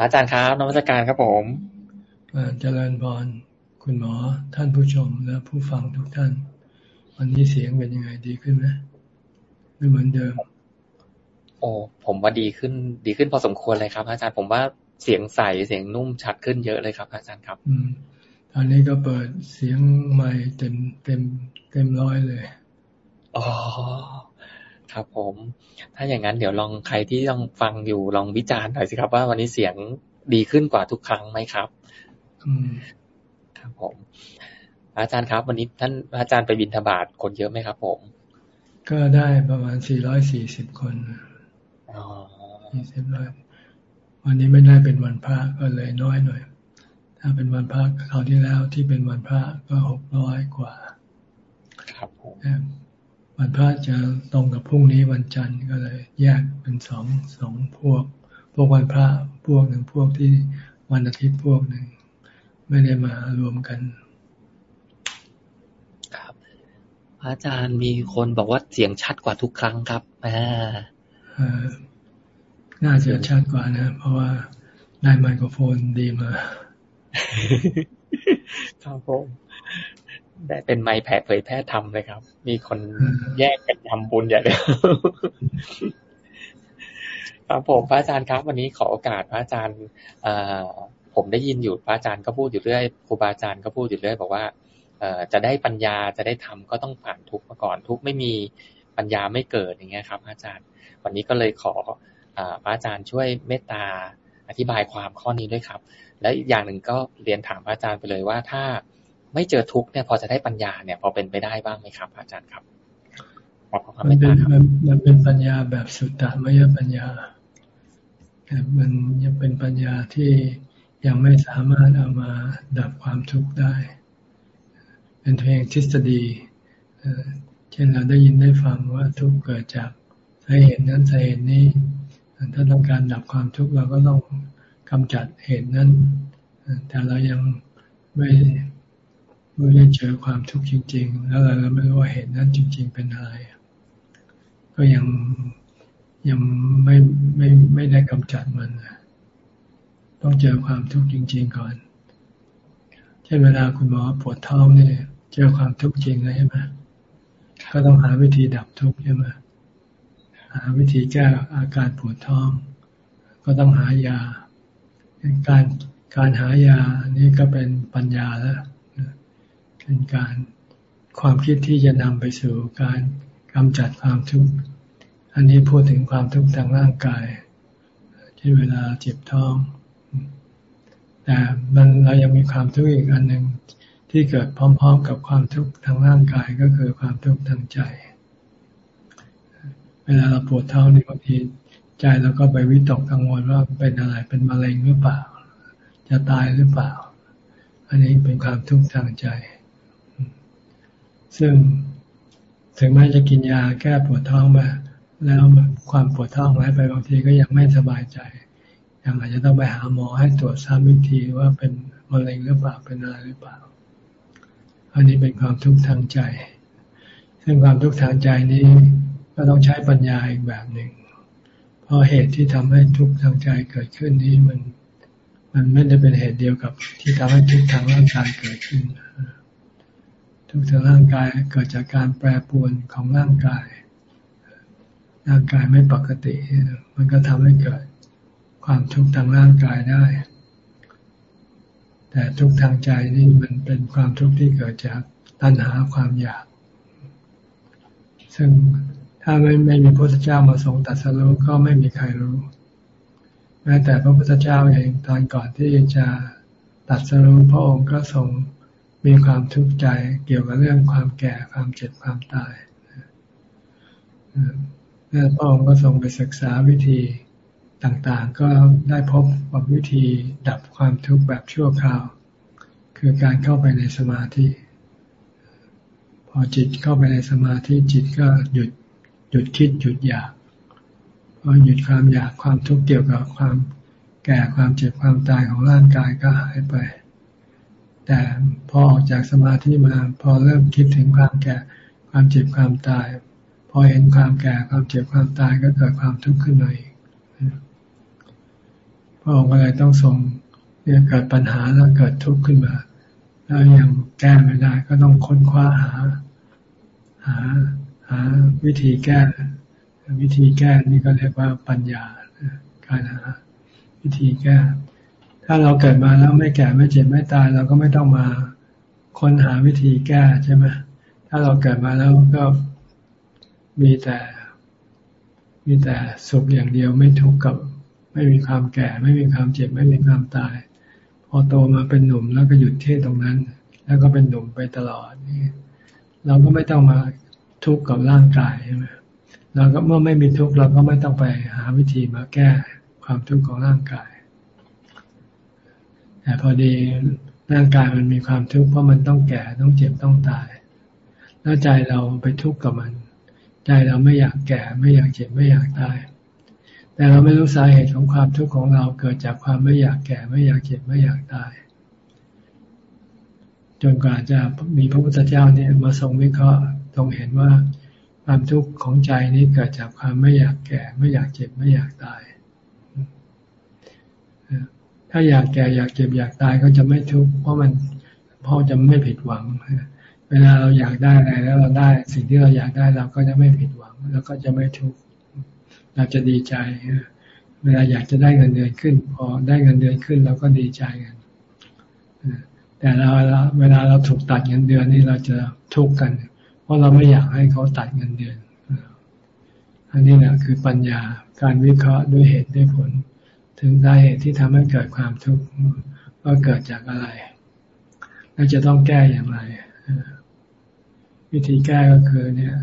อาจารย์ครับนวัตการครับผมเจริญพรคุณหมอท่านผู้ชมและผู้ฟังทุกท่าน วันนี้เสียงเป็นยังไงดีขึ้นไหมไม่เหมือนเดิม โอ้ผมว่าดีขึ้น ดีขึ้นพอสมควรเลยครับ อาจารย์ผมว่าเสียงใสเสียงนุ่มชัดขึ้นเยอะเลยครับ อาจารย์ครับ อืมตอนนี้ก็เปิดเสียงใหม่เต็มเต็มเต็มร้อยเลยอ๋อ ครับ ผม ถ้าอย่างนั้นเดี๋ยวลองใครที่ต้องฟังอยู่ลองวิจารณ์หน่อยสิครับ ว่าวันนี้เสียงดีขึ้นกว่าทุกครั้งไหมครับอืมครับ ผม อาจารย์ครับ วันนี้ท่านอาจารย์ไปบินทบาทคนเยอะไหมครับ ผม ก็ได้ประมาณสี่ร้อยสี่สิบคนอ๋อสี่สิบร้อยวันนี้ไม่ได้เป็นวันพระก็เลยน้อยหน่อย ถ้าเป็นวันพระคราวที่แล้วที่เป็นวันพระก็หกร้อยกว่า ครับผม วันพระจะตรงกับพรุ่งนี้วันจันทร์ก็เลย แยกเป็นสองสองพวก พวกวันพระพวกหนึ่งพวกที่วันอาทิตย์พวกหนึ่ง ไม่ได้มารวมกัน ครับอาจารย์มีคนบอกว่าเสียงชัดกว่าทุกครั้งครับอ่าน่าจะชัดกว่านะ เพราะว่าได้ไมโครโฟนดีมาครับผม ได้เป็นไม้แผ่เผยแพร่ทำเลยครับ มีคนแยกกันทำบุญใหญ่เลยครับผมพระอาจารย์ครับ วันนี้ขอโอกาสพระอาจารย์ผมได้ยินอยู่พระอาจารย์ก็พูดอยู่เรื่อยครูบาอาจารย์ก็พูดอยู่เรื่อยบอกว่าจะได้ปัญญาจะได้ทำก็ต้องผ่านทุกข์มาก่อน ทุกข์ไม่มีปัญญาไม่เกิดอย่างเงี้ยครับ อาจารย์ วันนี้ก็เลยขอพระอาจารย์ช่วยเมตตาอธิบายความข้อนี้ด้วยครับ และอีกอย่างหนึ่งก็เรียนถามพระอาจารย์ไปเลยว่าถ้า ไม่เจอทุกเนี่ย พอจะได้ปัญญาเนี่ย พอเป็นไปได้บ้างไหมครับ อาจารย์ครับมันเป็นมันเป็นปัญญาแบบสุตตะม่ใช่ปัญญาแต่มันยังเป็นปัญญาที่ยังไม่สามารถเอามาดับความทุกข์ได้ เป็นเพียงทฤษฎีเช่นเราได้ยินได้ฟังว่าทุกข์เกิดจากสาเหตุนั้นสาเหตุนี้ ถ้าต้องการดับความทุกข์เราก็ต้องกำจัดเหตุนั้น แต่เรายังไม่ ไม่ได้เจอความทุกข์จริง ๆ แล้วเราไม่รู้ว่าเหตุนั้นจริง ๆ เป็นอะไร ก็ยังยังไม่ไม่ไม่ได้กำจัดมันต้องเจอความทุกข์จริง ๆ ก่อน เช่นเวลาคุณหมอปวดท้องเนี่ย เจอความทุกข์จริงเลยใช่ไหมก็ต้องหาวิธีดับทุกข์ใช่ไหมหาวิธีแก้อาการปวดท้อง ก็ต้องหายา การการหายานี่ก็เป็นปัญญาแล้ว เป็นการความคิดที่จะนำไปสู่การกำจัดความทุกข์ อันนี้พูดถึงความทุกข์ทางร่างกาย ที่เวลาเจ็บท้อง แต่มันเรายังมีความทุกข์อีกอันหนึ่งที่เกิดพร้อม ๆ กับความทุกข์ทางร่างกายก็คือความทุกข์ทางใจ เวลาเราปวดท้องนี่บางทีใจเราก็ไปวิตกกังวลว่าเป็นอะไรเป็นมะเร็งหรือเปล่า จะตายหรือเปล่า อันนี้เป็นความทุกข์ทางใจ ซึ่งถึงแม้จะกินยาแก้ปวดท้องมา แล้วความปวดท้องหายไปบางทีก็ยังไม่สบายใจ ยังอาจจะต้องไปหาหมอให้ตรวจซ้ำอีกทีว่าเป็นมะเร็งหรือเปล่าเป็นอะไรหรือเปล่า อันนี้เป็นความทุกข์ทางใจ ซึ่งความทุกข์ทางใจนี้ก็ต้องใช้ปัญญาอีกแบบหนึ่ง เพราะเหตุที่ทำให้ทุกข์ทางใจเกิดขึ้นนี้มัน มันไม่ได้เป็นเหตุเดียวกับที่ทำให้ทุกข์ทางร่างกายเกิดขึ้น ทุกทางร่างกายเกิดจากการแปรปรวนของร่างกาย ร่างกายไม่ปกติ มันก็ทำให้เกิดความทุกข์ทางร่างกายได้ แต่ทุกทางใจนี่มันเป็นความทุกข์ที่เกิดจากตัณหาความอยาก ซึ่งถ้าไม่ไม่มีพระพุทธเจ้ามาทรงตัดสรุปก็ไม่มีใครรู้ แม้แต่พระพุทธเจ้าเองตอนก่อนที่จะตัดสรุปพระองค์ก็ทรง มีความทุกข์ใจเกี่ยวกับเรื่องความแก่ความเจ็บความตายแล้วพระองค์ก็ทรงไปศึกษาวิธีต่างๆ ก็ได้พบกับวิธีดับความทุกข์แบบชั่วคราว คือการเข้าไปในสมาธิ พอจิตเข้าไปในสมาธิจิตก็หยุดหยุดคิดหยุดอยากพอหยุดความอยากความทุกข์เกี่ยวกับความแก่ความเจ็บความตายของร่างกายก็หายไป แต่พอออกจากสมาธิมา พอเริ่มคิดถึงความแก่ ความเจ็บความตาย พอเห็นความแก่ความเจ็บความตายก็เกิดความทุกข์ขึ้นมาอีกพระองค์ก็เลยต้องทรงเนี่ยเกิดปัญหาแล้วเกิดทุกข์ขึ้นมา แล้วยังแก้ไม่ได้ก็ต้องค้นคว้าหา หา หาวิธีแก้ วิธีแก้นี่ก็เรียกว่าปัญญาการหาวิธีแก้ ถ้าเราเกิดมาแล้วไม่แก่ไม่เจ็บไม่ตาย เราก็ไม่ต้องมาค้นหาวิธีแก้ใช่ไหมถ้าเราเกิดมาแล้วก็มีแต่มีแต่สุขอย่างเดียวไม่ทุกข์กับ ไม่มีความแก่ ไม่มีความเจ็บ ไม่มีความตาย พอโตมาเป็นหนุ่มแล้วก็หยุดที่ตรงนั้น แล้วก็เป็นหนุ่มไปตลอดนี่เราก็ไม่ต้องมาทุกข์กับร่างกายใช่ไหมเราก็เมื่อไม่มีทุกข์เราก็ไม่ต้องไปหาวิธีมาแก้ความทุกข์ของร่างกาย แต่พอดีร่างกายมันมีความทุกข์เพราะมันต้องแก่ต้องเจ็บต้องตาย แล้วใจเราไปทุกข์กับมัน ใจเราไม่อยากแก่ไม่อยากเจ็บไม่อยากตาย แต่เราไม่รู้สาเหตุของความทุกข์ของเราเกิดจากความไม่อยากแก่ไม่อยากเจ็บไม่อยากตาย จนกว่าจะมีพระพุทธเจ้าเนี่ยมาทรงวิเคราะห์ทรงเห็นว่าความทุกข์ของใจนี้เกิดจากความไม่อยากแก่ ไม่อยากเจ็บไม่อยากตาย ถ้าอยากแก่อยากเจ็บอยากตายก็จะไม่ทุกข์เพราะมันเพราะจะไม่ผิดหวัง เวลาเราอยากได้อะไรแล้วเราได้ สิ่งที่เราอยากได้เราก็จะไม่ผิดหวัง แล้วก็จะไม่ทุกข์เราจะดีใจเวลาอยากจะได้เงินเดือนขึ้น พอได้เงินเดือนขึ้นเราก็ดีใจกันแต่เราเวลาเราถูกตัดเงินเดือนนี่เราจะทุกข์กัน เพราะเราไม่อยากให้เขาตัดเงินเดือน อันนี้แหละคือปัญญาการวิเคราะห์ด้วยเหตุด้วยผล ถึงสาเหตุที่ทำให้เกิดความทุกข์ว่าเกิดจากอะไร และจะต้องแก้อย่างไร วิธีแก้ก็คือเนี่ย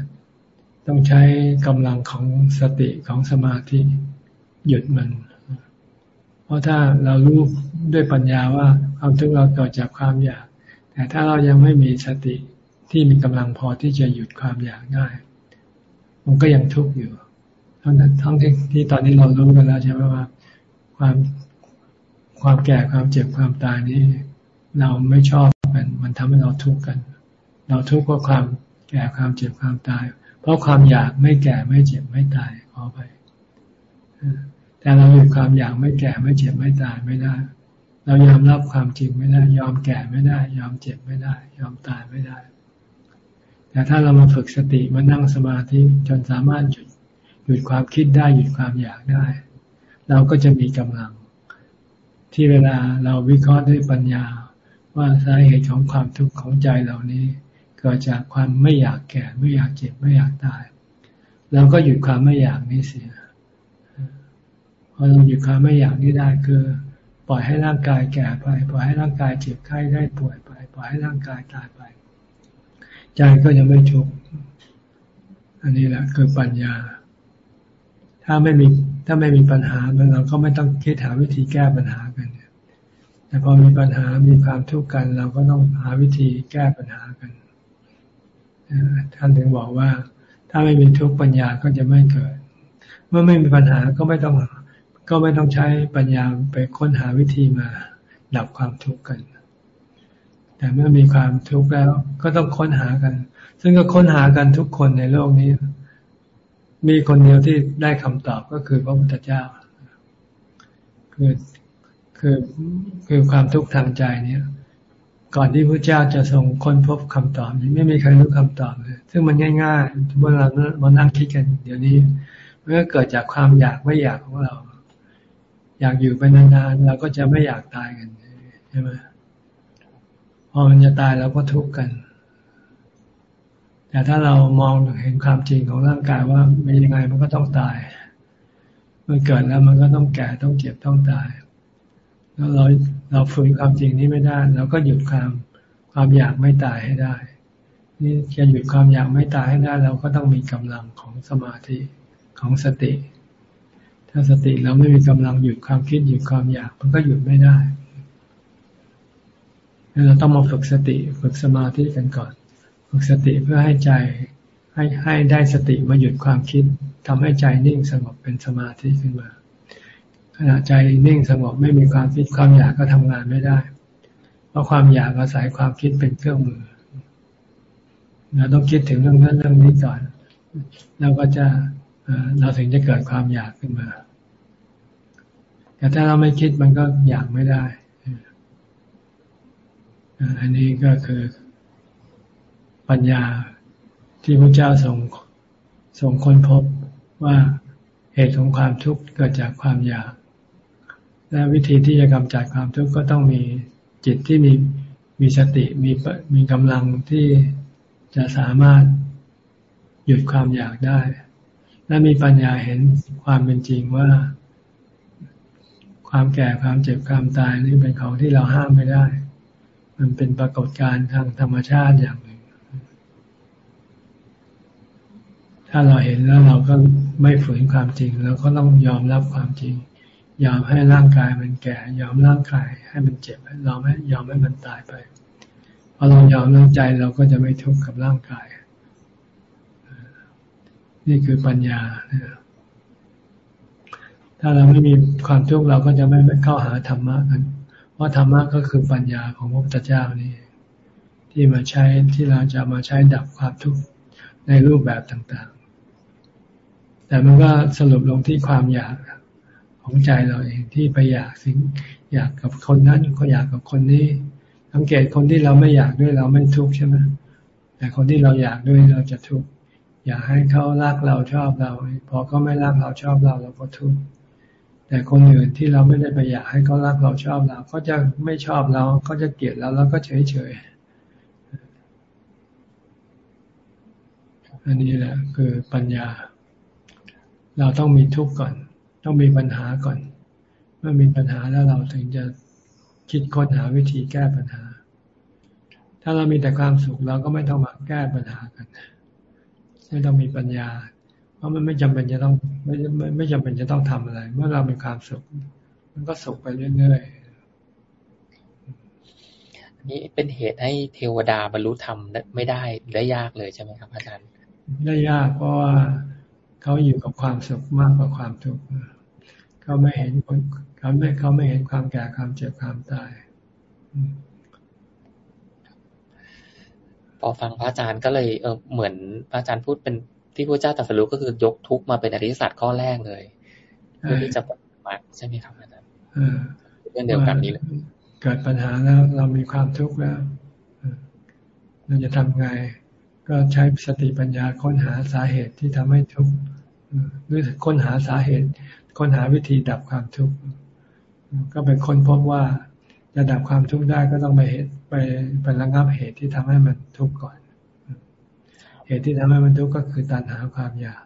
ต้องใช้กำลังของสติของสมาธิหยุดมัน เพราะถ้าเรารู้ด้วยปัญญาว่าความทุกข์เราเกิดจากความอยาก แต่ถ้าเรายังไม่มีสติที่มีกำลังพอที่จะหยุดความอยากได้ มันก็ยังทุกข์อยู่ทั้งทั้งที่ตอนนี้เรารู้กันแล้วใช่ไหมว่า ความความแก่ความเจ็บความตายนี้เราไม่ชอบกัน มันทำให้เราทุกข์กัน เราทุกข์เพราะความแก่ความเจ็บความตาย เพราะความอยากไม่แก่ไม่เจ็บไม่ตายขอไป แต่เราหยุดความอยากไม่แก่ไม่เจ็บไม่ตายไม่ได้ เรายอมรับความจริงไม่ได้ ยอมแก่ไม่ได้ ยอมเจ็บไม่ได้ ยอมตายไม่ได้ แต่ถ้าเรามาฝึกสติมานั่งสมาธิจนสามารถหยุดหยุดความคิดได้หยุดความอยากได้ เราก็จะมีกำลัง ที่เวลาเราวิเคราะห์ด้วยปัญญา ว่าสาเหตุของความทุกข์ของใจเหล่านี้เกิดจากความไม่อยากแก่ไม่อยากเจ็บไม่อยากตายเราก็หยุดความไม่อยากนี้เสียพอเราหยุดความไม่อยากนี้ได้คือ ปล่อยให้ร่างกายแก่ไป ปล่อยให้ร่างกายเจ็บไข้ได้ป่วยไป ปล่อยให้ร่างกายตายไป ใจก็จะไม่ทุกข์อันนี้แหละคือปัญญา ถ้าไม่มี ถ้าไม่มีปัญหาเราก็ไม่ต้องคิดหาวิธีแก้ปัญหากันแต่พอมีปัญหามีความทุกข์กัน เราก็ต้องหาวิธีแก้ปัญหากันท่านถึงบอกว่า ถ้าไม่มีทุกข์ปัญญาก็จะไม่เกิด เมื่อไม่มีปัญหาก็ไม่ต้อง ก็ไม่ต้องใช้ปัญญาไปค้นหาวิธีมาดับความทุกข์กัน แต่เมื่อมีความทุกข์แล้วก็ต้องค้นหากัน ซึ่งก็ค้นหากันทุกคนในโลกนี้ มีคนเดียวที่ได้คำตอบก็คือพระพุทธเจ้า คือคือคือความทุกข์ทางใจเนี่ย ก่อนที่พระเจ้าจะทรงค้นพบคำตอบนี้ไม่มีใครรู้คำตอบเลย ซึ่งมันง่ายๆเมื่อเรามานั่งคิดกันเดี๋ยวนี้มันก็เกิดจากความอยากไม่อยากของเรา อยากอยู่ไปนานๆเราก็จะไม่อยากตายกันใช่ไหมพอมันจะตายเราก็ทุกข์กัน แต่ถ้าเรามองเห็นความจริงของร่างกายว่าเป็นยังไงมันก็ต้องตาย มันเกิดแล้วมันก็ต้องแก่ต้องเจ็บต้องตาย แล้วเราเราฝืนความจริงนี้ไม่ได้ เราก็หยุดความความอยากไม่ตายให้ได้นี่จะหยุดความอยากไม่ตายให้ได้เราก็ต้องมีกำลังของสมาธิของสติ ถ้าสติเราไม่มีกำลังหยุดความคิดหยุดความอยากมันก็หยุดไม่ได้เราต้องมาฝึกสติฝึกสมาธิกันก่อน ฝึกสติเพื่อให้ใจให้ให้ได้สติมาหยุดความคิดทำให้ใจนิ่งสงบเป็นสมาธิขึ้นมา ขณะใจนิ่งสงบไม่มีความคิดความอยากก็ทำงานไม่ได้ เพราะความอยากอาศัยความคิดเป็นเครื่องมือเราต้องคิดถึงเรื่องนั้นเรื่องนี้ก่อนเราก็จะเราถึงจะเกิดความอยากขึ้นมา แต่ถ้าเราไม่คิดมันก็อยากไม่ได้ อันนี้ก็คือ ปัญญาที่พระเจ้าทรงทรงค้นพบว่าเหตุของความทุกข์เกิดจากความอยาก และวิธีที่จะกำจัดความทุกข์ก็ต้องมีจิตที่มีมีสติมีมีกำลังที่จะสามารถหยุดความอยากได้ และมีปัญญาเห็นความเป็นจริงว่า ความแก่ความเจ็บความตายนี่เป็นของที่เราห้ามไม่ได้ มันเป็นปรากฏการณ์ทางธรรมชาติอย่างหนึ่ง ถ้าเราเห็นแล้วเราก็ไม่ฝืนความจริงเราก็ต้องยอมรับความจริง ยอมให้ร่างกายมันแก่ ยอมร่างกายให้มันเจ็บเราไม่ยอมให้มันตายไปพอเรายอมร่างใจเราก็จะไม่ทุกข์กับร่างกาย นี่คือปัญญาถ้าเราไม่มีความทุกข์เราก็จะไม่เข้าหาธรรมะกันเพราะธรรมะก็คือปัญญาของพระพุทธเจ้านี่ ที่มาใช้ที่เราจะมาใช้ดับความทุกข์ในรูปแบบต่าง แต่มันก็สรุปลงที่ความอยากของใจเราเองที่ไปอยากสิ่งอยากกับคนนั้นก็อยากกับคนนี้ สังเกตคนที่เราไม่อยากด้วยเราไม่ทุกข์ใช่ไหมแต่คนที่เราอยากด้วยเราจะทุกข์อยากให้เขารักเราชอบเรา พอเขาไม่รักเราชอบเราเราก็ทุกข์แต่คนอื่นที่เราไม่ได้ไปอยากให้เขารักเราชอบเราเขาจะไม่ชอบเราเขาจะเกลียดเราแล้วก็เฉยเฉยอันนี้แหละคือปัญญา เราต้องมีทุกข์ก่อน ต้องมีปัญหาก่อน เมื่อมีปัญหาแล้วเราถึงจะคิดค้นหาวิธีแก้ปัญหา ถ้าเรามีแต่ความสุขเราก็ไม่ต้องมาแก้ปัญหากันไม่ต้องมีปัญญา เพราะมันไม่จำเป็นจะต้องไม่ไม่ไม่จำเป็นจะต้องทำอะไร เมื่อเรามีความสุข มันก็สุขไปเรื่อยๆอันนี้เป็นเหตุให้เทวดาบรรลุธรรมไม่ได้ได้ยากเลยใช่ไหมครับอาจารย์ได้ยากเพราะว่า เขาอยู่กับความสุขมากกว่าความทุกข์เขาไม่เห็นเขาไม่เขาไม่เห็นความแก่ความเจ็บความตายพอฟังพระอาจารย์ก็เลยเออเหมือนพระอาจารย์พูดเป็นที่พระเจ้าตรัสรู้ก็คือยกทุกมาเป็นอริยสัจข้อแรกเลยเพื่อที่จะปฏิบัติใช่ไหมครับอาจารย์เรื่องเดียวกันนี้เลยเกิดปัญหาแล้วเรามีความทุกข์แล้วเราจะทำไง ก็ใช้สติปัญญาค้นหาสาเหตุที่ทำให้ทุกข์ หรือค้นหาสาเหตุ ค้นหาวิธีดับความทุกข์ก็เป็นคนพบว่าจะดับความทุกข์ได้ก็ต้องไปเหตุไปไประงับเหตุที่ทำให้มันทุกข์ก่อน เหตุที่ทำให้มันทุกข์ก็คือตัณหาความอยาก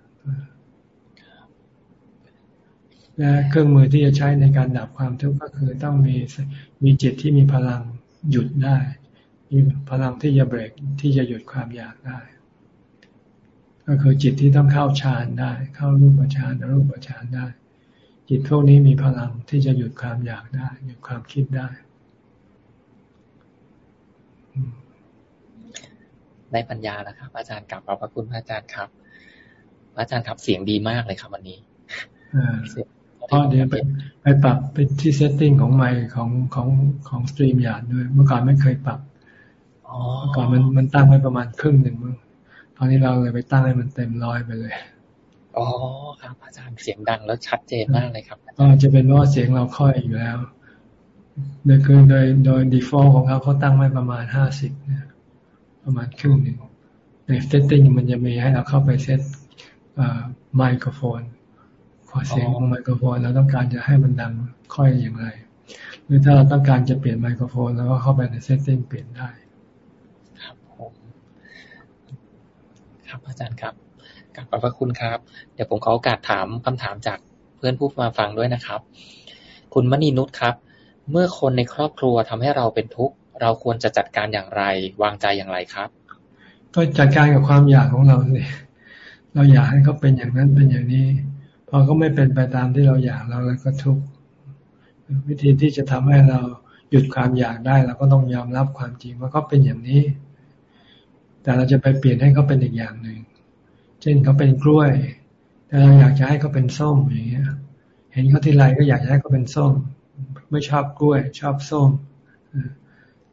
และเครื่องมือที่จะใช้ในการดับความทุกข์ก็คือต้องมีมีจิตที่มีพลังหยุดได้ มีพลังที่จะเบรกที่จะหยุดความอยากได้ ก็คือจิตที่ต้องเข้าฌานได้ เข้ารูปฌานรูปฌานได้ จิตพวกนี้มีพลังที่จะหยุดความอยากได้หยุดความคิดได้ได้ปัญญาแล้วครับ อาจารย์กลับขอบพระคุณพระอาจารย์ครับอาจารย์ครับเสียงดีมากเลยครับ วันนี้เพราะเดี๋ยวไปไปปรับไปที่ setting ของไมค์ของของของ StreamYard ด้วย เมื่อก่อนไม่เคยปรับเมื่อก่อนมันมันตั้งไว้ประมาณครึ่งหนึ่งมั้งต อนนี้เราเลยไปตั้งให้มันเต็มร้อยไปเลย อ๋อครับอาจารย์เสียงดังแล้วชัดเจนมากเลยครับก็จะเป็นเพราะเสียงเราค่อยอยู่แล้วโดยคือโดยโดย default ของเขาเขาตั้งไว้ประมาณห้าสิบเนี่ยประมาณครึ่งหนึ่งใน setting มันจะมีให้เราเข้าไปเซตไมโครโฟนขอเสียงของไมโครโฟนเราต้องการจะให้มันดังค่อยอย่างไร หรือถ้าเราต้องการจะเปลี่ยนไมโครโฟนเราก็เข้าไปใน setting เปลี่ยนได้ ครับผม ครับ อาจารย์ครับกราบขอบพระคุณครับ เดี๋ยวผมขอโอกาสถามคำถามจากเพื่อนผู้มาฟังด้วยนะครับ คุณมณีนุชครับ เมื่อคนในครอบครัวทำให้เราเป็นทุกข์เราควรจะจัดการอย่างไร วางใจอย่างไรครับ ก็จัดการกับความอยากของเราสิเราอยากให้เขาเป็นอย่างนั้นเป็นอย่างนี้ พอเขาไม่เป็นไปตามที่เราอยากเราเลยก็ทุกข์วิธีที่จะทำให้เราหยุดความอยากได้เราก็ต้องยอมรับความจริงว่าเขาเป็นอย่างนี้ แต่เราจะไปเปลี่ยนให้เขาเป็นอีกอย่างหนึ่ง เช่นเขาเป็นกล้วย แต่เราอยากจะให้เขาเป็นส้มอย่างเงี้ย เห็นเขาที่ไรก็อยากจะให้เขาเป็นส้ม ไม่ชอบกล้วย ชอบส้ม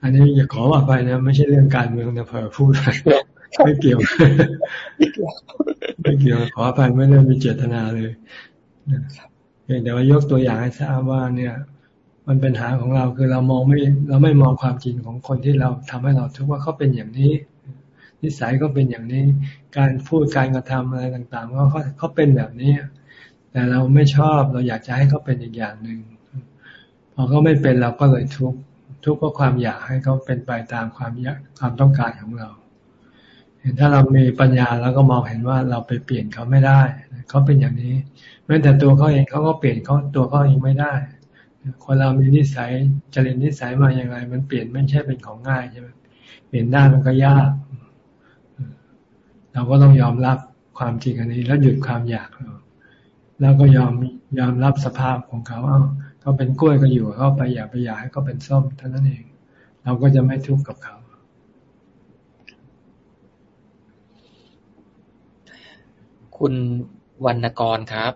อันนี้อย่าขอว่าไปนะ ไม่ใช่เรื่องการเมืองนะเผอพูดไม่เกี่ยว ไม่เกี่ยว ขอไปไม่ได้มีเจตนาเลยเดี๋ยวยกตัวอย่างให้ทราบว่าเนี่ยมันเป็นหาของเราคือเรามองไม่เราไม่มองความจริงของคนที่เราทำให้เราทุกว่าเขาเป็นอย่างนี้ นิสัยก็เป็นอย่างนี้ การพูดการกระทำอะไรต่างๆก็เขาเขาเป็นแบบนี้ แต่เราไม่ชอบเราอยากจะให้เขาเป็นอีกอย่างหนึ่งพอเขาไม่เป็นเราก็เลยทุกข์ทุกข์เพราะความอยากให้เขาเป็นไปตามความอยากความต้องการของเราเห็นถ้าเรามีปัญญาแล้วก็มองเห็นว่าเราไปเปลี่ยนเขาไม่ได้เขาเป็นอย่างนี้แม้แต่ตัวเขาเองเขาก็เปลี่ยนเขาตัวเขาเองไม่ได้คนเรามีนิสัยจริตนิสัยมาอย่างไร มันเปลี่ยนไม่ใช่เป็นของง่ายใช่ไหมเปลี่ยนได้มันก็ยาก เราก็ต้องยอมรับความจริงอันนี้ แล้วหยุดความอยากเราแล้วก็ยอมยอมรับสภาพของเขา เอ้าเขาเป็นกล้วยก็อยู่เขาไปอยากไปอยากให้เขาเป็นส้มเท่านั้นเอง เราก็จะไม่ทุกข์กับเขา คุณวรรณกรครับ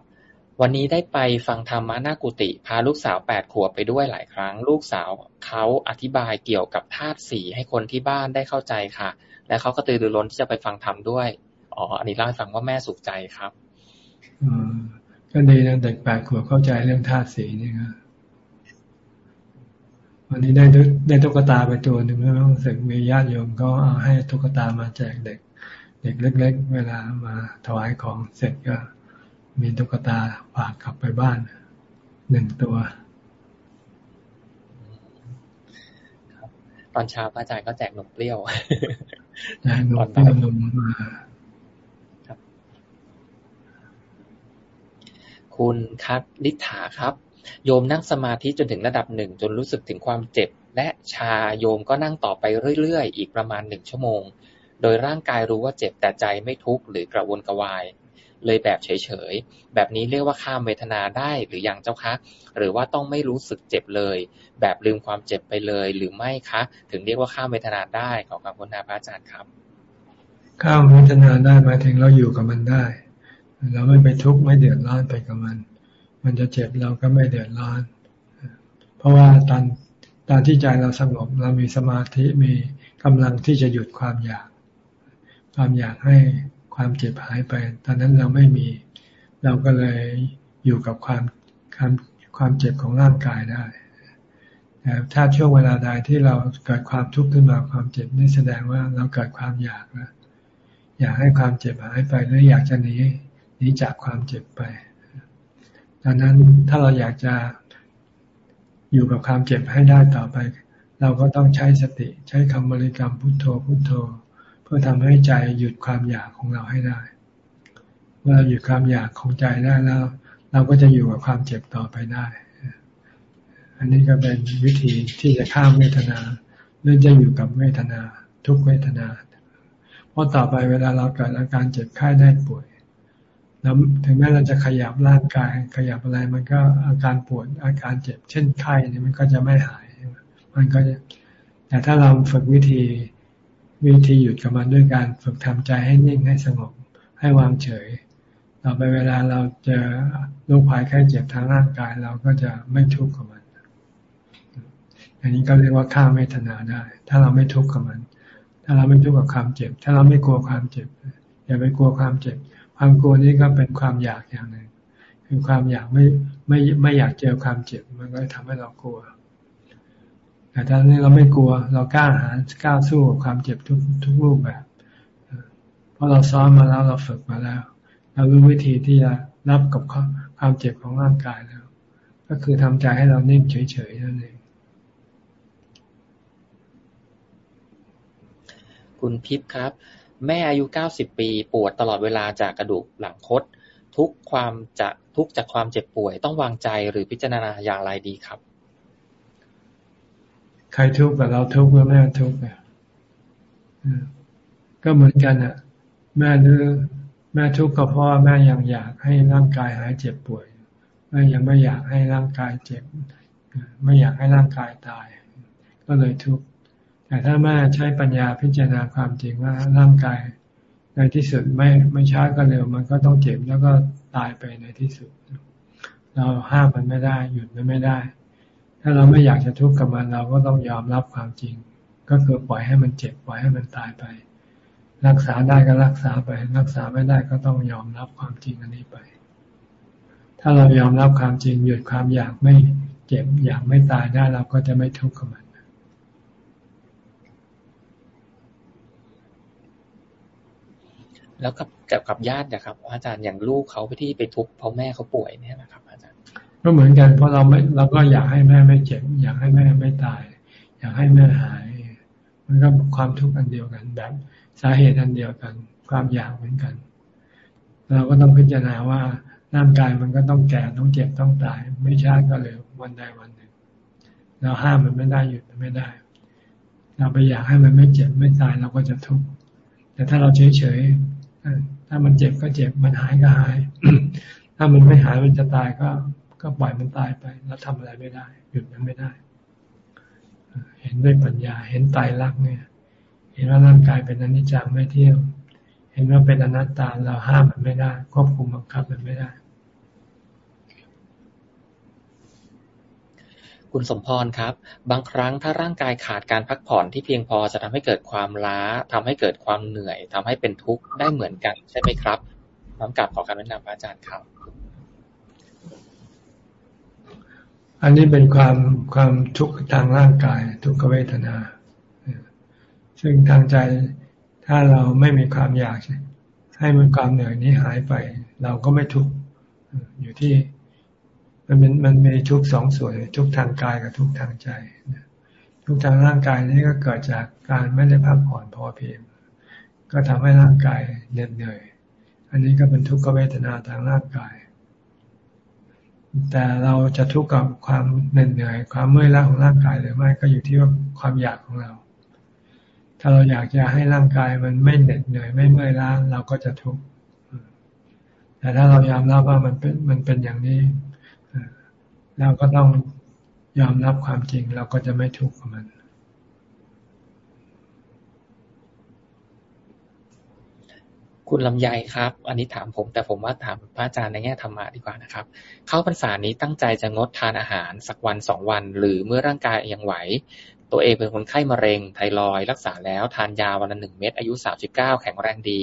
วันนี้ได้ไปฟังธรรมะนากุฏิพาลูกสาวแปดขวบไปด้วยหลายครั้ง ลูกสาวเขาอธิบายเกี่ยวกับธาตุสีให้คนที่บ้านได้เข้าใจค่ะ และเขาก็ตื่นรือร้นที่จะไปฟังธรรมด้วยอ๋ออันนี้เล่าให้ฟังว่าแม่สุขใจครับอืมก็ดีนะเด็กแปดขวบเข้าใจเรื่องธาตุสีนี่ครับวันนี้ได้ได้ตุ๊กตาไปตัวหนึ่งแล้วรู้สึกมีญาติโยมก็เอาให้ตุ๊กตามาแจกเด็ก เด็กเล็ก ๆ เวลามาถวายของเสร็จก็มีตุ๊กตาฝากกลับไปบ้านหนึ่งตัวตอนเช้าพระอาจารย์ก็แจกนมเปรี้ยวแจก นมเปรี้ยวนมมาคุณคัตลิฐาครับ โยมนั่งสมาธิจนถึงระดับหนึ่งจนรู้สึกถึงความเจ็บ และชาโยมก็นั่งต่อไปเรื่อยๆ อีกประมาณหนึ่งชั่วโมง โดยร่างกายรู้ว่าเจ็บแต่ใจไม่ทุกข์หรือกระวนกระวาย เลยแบบเฉยๆ แบบนี้เรียกว่าข้ามเวทนาได้หรือยังเจ้าคะ หรือว่าต้องไม่รู้สึกเจ็บเลย แบบลืมความเจ็บไปเลย หรือไม่คะ ถึงเรียกว่าข้ามเวทนาได้ขอความคุณาพระอาจารย์ครับ ข้ามเวทนาได้หมายถึงเราอยู่กับมันได้ เราไม่ไปทุกข์ไม่เดือดร้อนไปกับมัน มันจะเจ็บเราก็ไม่เดือดร้อน เพราะว่าตอนตอนที่ใจเราสงบเรามีสมาธิมีกำลังที่จะหยุดความอยาก ความอยากให้ ความเจ็บหายไป ตอนนั้นเราไม่มี เราก็เลยอยู่กับความความความเจ็บของร่างกายได้แต่ถ้าช่วงเวลาใดที่เราเกิดความทุกข์ขึ้นมาความเจ็บนี่แสดงว่าเราเกิดความอยากนะอยากให้ความเจ็บหายไปหรืออยากจะหนีหนีจากความเจ็บไปดังนั้นถ้าเราอยากจะอยู่กับความเจ็บให้ได้ต่อไป เราก็ต้องใช้สติ ใช้คำบริกรรมพุทโธพุทโธ พื่อทำให้ใจหยุดความอยากของเราให้ได้ เมื่อเราหยุดความอยากของใจได้แล้ว เราก็จะอยู่กับความเจ็บต่อไปได้ อันนี้ก็เป็นวิธีที่จะข้ามเวทนาเรื่องจะอยู่กับเวทนา ทุกเวทนา เพราะต่อไปเวลาเราเกิดอาการเจ็บไข้ได้ป่วยแล้วถึงแม้เราจะขยับร่างกาย ขยับอะไรมันก็อาการปวดอาการเจ็บ เช่นไข้เนี่ยมันก็จะไม่หาย มันก็จะแต่ถ้าเราฝึกวิธี วิธีหยุดกับมันด้วยการฝึกทำใจให้นิ่งให้สงบ ให้วางเฉยต่อไปเวลาเราเจอโรคภัยไข้เจ็บทางร่างกาย เราก็จะไม่ทุกข์กับมัน อันนี้ก็เรียกว่าข้ามเวทนาได้ ถ้าเราไม่ทุกข์กับมัน ถ้าเราไม่ทุกข์กับความเจ็บ ถ้าเราไม่กลัวความเจ็บ อย่าไปกลัวความเจ็บ ความกลัวนี้ก็เป็นความอยากอย่างหนึ่ง คือความอยากไม่ไม่ไม่อยากเจอความเจ็บ มันก็ทำให้เรากลัว แต่ถ้านี้เราไม่กลัว เรากล้าหาญกล้าสู้กับความเจ็บทุกทุกรูปแบบ เพราะเราซ้อมมาแล้ว เราฝึกมาแล้ว เรารู้วิธีที่จะรับกับความเจ็บของร่างกายแล้ว ก็คือทำใจให้เรานิ่งเฉยๆนั่นเอง คุณพิพครับ แม่อายุเก้าสิบปีปวดตลอดเวลาจากกระดูกหลังคด ทุกความจะทุกจากความเจ็บป่วย ต้องวางใจหรือพิจารณาอย่างไรดีครับ ใครทุกข์กับเราทุกข์เมื่อแม่ทุกข์เนี่ยก็เหมือนกันอะ แม่หรือแม่ทุกข์ก็เพราะแม่ยังอยากให้ร่างกายหายเจ็บป่วยแม่ยังไม่อยากให้ร่างกายเจ็บ ไม่อยากให้ร่างกายตาย ก็เลยทุกข์แต่ถ้าแม่ใช้ปัญญาพิจารณาความจริงว่าร่างกาย ในที่สุดไม่ไม่ช้าก็เร็ว มันก็ต้องเจ็บแล้วก็ตายไปในที่สุด เราห้ามมันไม่ได้ หยุดมันไม่ได้ ถ้าเราไม่อยากจะทุกข์กับมันเราก็ต้องยอมรับความจริง ก็คือปล่อยให้มันเจ็บปล่อยให้มันตายไป รักษาได้ก็รักษาไป รักษาไม่ได้ก็ต้องยอมรับความจริงอันนี้ไป ถ้าเรายอมรับความจริงหยุดความอยากไม่เจ็บอยากไม่ตายได้เราก็จะไม่ทุกข์กับมันแล้วกับกับกับญาตินะครับ อาจารย์อย่างลูกเขาไปที่ไปทุกข์เพราะแม่เขาป่วยเนี่ยนะครับ ก็เหมือนกัน เพราะเราไม่เราก็อยากให้แม่ไม่เจ็บ อยากให้แม่ไม่ตาย อยากให้แม่หาย มันก็ความทุกข์อันเดียวกัน แบบสาเหตุอันเดียวกัน ความอยากเหมือนกัน เราก็ต้องพิจารณาว่าร่างกายมันก็ต้องแก่ต้องเจ็บต้องตาย ไม่ช้าก็เร็ววันใดวันหนึ่ง เราห้ามมันไม่ได้หยุดมันไม่ได้ เราไปอยากให้มันไม่เจ็บไม่ตายเราก็จะทุกข์แต่ถ้าเราเฉยเฉยถ้ามันเจ็บก็เจ็บมันหายก็หาย ถ้ามันไม่หายมันจะตายก็ ก็ปล่อยมันตายไปแล้วทำอะไรไม่ได้ หยุดมันไม่ได้ เห็นด้วยปัญญา เห็นตายรักเนี่ย เห็นว่าร่างกายเป็นอนิจจังไม่เที่ยงเห็นว่าเป็นอนัตตาเราห้ามมันไม่ได้ ควบคุมบังคับมันไม่ได้ คุณสมพรครับ บางครั้งถ้าร่างกายขาดการพักผ่อนที่เพียงพอจะทำให้เกิดความล้าทำให้เกิดความเหนื่อยทำให้เป็นทุกข์ได้เหมือนกันใช่ไหมครับน้ำกลับขอคำแนะนำอาจารย์ครับ อันนี้เป็นความความทุกข์ทางร่างกาย ทุกขเวทนา ซึ่งทางใจถ้าเราไม่มีความอยากให้มันความเหนื่อยนี้หายไป เราก็ไม่ทุกข์อยู่ที่ มันเป็นมันมีทุกสองส่วนทุกทางกายกับทุกทางใจทุกทางร่างกายนี้ก็เกิดจากการไม่ได้พักผ่อนพอเพียงก็ทำให้ร่างกายเหน็ดเหนื่อย อันนี้ก็เป็นทุกขเวทนาทางร่างกาย แต่เราจะทุกข์กับความเหนื่อยความเมื่อยล้าของร่างกายหรือไม่ก็อยู่ที่ว่าความอยากของเรา ถ้าเราอยากจะให้ร่างกายมันไม่เหน็ดเหนื่อยไม่เมื่อยล้าเราก็จะทุกข์แต่ถ้าเรายอมรับว่ามันเป็นมันเป็นอย่างนี้เราก็ต้องยอมรับความจริงเราก็จะไม่ทุกข์กับมัน คุณลำไยครับ อันนี้ถามผม แต่ผมว่าถามพระอาจารย์ในแง่ธรรมะดีกว่านะครับ เข้าพรรษานี้ตั้งใจจะงดทานอาหารสักวันสองวัน หรือเมื่อร่างกายยังไหว ตัวเองเป็นคนไข้มะเร็งไทรอยรักษาแล้วทานยาวันละหนึ่งเม็ดอายุสามสิบเก้าแข็งแรงดี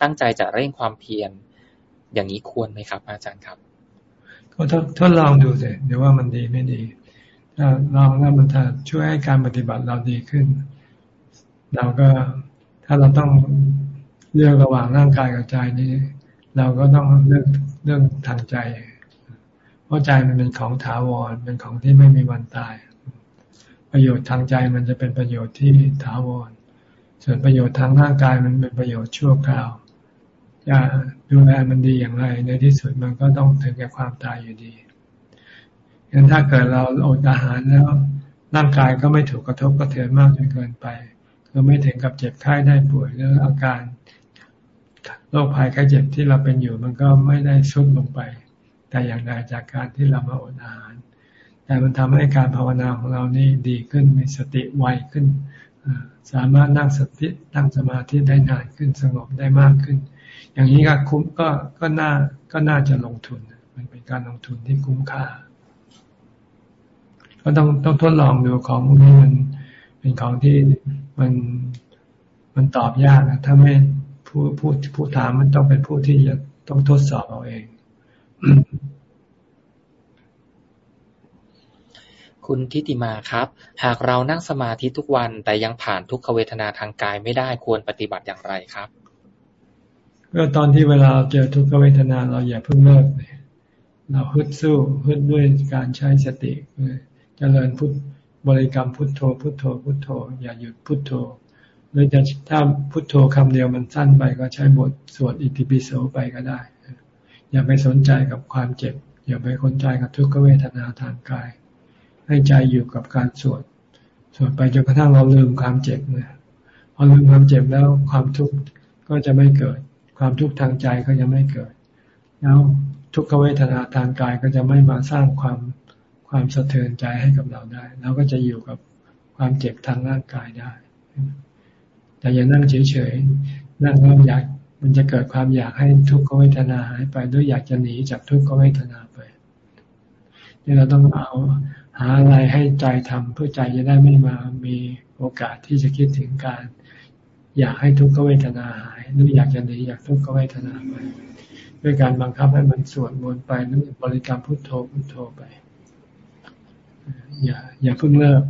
ตั้งใจจะเร่งความเพียรอย่างนี้ควรไหมครับ อาจารย์ครับ ก็ทดลองดูสิเดี๋ยวว่ามันดีไม่ดีถ้าลองแล้วมันช่วยให้การปฏิบัติเราดีขึ้น เราก็ถ้าเราต้อง เลือกระหว่างร่างกายกับใจนี้ เราก็ต้องเลือกเรื่องทางใจ เพราะใจมันเป็นของถาวรเป็นของที่ไม่มีวันตาย ประโยชน์ทางใจมันจะเป็นประโยชน์ที่ถาวร ส่วนประโยชน์ทางร่างกายมันเป็นประโยชน์ชั่วคราวจะดูแลมันดีอย่างไร ในที่สุดมันก็ต้องถึงแก่ความตายอยู่ดีงั้นถ้าเกิดเราอดอาหารแล้ว ร่างกายก็ไม่ถูกกระทบกระเทือนมากจนเกินไปคือไม่ถึงกับเจ็บไข้ได้ป่วยหรืออาการ โรคภัยไข้เจ็บที่เราเป็นอยู่มันก็ไม่ได้ซุดลงไป แต่อย่างใดจากการที่เรามาอดอาหาร แต่มันทำให้การภาวนาของเรานี่ดีขึ้นมีสติไวขึ้น สามารถนั่งสติตั้งสมาธิได้นานขึ้นสงบได้มากขึ้น อย่างนี้ก็คุ้มก็ก็น่าก็น่าจะลงทุน มันเป็นการลงทุนที่คุ้มค่า ก็ต้องต้องทดลองดูของพวกนี้มันเป็นของที่มันมันตอบยากนะถ้าไม่ ผู้ผู้ผู้ถามมันต้องเป็นผู้ที่จะต้องทดสอบเอาเอง คุณทิติมาครับ หากเรานั่งสมาธิทุกวันแต่ยังผ่านทุกขเวทนาทางกายไม่ได้ควรปฏิบัติอย่างไรครับก็ตอนที่เวลาเจอทุกขเวทนาเราอย่าเพิ่งเลิกเราฮึดสู้ฮึดด้วยการใช้สติเจริญพุทบริกรรมพุทโธ พุทโธ พุทโธ อย่าหยุดพุทโธ หรือจะถ้าพุทโธคำเดียวมันสั้นไปก็ใช้บทสวดอิติปิโสไปก็ได้ อย่าไปสนใจกับความเจ็บ อย่าไปสนใจกับทุกขเวทนาทางกาย ให้ใจอยู่กับการสวดสวดไปจนกระทั่งเราลืมความเจ็บเนี่ยพอลืมความเจ็บแล้วความทุกข์ก็จะไม่เกิด ความทุกข์ทางใจก็จะไม่เกิด แล้วทุกขเวทนาทางกายก็จะไม่มาสร้างความความสะเทือนใจให้กับเราได้ เราก็จะอยู่กับความเจ็บทางร่างกายได้ แต่อย่านั่งเฉยๆนั่งแล้วอยากมันจะเกิดความอยากให้ทุกขเวทนาหายไปด้วยอยากจะหนีจากทุกขเวทนาไปนี่เราต้องเอาหาอะไรให้ใจทำเพื่อใจจะได้ไม่มามีโอกาสที่จะคิดถึงการ อยากให้ทุกขเวทนาหายหรืออยากจะหนีอยากทุกขเวทนาไปด้วยการบังคับให้มันสวดมนต์ไปนึกบริกรรมพุทโธพุทโธไป อย่า อย่าเพิ่งเลิก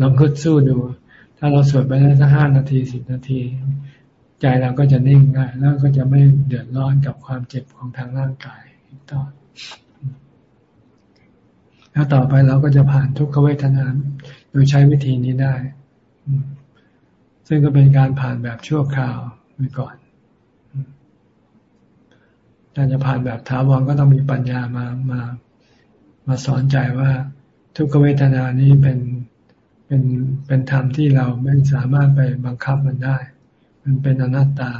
ลองคึดสู้ดู ถ้าเราสวดไปได้สักห้านาทีสิบนาที ใจเราก็จะนิ่งได้แล้วก็จะไม่เดือดร้อนกับความเจ็บของทางร่างกายต่อแล้วต่อไปเราก็จะผ่านทุกขเวทนาโดยใช้วิธีนี้ได้ ซึ่งก็เป็นการผ่านแบบชั่วคราวไปก่อนการจะผ่านแบบท้าวรก็ต้องมีปัญญามามามาสอนใจว่าทุกขเวทนานี้เป็น เป็นเป็นธรรมที่เราไม่สามารถไปบังคับมันได้ มันเป็นอนัตตา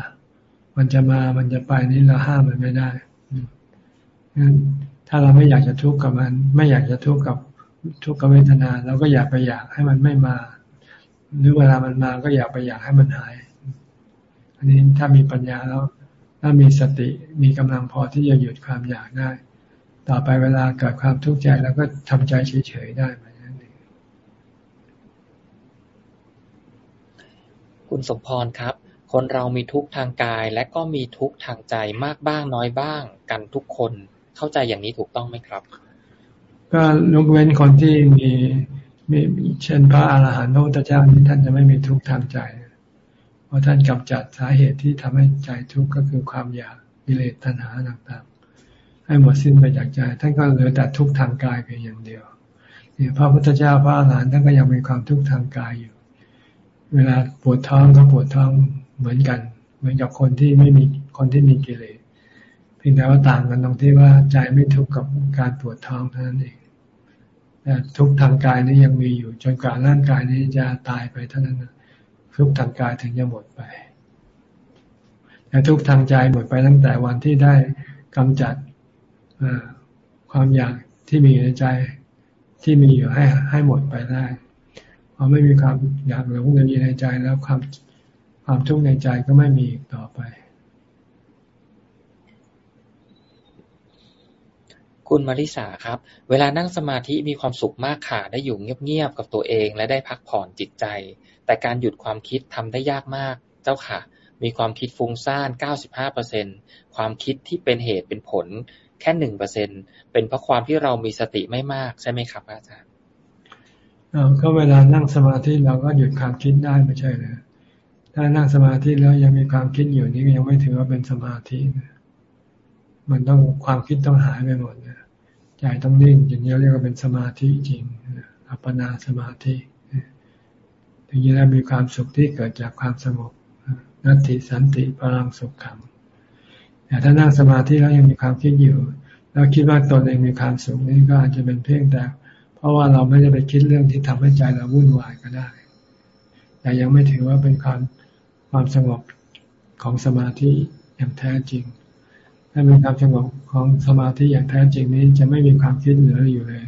มันจะมามันจะไปนี้เราห้ามมันไม่ได้งั้นถ้าเราไม่อยากจะทุกข์กับมัน ไม่อยากจะทุกข์กับทุกขเวทนาเราก็อยากไปอยากให้มันไม่มา หรือเวลามันมาก็อยากไปอยากให้มันหาย อันนี้ถ้ามีปัญญาแล้ว ถ้ามีสติมีกำลังพอที่จะหยุดความอยากได้ ต่อไปเวลาเกิดความทุกข์ใจแล้วก็ทำใจเฉยๆได้เหมอนนั้นเอง คุณสมพรครับ คนเรามีทุกข์ทางกาย และก็มีทุกข์ทางใจมากบ้างน้อยบ้าง กันทุกคน เข้าใจอย่างนี้ถูกต้องไหมครับ ก็ยกเว้นคนที่มีมีเช่นพระอาหารหันต์พระพุทธเจ้านี่ท่านจะไม่มีทุกข์ทางใจ เพราะท่านกำจัดสาเหตุที่ทำให้ใจทุกข์ก็คือความอยากกิเลสตัณหาต่างๆ ให้หมดสิ้นไปจากใจ ท่านก็เหลือแต่ทุกข์ทางกายเพียงอย่างเดียวเนี่ยพระพุทธเจ้าพระอาหารหันต์ท่านก็ยังมีความทุกข์ทางกายอยู่ เวลาปวดท้องก็ปวดท้องเหมือนกัน เหมือนกับคนที่ไม่มีคนที่มีกิเลสพียงแต่ว่าต่างกันตรงที่ว่าใจไม่ทุกข์กับการปวดท้องเท่านั้นเองแต่ทุกทางกายนี้ยังมีอยู่จนกว่าร่างกายนี้จะตายไปเท่านั้นทุกทางกายถึงจะหมดไปแต่ทุกทางใจหมดไปตั้งแต่วันที่ได้กำจัดความอยากที่มีในใจที่มีอยู่ให้ให้หมดไปได้ อไม่มีความอยากหลงในใจแล้วความความทุกข์ในใจก็ไม่มีอีกต่อไป คุณมาริสาครับ เวลานั่งสมาธิมีความสุขมากค่ะได้อยู่เงียบๆกับตัวเอง และได้พักผ่อนจิตใจ แต่การหยุดความคิดทำได้ยากมาก เจ้าค่ะ มีความคิดฟุ้งซ่าน 95%ความคิดที่เป็นเหตุเป็นผลแค่หนึ่งเปอร์เซ็นเป็นเพราะความที่เรามีสติไม่มากใช่ไหมครับอาจารย์ ก็เวลานั่งสมาธิเราก็หยุดความคิดได้ไม่ใช่เลยถ้านั่งสมาธิแล้วยังมีความคิดอยู่นี่ยังไม่ถือว่าเป็นสมาธิมันต้องความคิดต้องหายไปหมดนะใจต้องนิ่งอย่างนี้เรียกว่าเป็นสมาธิจริงอัปปนาสมาธิถึงจะได้มีความสุขที่เกิดจากความสงบนัตติสันติพลังสุขขังแต่ถ้านั่งสมาธิแล้วยังมีความคิดอยู่ แล้วคิดว่าตนเองมีความสุขนี่ก็อาจจะเป็นเพียงแต่ เพราะว่าเราไม่ได้ไปคิดเรื่องที่ทำให้ใจเราวุ่นวายก็ได้ แต่ยังไม่ถือว่าเป็นความความสงบของสมาธิอย่างแท้จริง ถ้ามีความสงบของสมาธิอย่างแท้จริงนี้จะไม่มีความคิดเหลืออยู่เลย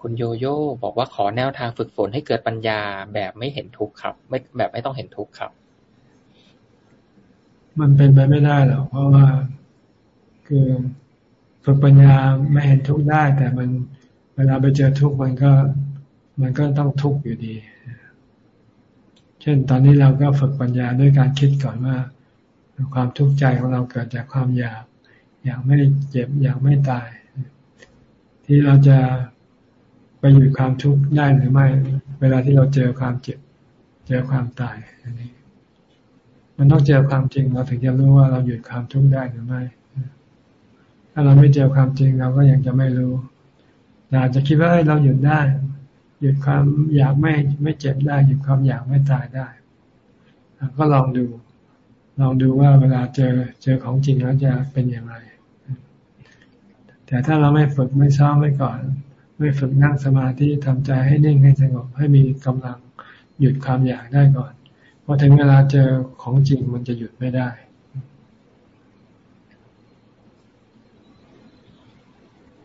คุณโยโย่บอกว่าขอแนวทางฝึกฝนให้เกิดปัญญาแบบไม่เห็นทุกข์ครับ ไม่แบบไม่ต้องเห็นทุกข์ครับ มันเป็นไปไม่ได้หรอกเพราะว่าคือ ฝึกปัญญาไม่เห็นทุกข์ได้ แต่มันเวลาไปเจอทุกข์มันก็ มันก็ต้องทุกข์อยู่ดี เช่นตอนนี้เราก็ฝึกปัญญาด้วยการคิดก่อนว่า ความทุกข์ใจของเราเกิดจากความอยากอยากไม่เจ็บอยากไม่ตาย ที่เราจะไปหยุดความทุกข์ได้หรือไม่ เวลาที่เราเจอความเจ็บ เจอความตายอันนี้ มันต้องเจอความจริงเราถึงจะรู้ว่าเราหยุดความทุกข์ได้หรือไม่ ถ้าเราไม่เจอความจริงเราก็ยังจะไม่รู้อาจจะคิดว่าเราหยุดได้ หยุดความอยากไม่ไม่เจ็บได้ หยุดความอยากไม่ตายได้ ก็ลองดู ลองดูว่าเวลาเจอเจอของจริงแล้วจะเป็นอย่างไร แต่ถ้าเราไม่ฝึกไม่ซ้อมไว้ก่อน ไม่ฝึกนั่งสมาธิทำใจให้นิ่งให้สงบให้มีกำลังหยุดความอยากได้ก่อนพอถึงเวลาเจอของจริงมันจะหยุดไม่ได้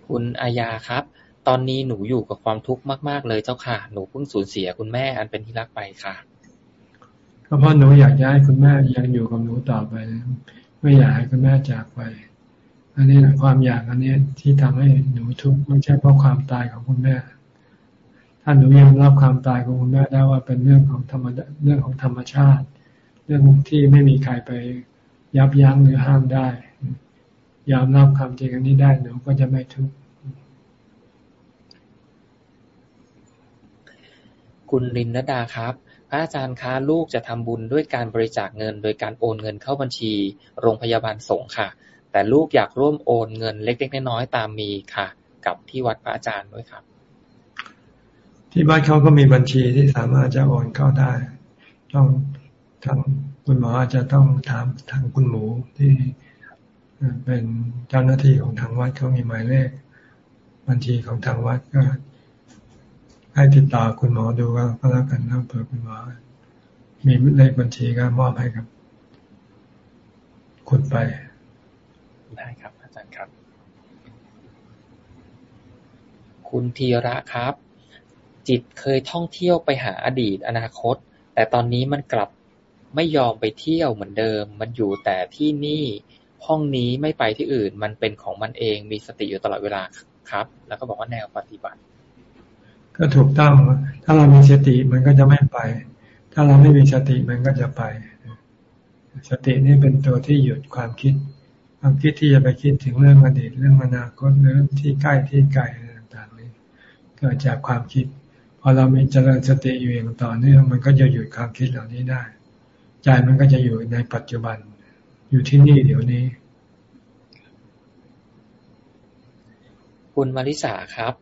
คุณอาญาครับ ตอนนี้หนูอยู่กับความทุกข์มาก ๆ เลยเจ้าค่ะ หนูเพิ่งสูญเสียคุณแม่อันเป็นที่รักไปค่ะ ก็เพราะหนูอยากย้ายคุณแม่ยังอยู่กับหนูต่อไป ไม่อยากให้คุณแม่จากไป อันนี้ความอยากอันนี้ที่ทำให้หนูทุกข์ไม่ใช่เพราะความตายของคุณแม่ ถ้าหนูยังรับความตายของคุณแม่ได้ว่าเป็นเรื่องของธรรมเรื่องของธรรมชาติ เรื่องที่ไม่มีใครไปยับยั้งหรือห้ามได้ ยอมรับความจริงอันนี้ได้หนูก็จะไม่ทุกข์คุณลินนดาครับพระอาจารย์คะลูกจะทำบุญด้วยการบริจาคเงิน โดยการโอนเงินเข้าบัญชี โรงพยาบาลสงฆ์ค่ะ แต่ลูกอยากร่วมโอนเงินเล็กๆน้อยๆตามมีค่ะ กับที่วัดพระอาจารย์ด้วยครับ ที่บ้านเขาก็มีบัญชีที่สามารถจะโอนเข้าได้ ต้องทางคุณหมออาจจะต้องถามทางคุณหมูที่ เป็นเจ้าหน้าที่ของทางวัดเขามีหมายเลข บัญชีของทางวัดก็ ให้ติดต่อคุณหมอดูก็แล้วกันนะเผื่อคุณหมอมีเลขบัญชีก็มอบให้ครับคุณไป ได้ครับ อาจารย์ครับ คุณธีระครับ จิตเคยท่องเที่ยวไปหาอดีตอนาคต แต่ตอนนี้มันกลับไม่ยอมไปเที่ยวเหมือนเดิม มันอยู่แต่ที่นี่ ห้องนี้ไม่ไปที่อื่น มันเป็นของมันเองมีสติอยู่ตลอดเวลาครับ แล้วก็บอกว่าแนวปฏิบัติ ก็ถูกต้อง ถ้าเรามีสติมันก็จะไม่ไป ถ้าเราไม่มีสติมันก็จะไป สตินี่เป็นตัวที่หยุดความคิด ความคิดที่จะไปคิดถึงเรื่องอดีตเรื่องอนาคตเรื่องที่ใกล้ที่ไกลต่างๆนี้เกิดจากความคิดพอเรามีเจริญสติอยู่อย่างต่อเนื่องมันก็จะหยุดความคิดเหล่านี้ได้ใจมันก็จะอยู่ในปัจจุบัน อยู่ที่นี่เดี๋ยวนี้ คุณมาริสาครับ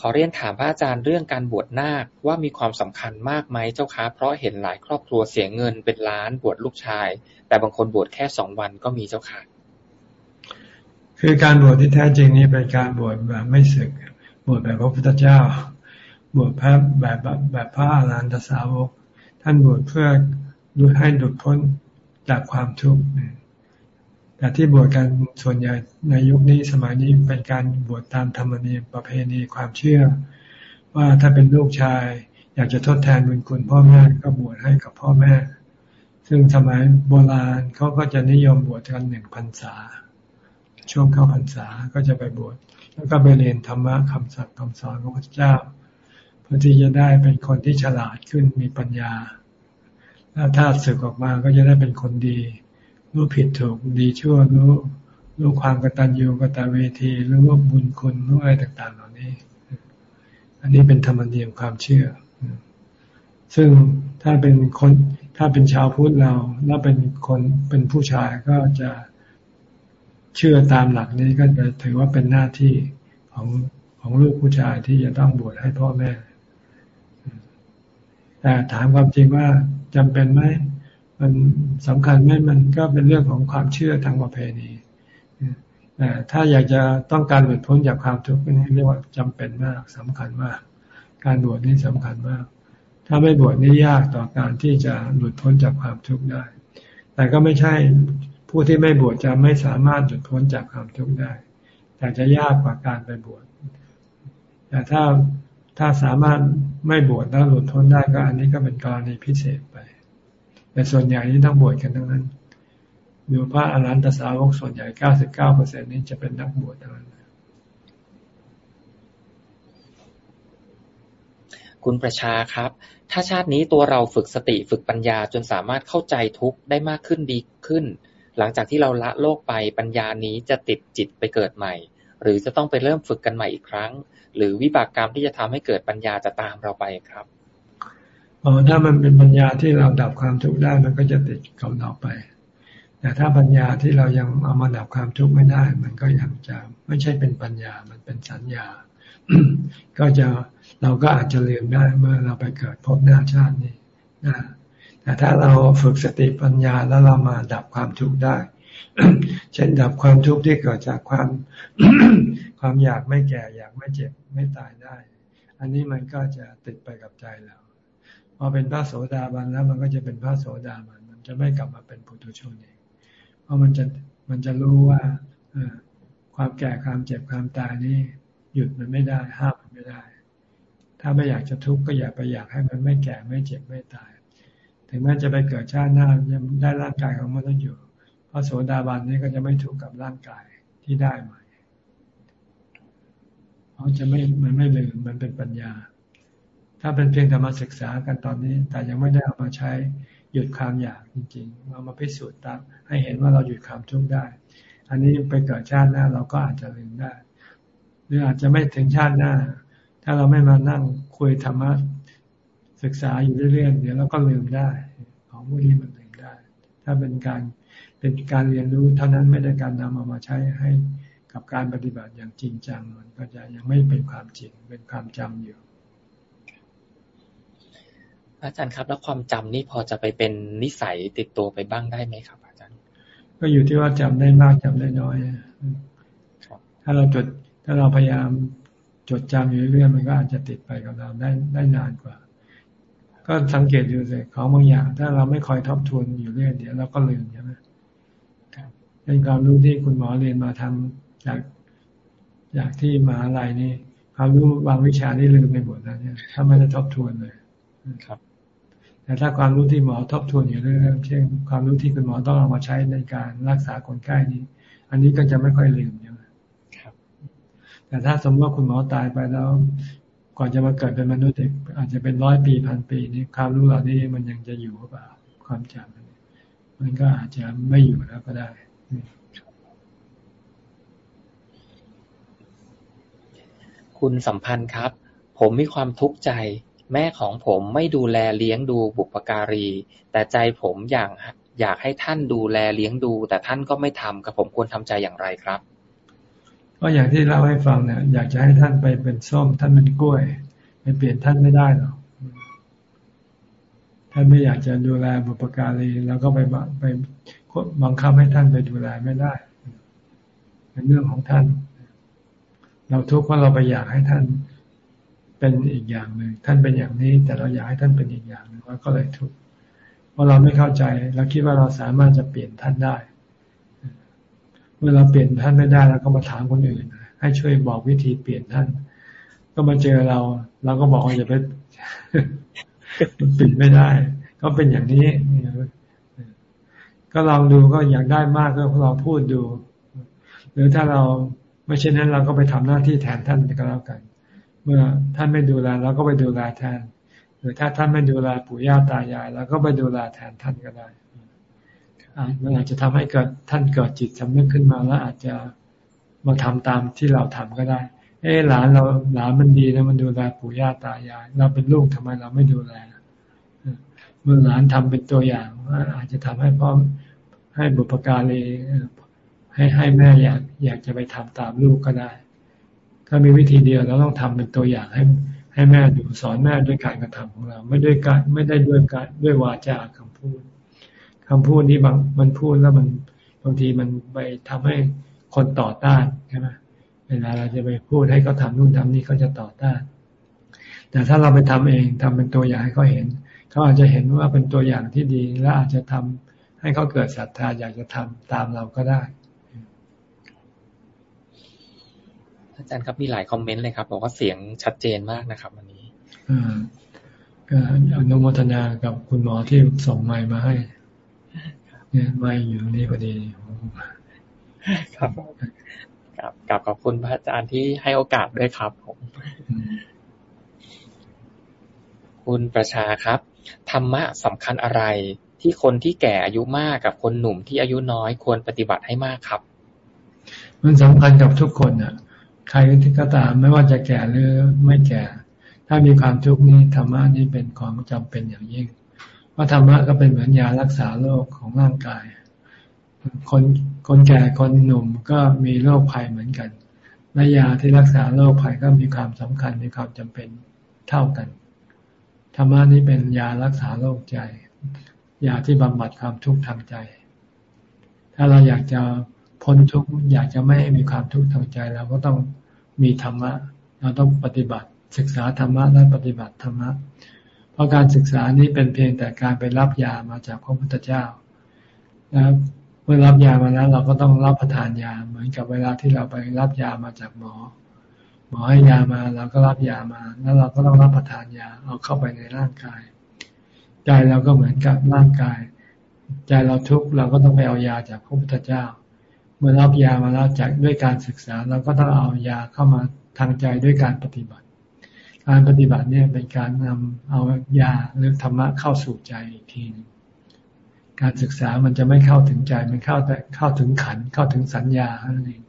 ขอเรียนถามพระอาจารย์เรื่องการบวชนาคว่ามีความสำคัญมากไหมเจ้าคะเพราะเห็นหลายครอบครัวเสียเงินเป็นล้านบวชลูกชาย แต่บางคนบวชแค่สองวันก็มีเจ้าค่ะ คือการบวชที่แท้จริงนี้เป็นการบวชแบบไม่สึกบวชแบบพระพุทธเจ้า บวชพระแบบแบบแบบพระอรหันตสาวก ท่านบวชเพื่อดูให้หลุดพ้นจากความทุกข์ แต่ที่บวชกันส่วนใหญ่ในยุคนี้สมัยนี้เป็นการบวชตามธรรมเนียมประเพณีความเชื่อ ว่าถ้าเป็นลูกชาย อยากจะทดแทนบุญคุณพ่อแม่ก็บวชให้กับพ่อแม่ ซึ่งสมัยโบราณเขาก็จะนิยมบวชกันหนึ่งพรรษา ช่วงเข้าพรรษาก็จะไปบวชแล้วก็ไปเรียนธรรมะคำสั่งคำสอนของพระเจ้าเพื่อที่จะได้เป็นคนที่ฉลาดขึ้นมีปัญญา แล้วถ้าสึกออกมาก็จะได้เป็นคนดี รู้ผิดถูกดีชั่วรู้รู้ความกตัญญูกตเวทีรู้ว่าบุญคุณรู้อะไรต่างๆ เหล่านี้ อันนี้เป็นธรรมเนียมความเชื่อ ซึ่งถ้าเป็นคนถ้าเป็นชาวพุทธเราแล้วเป็นคนเป็นผู้ชายก็จะเชื่อตามหลักนี้ก็จะถือว่าเป็นหน้าที่ของของลูกผู้ชายที่จะต้องบวชให้พ่อแม่ แต่ถามความจริงว่าจำเป็นไหม มันสำคัญไหมมันก็เป็นเรื่องของความเชื่อทางประเพณีแต่ถ้าอยากจะต้องการหลุดพ้นจากความทุกข์นี่เรียกว่าจำเป็นมากสำคัญมาก การบวชนี่สำคัญมาก ถ้าไม่บวชนี่ยากต่อการที่จะหลุดพ้นจากความทุกข์ได้ แต่ก็ไม่ใช่ผู้ที่ไม่บวชจะไม่สามารถหลุดพ้นจากความทุกข์ได้ แต่จะยากกว่าการไปบวช แต่ถ้าถ้าสามารถไม่บวชแล้วหลุดพ้นได้ก็อันนี้ก็เป็นกรณีพิเศษไป แต่ส่วนใหญ่นี่ต้องบวชกันทั้งนั้น ดูพระอรหันตสาวกส่วนใหญ่เก้าสิบเก้าเปอร์เซ็นนี้จะเป็นนักบวชทั้งนั้นคุณประชาครับ ถ้าชาตินี้ตัวเราฝึกสติฝึกปัญญาจนสามารถเข้าใจทุกข์ได้มากขึ้นดีขึ้น หลังจากที่เราละโลกไปปัญญานี้จะติดจิตไปเกิดใหม่ หรือจะต้องไปเริ่มฝึกกันใหม่อีกครั้ง หรือวิบากกรรมที่จะทำให้เกิดปัญญาจะตามเราไปครับ อ๋อถ้ามันเป็นปัญญาที่เราดับความทุกข์ได้มันก็จะติดกับเราไป แต่ถ้าปัญญาที่เรายังเอามาดับความทุกข์ไม่ได้ มันก็ยังจะไม่ใช่เป็นปัญญา มันเป็นสัญญา ก็จะเราก็อาจจะลืมได้เมื่อเราไปเกิดพบหน้าชาตินี้นะแต่ถ้าเราฝึกสติปัญญาแล้วเรามาดับความทุกข์ได้ เช่นดับความทุกข์ที่เกิดจากความความอยากไม่แก่อยากไม่เจ็บไม่ตายได้ อันนี้มันก็จะติดไปกับใจเรา อเป็นพระโสดาบันแล้วมันก็จะเป็นพระโสดาบันมันจะไม่กลับมาเป็นปุถุชนเองเพราะมันจะมันจะรู้ว่าความแก่ความเจ็บความตายนี่หยุดมันไม่ได้ห้ามมันไม่ได้ ถ้าไม่อยากจะทุกข์ก็อย่าไปอยากให้มันไม่แก่ไม่เจ็บไม่ตาย ถึงแม้จะไปเกิดชาติหน้ายังได้ร่างกายของมันต้องอยู่พระโสดาบันนี่ก็จะไม่ทุกข์กับร่างกายที่ได้ใหม่เขาจะไม่มันไม่ลืมมันเป็นปัญญา ถ้าเป็นเพียงแต่มาศึกษากันตอนนี้ แต่ยังไม่ได้เอามาใช้หยุดความอยากจริงๆเรามาพิสูจน์ตามให้เห็นว่าเราหยุดความทุกข์ได้ อันนี้ไปเกิดชาติหน้าเราก็อาจจะลืมได้ หรืออาจจะไม่ถึงชาติหน้า ถ้าเราไม่มานั่งคุยธรรมะศึกษาอยู่เรื่อยๆเดี๋ยวเราก็ลืมได้ ของพวกนี้มันลืมได้ ถ้าเป็นการเป็นการเรียนรู้เท่านั้นไม่ได้การนำเอามาใช้ให้กับการปฏิบัติอย่างจริงจังมันก็จะยังไม่เป็นความจริงเป็นความจำอยู่ อาจารย์ครับ แล้วความจำนี่พอจะไปเป็นนิสัยติดตัวไปบ้างได้ไหมครับ อาจารย์ ก็อยู่ที่ว่าจำได้มากจำได้น้อยถ้าเราจดถ้าเราพยายามจดจำอยู่เรื่อยมันก็อาจจะติดไปกับเราได้ได้นานกว่า ก็สังเกตดูสิของบางอย่าง ถ้าเราไม่คอยทบทวนอยู่เรื่อยเดี๋ยวเราก็ลืมใช่ไหมเป็นความรู้ที่คุณหมอเรียนมาทำจากจากที่มหาลัยนี่ความรู้บางวิชานี่ลืมไปหมดแล้วเนี่ยถ้าไม่ได้ทบทวนเลยครับ แต่ถ้าความรู้ที่หมอทบทวนอยู่เรื่อยๆเช่นความรู้ที่คุณหมอต้องเอามาใช้ในการรักษาคนไข้นี้ อันนี้ก็จะไม่ค่อยลืมใช่ไหมครับ แต่ถ้าสมมติว่าคุณหมอตายไปแล้ว ก่อนจะมาเกิดเป็นมนุษย์อาจจะเป็นร้อยปีพันปีนี้ความรู้เหล่านี้มันยังจะอยู่หรือเปล่าความจำมันก็อาจจะไม่อยู่แล้วก็ได้คุณสัมพันธ์ครับ ผมมีความทุกข์ใจ แม่ของผมไม่ดูแลเลี้ยงดูบุปการี แต่ใจผมอยากอยากให้ท่านดูแลเลี้ยงดู แต่ท่านก็ไม่ทำกับผมควรทำใจอย่างไรครับ ก็อย่างที่เล่าให้ฟังเนี่ยอยากจะให้ท่านไปเป็นส้ม ท่านเป็นกล้วยไปเปลี่ยนท่านไม่ได้หรอกท่านไม่อยากจะดูแลบุปการีแล้วก็ไปไปบังคับให้ท่านไปดูแลไม่ได้ เป็นเรื่องของท่าน เราทุกข์เพราะเราไปอยากให้ท่าน เป็นอีกอย่างหนึ่งท่านเป็นอย่างนี้ แต่เราอยากให้ท่านเป็นอีกอย่างหนึ่งเราก็เลยทุกข์เพราะเราไม่เข้าใจเราคิดว่าเราสามารถจะเปลี่ยนท่านได้ เมื่อเราเปลี่ยนท่านไม่ได้เราก็มาถามคนอื่นให้ช่วยบอกวิธีเปลี่ยนท่าน ก็มาเจอเรา เราก็บอกว่าอย่าไปมันปิดไม่ได้ ก็เป็นอย่างนี้ ก็ลองดูก็อยากได้มากก็ลองพูดดู หรือถ้าเราไม่เช่นนั้นเราก็ไปทำหน้าที่แทนท่านก็แล้วกัน เมื่อท่านไม่ดูแลเราก็ไปดูแลแทน หรือถ้าท่านไม่ดูแลปู่ย่าตายายเราก็ไปดูแลแทนท่านก็ได้มันอาจจะทำให้เกิดท่านเกิดจิตสำนึกขึ้นมาแล้วอาจจะมาทำตามที่เราทำก็ได้ เออหลานเราหลานมันดีนะมันดูแลปู่ย่าตายาย เราเป็นลูกทำไมเราไม่ดูแลเมื่อหลานทำเป็นตัวอย่างอาจจะทำให้พ่อให้บุปการีให้ให้แม่อยากอยากจะไปทำตามลูกก็ได้ ถ้ามีวิธีเดียวเราต้องทำเป็นตัวอย่างให้ให้แม่ดูสอนแม่ด้วยการกระทำของเรา ไม่ด้วยการไม่ได้ด้วยการด้วยวาจาคำพูดคำพูดนี้บางมันพูดแล้วมันบางทีมันไปทำให้คนต่อต้านใช่ไหมเวลาเราจะไปพูดให้เขาทานู่นทำนี่เขาจะต่อต้าน แต่ถ้าเราไปทำเองทำเป็นตัวอย่างให้เขาเห็น เขาอาจจะเห็นว่าเป็นตัวอย่างที่ดีและอาจจะทำให้เขาเกิดศรัทธาอยากจะทำตามเราก็ได้ อาจารย์ครับมีหลายคอมเมนต์เลยครับ บอกว่าเสียงชัดเจนมากนะครับวันนี้ก็อนุโมทนากับคุณหมอที่ส่งไมค์มาให้ เนี่ยไมค์อยู่นี่พอดีครับกับกับขอบคุณพระอาจารย์ที่ให้โอกาสด้วยครับผม คุณประชาครับ ธรรมะสำคัญอะไรที่คนที่แก่อายุมากกับคนหนุ่มที่อายุน้อยควรปฏิบัติให้มากครับ มันสำคัญกับทุกคนอะ ใครที่ก็ตาม ไม่ว่าจะแก่หรือไม่แก่ ถ้ามีความทุกข์นี้ธรรมะนี้เป็นของจำเป็นอย่างยิ่งเพราะธรรมะก็เป็นเหมือนยารักษาโรคของร่างกาย คนคนแก่คนหนุ่มก็มีโรคภัยเหมือนกันและยาที่รักษาโรคภัยก็มีความสำคัญมีความจำเป็นเท่ากันธรรมะนี้เป็นยารักษาโรคใจ ยาที่บำบัดความทุกข์ทางใจ ถ้าเราอยากจะพ้นทุกข์อยากจะไม่ให้มีความทุกข์ทางใจเราก็ต้อง มีธรรมะ เราต้องปฏิบัติ ศึกษาธรรมะและปฏิบัติธรรมะ เพราะการศึกษานี้เป็นเพียงแต่การไปรับยามาจากพระพุทธเจ้าแล้วเมื่อรับยามาแล้วเราก็ต้องรับประทานยาเหมือนกับเวลาที่เราไปรับยามาจากหมอ หมอให้ยามาเราก็รับยามา แล้วเราก็ต้องรับประทานยาเอาเข้าไปในร่างกาย ใจเราก็เหมือนกับร่างกาย ใจเราทุกข์เราก็ต้องไปเอายาจากพระพุทธเจ้า มื่อรับยามาแล้วจากด้วยการศึกษาเราก็ต้องเอายาเข้ามาทางใจด้วยการปฏิบัติ การปฏิบัติเนี่ยเป็นการนำเอายาหรือธรรมะเข้าสู่ใจอีกทีนึงการศึกษามันจะไม่เข้าถึงใจมันเข้าแต่เข้าถึงขันเข้าถึงสัญญานั่นเอง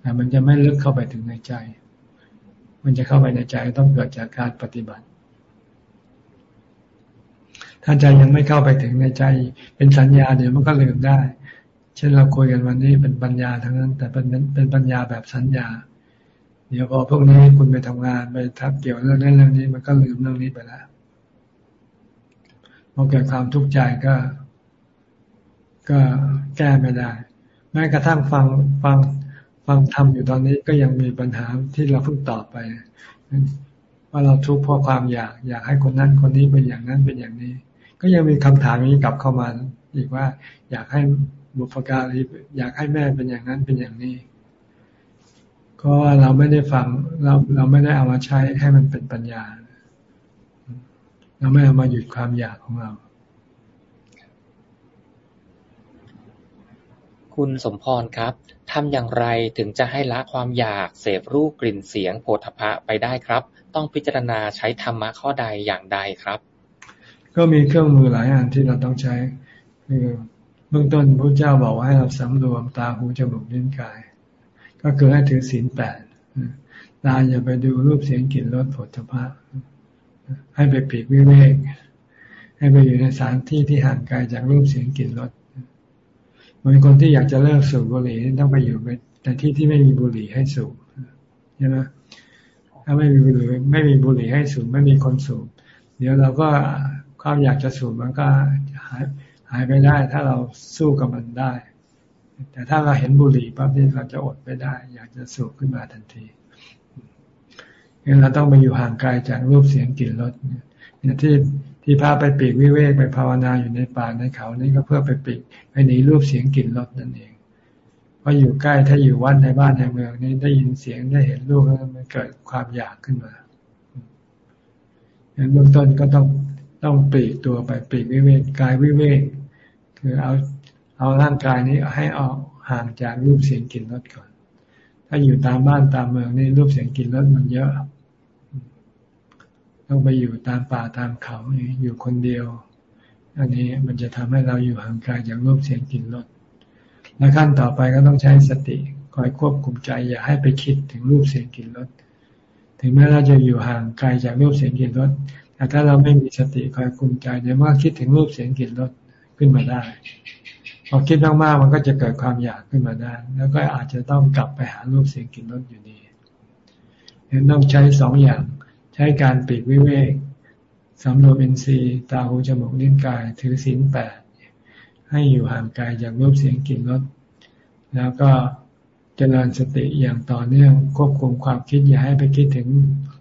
แต่มันจะไม่ลึกเข้าไปถึงในใจ มันจะเข้าไปในใจต้องเกิดจากการปฏิบัติ ถ้าใจยังไม่เข้าไปถึงในใจ เป็นสัญญาเดี๋ยวมันก็ลืมได้ เช่นเราคุยกันวันนี้เป็นปัญญาทั้งนั้น แต่เป็นเป็นปัญญาแบบสัญญา เดี๋ยวพอพวกนี้คุณไปทำงานไปทับเกี่ยวเรื่องนั้นเรื่องนี้ มันก็ลืมเรื่องนี้ไปแล้วพอเกิดความทุกข์ใจก็ ก็แก้ไม่ได้ แม้กระทั่งฟังฟังฟังทำอยู่ตอนนี้ก็ยังมีปัญหาที่เราเพิ่งตอบไป ว่าเราทุกข์เพราะความอยาก อยากให้คนนั้นคนนี้เป็นอย่างนั้นเป็นอย่างนี้ ก็ยังมีคำถามนี้กลับเข้ามาอีกว่า อยากให้ บุพการีอยากให้แม่เป็นอย่างนั้นเป็นอย่างนี้ก็ว่าเราไม่ได้ฟังเราเราไม่ได้เอามาใช้ให้มันเป็นปัญญา เราไม่เอามาหยุดความอยากของเรา คุณสมพรครับทำอย่างไรถึงจะให้ละความอยากเสพรูปกลิ่นเสียงโผฏฐะไปได้ครับ ต้องพิจารณาใช้ธรรมะข้อใดอย่างใดครับ ก็มีเครื่องมือหลายอันที่เราต้องใช้คือเบื้องต้นพระเจ้าบอกว่าให้เราสำรวมตาหูจมูกลิ้นกาย ก็คือให้ถือศีลแปดตาอย่าไปดูรูปเสียงกลิ่นรสผลพะให้ไปปีกวิเวก ให้ไปอยู่ในสถานที่ที่ห่างไกลจากรูปเสียงกลิ่นรสเหมือนคนที่อยากจะเลิกสูบบุหรี่ต้องไปอยู่ในที่ที่ไม่มีบุหรี่ให้สูบใช่ไหมถ้าไม่มีบุหรี่ไม่มีบุหรี่ให้สูบไม่มีคนสูบ เดี๋ยวเราก็ความอยากจะสูบมันก็หายายไปได้ถ้าเราสู้กับมันได้ แต่ถ้าเราเห็นบุหรี่ปั๊บนี่เราจะอดไม่ได้ อยากจะสูบขึ้นมาทันทีงั้นเราต้องไปอยู่ห่างไกลจากรูปเสียงกลิ่นรสเนี่ยที่ที่พาไปปีกวิเวกไปภาวนาอยู่ในป่าในเขานี่ก็เพื่อไปปีกไปหนีรูปเสียงกลิ่นรสนั่นเองเพราะอยู่ใกล้ถ้าอยู่วัดในบ้านในเมืองนี่ได้ยินเสียงได้เห็นรูปแล้วมันเกิดความอยากขึ้นมาอย่างเบื้องต้นก็ต้องต้องปีกตัวไปปีกวิเวกกายวิเวก คือเอาเอาร่างกายนี้ให้ออกห่างจากรูปเสียงกลิ่นรสก่อน ถ้าอยู่ตามบ้านตามเมืองนี่รูปเสียงกลิ่นรสมันเยอะ ต้องไปอยู่ตามป่าตามเขาอยู่คนเดียว อันนี้มันจะทำให้เราอยู่ห่างไกลจากรูปเสียงกลิ่นรสและขั้นต่อไปก็ต้องใช้สติคอยควบคุมใจ อย่าให้ไปคิดถึงรูปเสียงกลิ่นรสถึงแม้เราจะอยู่ห่างไกลจากรูปเสียงกลิ่นรสแต่ถ้าเราไม่มีสติคอยคุมใจเดี๋ยวเมื่อคิดถึงรูปเสียงกลิ่นรส ขึ้นมาได้ พอคิดมากๆมันก็จะเกิดความอยากขึ้นมาได้ แล้วก็อาจจะต้องกลับไปหารูปเสียงกลิ่นรสอยู่ดีต้องใช้สองอย่าง ใช้การปีกวิเวกสำรวมอินทรีย์ตาหูจมูกลิ้นกาย ถือศีลแปดให้อยู่ห่างไกลจากรูปเสียงกลิ่นรสแล้วก็เจริญสติอย่างต่อเนื่องควบคุมความคิดอย่าให้ไปคิดถึง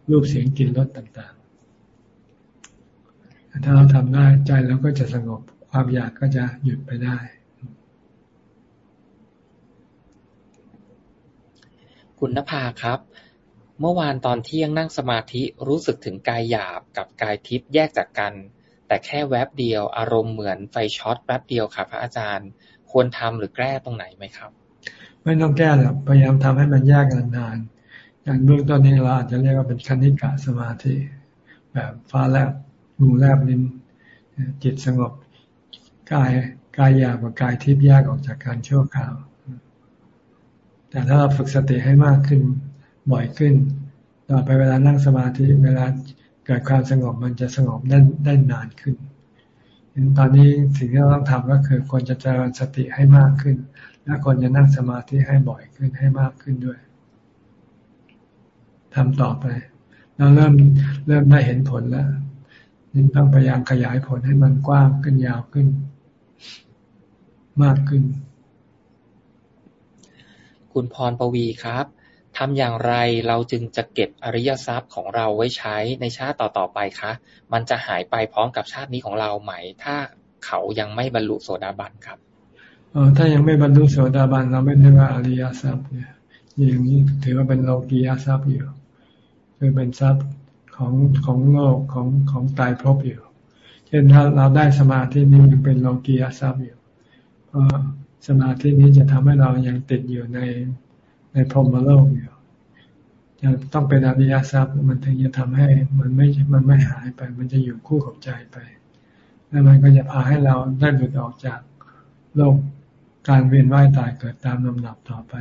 รูปเสียงกลิ่นรสต่างๆ ถ้าเราทำได้ใจเราก็จะสงบ ความอยากก็จะหยุดไปได้ คุณนภาครับ เมื่อวานตอนเที่ยงนั่งสมาธิรู้สึกถึงกายหยาบกับกายทิพย์แยกจากกัน แต่แค่แวบเดียวอารมณ์เหมือนไฟช็อตแป๊บเดียวค่ะพระอาจารย์ควรทำหรือแก้ตรงไหนไหมครับ ไม่ต้องแก้หรอกพยายามทำให้มันแยกกันนานอย่างเบื้องต้นนี้เราอาจจะเรียกว่าเป็นคณิกะสมาธิ แบบฟ้าแลบงูแลบลิ้นจิตสงบ กายกายหยาบกับกายทิพย์แยกออกจากการชั่วคราว แต่ถ้าเราฝึกสติให้มากขึ้นบ่อยขึ้น ต่อไปเวลานั่งสมาธิเวลาเกิดความสงบมันจะสงบได้ได้นานขึ้นตอนนี้สิ่งที่เราต้องทำก็คือควรจะเจริญสติให้มากขึ้น และควรจะนั่งสมาธิให้บ่อยขึ้นให้มากขึ้นด้วยทำต่อไปเราเริ่มเริ่มได้เห็นผลแล้วนี่ต้องพยายามขยายผลให้มันกว้างขึ้นยาวขึ้น มากขึ้น คุณพรปวีครับทำอย่างไรเราจึงจะเก็บอริยทรัพย์ของเราไว้ใช้ในชาติต่อๆไปคะ มันจะหายไปพร้อมกับชาตินี้ของเราไหม ถ้าเขายังไม่บรรลุโสดาบันครับออถ้ายังไม่บรรลุโสดาบันเราไม่เรียกว่าอริยทรัพย์เนี่ยอย่างนี้ถือว่าเป็นโลกียทรัพย์อยู่คือเป็นทรัพย์ของของโลกของของตายภพอยู่เช่นถ้าเราได้สมาธินี้ยังเป็นโลกียทรัพย์อยู่เพราะสมาธินี้จะทำให้เรายังติดอยู่ในในพรหมโลกอยู่จะต้องเป็นอริยทรัพย์มันถึงจะทำให้มันไม่มันไม่หายไป มันจะอยู่คู่กับใจไป แล้วมันก็จะพาให้เราได้หลุดออกจากโลกการเวียนว่ายตายเกิดตามลำดับต่อไป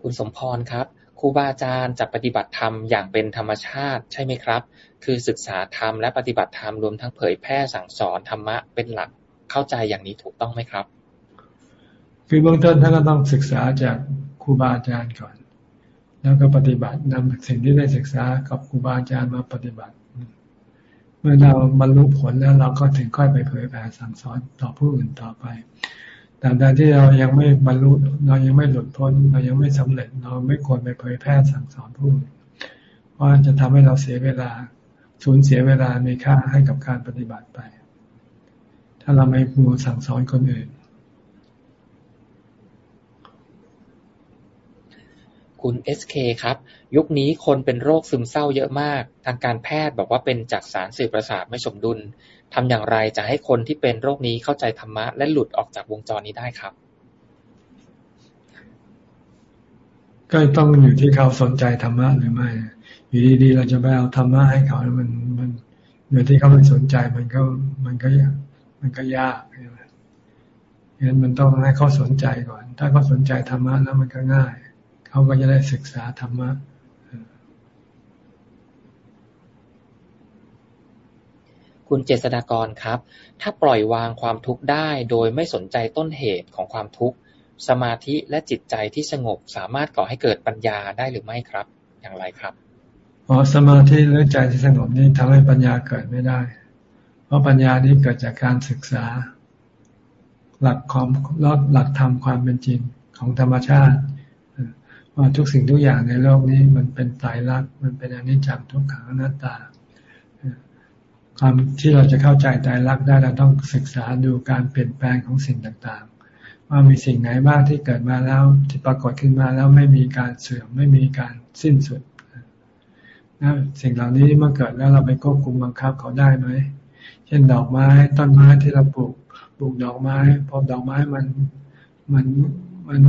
คุณสมพรครับ ครูบาอาจารย์จะปฏิบัติธรรมอย่างเป็นธรรมชาติใช่ไหมครับ คือศึกษาธรรมและปฏิบัติธรรมรวมทั้งเผยแพร่สั่งสอนธรรมะเป็นหลักเข้าใจอย่างนี้ถูกต้องไหมครับ คือเบื้องต้นท่านก็ต้องศึกษาจากครูบาอาจารย์ก่อน แล้วก็ปฏิบัตินำสิ่งที่ได้ศึกษากับครูบาอาจารย์มาปฏิบัติ เมื่อเราบรรลุผลแล้วเราก็ถึงค่อยไปเผยแผ่สั่งสอนต่อผู้อื่นต่อไป แต่ใดที่เรายังไม่บรรลุเรายังไม่หลุดพ้น เรายังไม่สำเร็จ เราไม่ควรไปเผยแพร่สั่งสอนผู้เพราจะทำให้เราเสียเวลาสูญเสียเวลามีค่าให้กับการปฏิบัติไป ถ้าเราไม่มูสั่งสอนคนอื่น คุณเอสเคครับ ยุคนี้คนเป็นโรคซึมเศร้าเยอะมาก ทางการแพทย์บอกว่าเป็นจากสารสื่อประสาทไม่สมดุล ทำอย่างไรจะให้คนที่เป็นโรคนี้เข้าใจธรรมะ และหลุดออกจากวงจรนี้ได้ครับ ก็ต้องอยู่ที่เขาสนใจธรรมะหรือไม่ อยู่ดีๆเราจะไปเอาธรรมะให้เขามันมันโดยที่เขาไม่สนใจมันก็มันก็ยากมันก็ยากใช่ไหมงั้นมันต้องให้เขาสนใจก่อน ถ้าเขาสนใจธรรมะแล้วมันก็ง่าย เขาก็จะได้ศึกษาธรรมะ คุณเจษดากรครับ ถ้าปล่อยวางความทุกข์ได้โดยไม่สนใจต้นเหตุของความทุกข์ สมาธิและจิตใจที่สงบสามารถก่อให้เกิดปัญญาได้หรือไม่ครับ อย่างไรครับ อ๋อ สมาธิหรือใจที่สงบนี่ทำให้ปัญญาเกิดไม่ได้ เพราะปัญญานี้เกิดจากการศึกษา หลักความหลักธรรมความเป็นจริงของธรรมชาติว่าทุกสิ่งทุกอย่างในโลกนี้มันเป็นตายรักมันเป็นอนิจจังทุกขังอนัตตา ความที่เราจะเข้าใจใจรักได้เราต้องศึกษาดูการเปลี่ยนแปลงของสิ่งต่างๆ ว่ามีสิ่งไหนบ้างที่เกิดมาแล้วที่ปรากฏขึ้นมาแล้วไม่มีการเสื่อมไม่มีการสิ้นสุดนะสิ่งเหล่านี้เมื่อเกิดแล้วเราไปควบคุมบังคับเขาได้ไหมเช่นดอกไม้ต้นไม้ที่เราปลูกปลูกดอกไม้พอดอกไม้มันมันมัน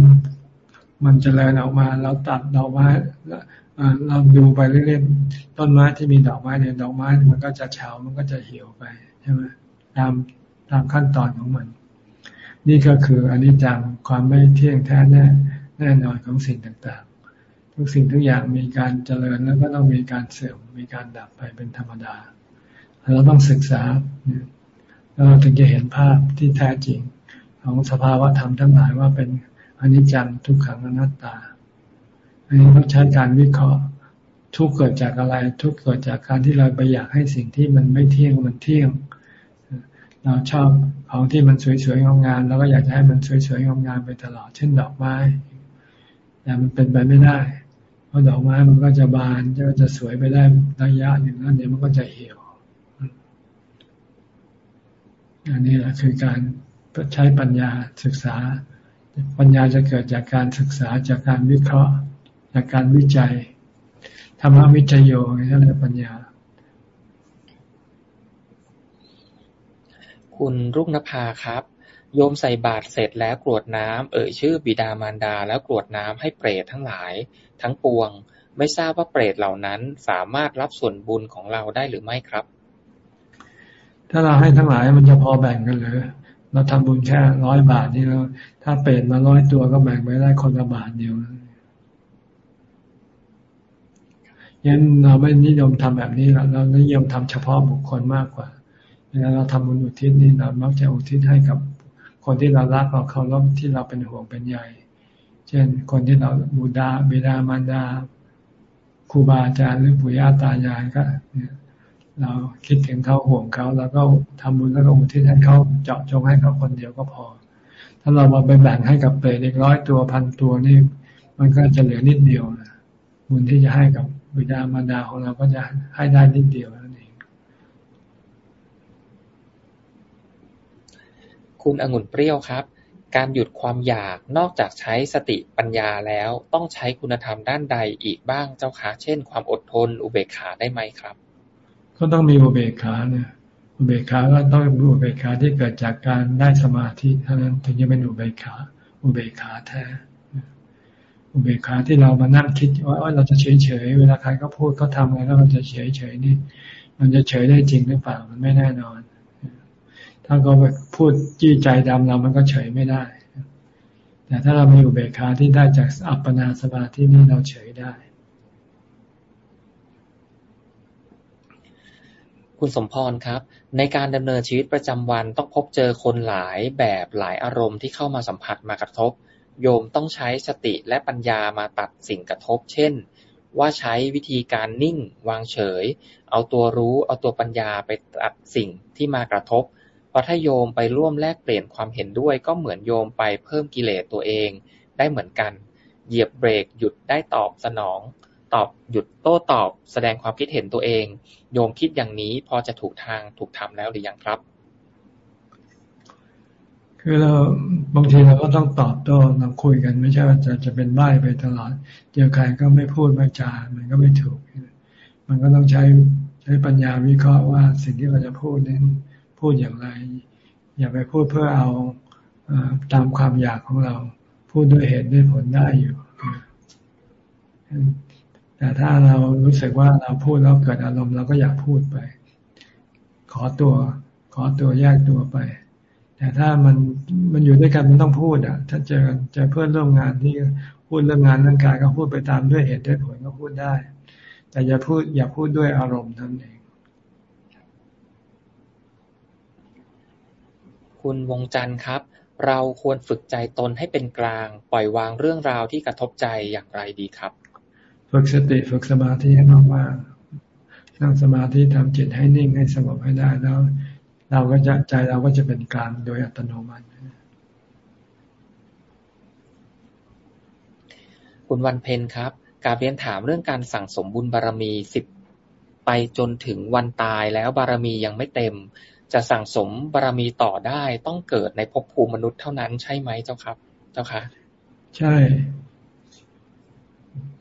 มันจเจริญออกมาเราตัดดอกไม้ เราดูไปเรื่อยๆต้นไม้ที่มีดอกไม้เนี่ยดอกไม้มันก็จะเฉามันก็จะเหี่ยวไปใช่ไหมตามตามขั้นตอนของมัน นี่ก็คืออนนี้จังความไม่เที่ยงแท้แน่แน่นอนของสิ่งต่างๆ ทุกสิ่งทุกอย่างมีการเจริญแล้วก็ต้องมีการเสื่อมมีการดับไปเป็นธรรมดา เราต้องศึกษาแล้วเราถึงจะเห็นภาพที่แท้จริง ของสภาวะธรรมทั้งหลายว่าเป็นอนิจจังทุกขังอนัตตา อันนี้ต้องใช้การวิเคราะห์ ทุกเกิดจากอะไร ทุกเกิดจากการที่เราไปอยากให้สิ่งที่มันไม่เที่ยงมันเที่ยง เราชอบของที่มันสวยๆงามๆแล้วก็อยากจะให้มันสวยๆงามๆไปตลอด เช่นดอกไม้แต่มันเป็นไปไม่ได้ เพราะดอกไม้มันก็จะบานก็จะสวยไปได้ระยะหนึ่งแล้วเดี๋ยวมันก็จะเหี่ยวอันนี้แหละคือการใช้ปัญญาศึกษา ปัญญาจะเกิดจากการศึกษาจากการวิเคราะห์ จากการวิจัยธรรมวิจัยโยนี่เรียกปัญญา คุณรุ่งนภาครับ โยมใส่บาตรเสร็จแล้วกรวดน้ำเอ่ยชื่อบิดามารดา แล้วกรวดน้ำให้เปรตทั้งหลาย ทั้งปวง ไม่ทราบว่าเปรตเหล่านั้นสามารถรับส่วนบุญของเราได้หรือไม่ครับ ถ้าเราให้ทั้งหลายมันจะพอแบ่งกันหรือเราทำบุญแค่ร้อยบาทนี่เราถ้าเปรตมาร้อยตัวก็แบ่งไปได้คนละบาทเดียว ยันเราไม่นิยมทำแบบนี้เราเรานิยมทำเฉพาะบุคคลมากกว่าเวลาเราทำบุญอุทิศนี่เรามักจะอุทิศให้กับคนที่เรารักเราเขารพที่เราเป็นห่วงเป็นใยเช่น คนที่เราบูดาบิดามารดาครูบาอาจารย์หรือปู่ย่าตายายก็เราคิดถึงเขาห่วงเขาแล้วก็ทำบุญแล้วก็อุทิศให้เขาเจาะจงให้เขาคนเดียวก็พอ ถ้าเรามาไปแบ่งให้กับเปรตอีกร้อยตัวพันตัวนี่ มันก็จะเหลือนิดเดียวนะบุญที่จะให้กับ บิดามารดาของเราก็จะให้ได้นิดเดียวนั่นเอง คุณองุ่นเปรี้ยวครับ การหยุดความอยากนอกจากใช้สติปัญญาแล้วต้องใช้คุณธรรมด้านใดอีกบ้างเจ้าคะเช่น ความอดทน อุเบกขาได้ไหมครับ ก็ต้องมีอุเบกขาเนี่ยอุเบกขาก็ต้องมีอุเบกขาที่เกิดจากการได้สมาธิเท่านั้นถึงจะเป็นอุเบกขา อุเบกขาแท้ อุเบกขาที่เรามานั่งคิดว่าเราจะเฉยเฉยเวลาใครก็พูดเขาทาอะไรแล้วมันจะเฉยเฉยนี่ มันจะเฉยได้จริงหรือเปล่ามันไม่แน่นอน ถ้าเขาไปพูดจี้ใจดำเรามันก็เฉยไม่ได้ แต่ถ้าเรามีอุเบกขาที่ได้จากอัปปนาสมาธินี่เราเฉยได้ คุณสมพรครับ ในการดำเนินชีวิตประจำวันต้องพบเจอคนหลายแบบหลายอารมณ์ที่เข้ามาสัมผัสมากระทบ โยมต้องใช้สติและปัญญามาตัดสิ่งกระทบ เช่น ว่าใช้วิธีการนิ่ง วางเฉย เอาตัวรู้ เอาตัวปัญญาไปตัดสิ่งที่มากระทบ เพราะถ้าโยมไปร่วมแลกเปลี่ยนความเห็นด้วย ก็เหมือนโยมไปเพิ่มกิเลสตัวเองได้เหมือนกัน เหยียบเบรกหยุดได้ตอบสนอง ตอบหยุดโต้ตอบ แสดงความคิดเห็นตัวเอง โยมคิดอย่างนี้พอจะถูกทางถูกทำแล้วหรือยังครับ คือเราบางทีเราก็ต้องตอบโต้เราคุยกันไม่ใช่ว่าจะจะเป็นใบ้ไปตลอดเจอใครก็ไม่พูดไม่จามันก็ไม่ถูก มันก็ต้องใช้ใช้ปัญญาวิเคราะห์ว่าสิ่งที่เราจะพูดนั้นพูดอย่างไร อย่าไปพูดเพื่อเอาตามความอยากของเรา พูดด้วยเหตุด้วยผลได้อยู่แต่ถ้าเรารู้สึกว่าเราพูดแล้วเกิดอารมณ์เราก็อยากพูดไป ขอตัว ขอตัวแยกตัวไป แต่ถ้ามันมันอยู่ด้วยกันมันต้องพูดอะ ถ้าเจอเจอเพื่อนร่วมงานที่พูดเรื่องงานเรื่องการก็พูดไปตามด้วยเหตุด้วยผลก็พูดได้ แต่อย่าพูดอย่าพูดด้วยอารมณ์นั่นเองคุณวงจันทร์ครับ เราควรฝึกใจตนให้เป็นกลาง ปล่อยวางเรื่องราวที่กระทบใจอย่างไรดีครับ ฝึกสติฝึกสมาธิให้มากๆนั่งสมาธิทำจิตให้นิ่งให้สงบให้ได้แล้ว เราก็จะใจเราก็จะเป็นกลางโดยอัตโนมัติคุณวันเพ็ญครับการเรียนถามเรื่องการสั่งสมบุญบารมีสิบไปจนถึงวันตายแล้วบารมียังไม่เต็ม จะสั่งสมบารมีต่อได้ต้องเกิดในภพภูมิมนุษย์เท่านั้นใช่ไหมเจ้าครับ เจ้าคะใช่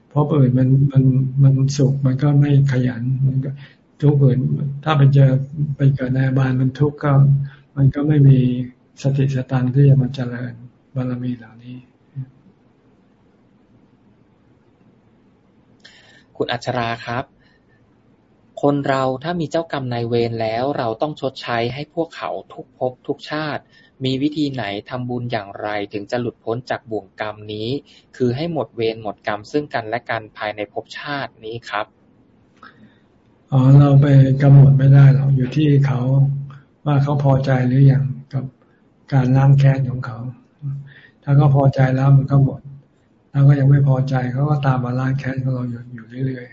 เพราะอื่นมันมันมันสุขมันก็ไม่ขยันมันก็ ทุกข์อื่น ถ้าไปเจอไปเกิดในบานมันทุกข์ก็ มันก็ไม่มีสติสตังที่จะมาเจริญบารมีเหล่านี้ คุณอัชราครับ คนเราถ้ามีเจ้ากรรมนายเวรแล้วเราต้องชดใช้ให้พวกเขาทุกภพทุกชาติ มีวิธีไหนทำบุญอย่างไรถึงจะหลุดพ้นจากบ่วงกรรมนี้ คือให้หมดเวรหมดกรรมซึ่งกันและกันภายในภพชาตินี้ครับ อ๋อเราไปกำหนดไม่ได้หรอกอยู่ที่เขาว่าเขาพอใจหรืออยังกับการล้างแค้นของเขา ถ้าเขาพอใจแล้วมันก็หมด ถ้าก็ยังไม่พอใจเขาก็ตามมาล้างแค้นของเราอยู่อยู่เรื่อย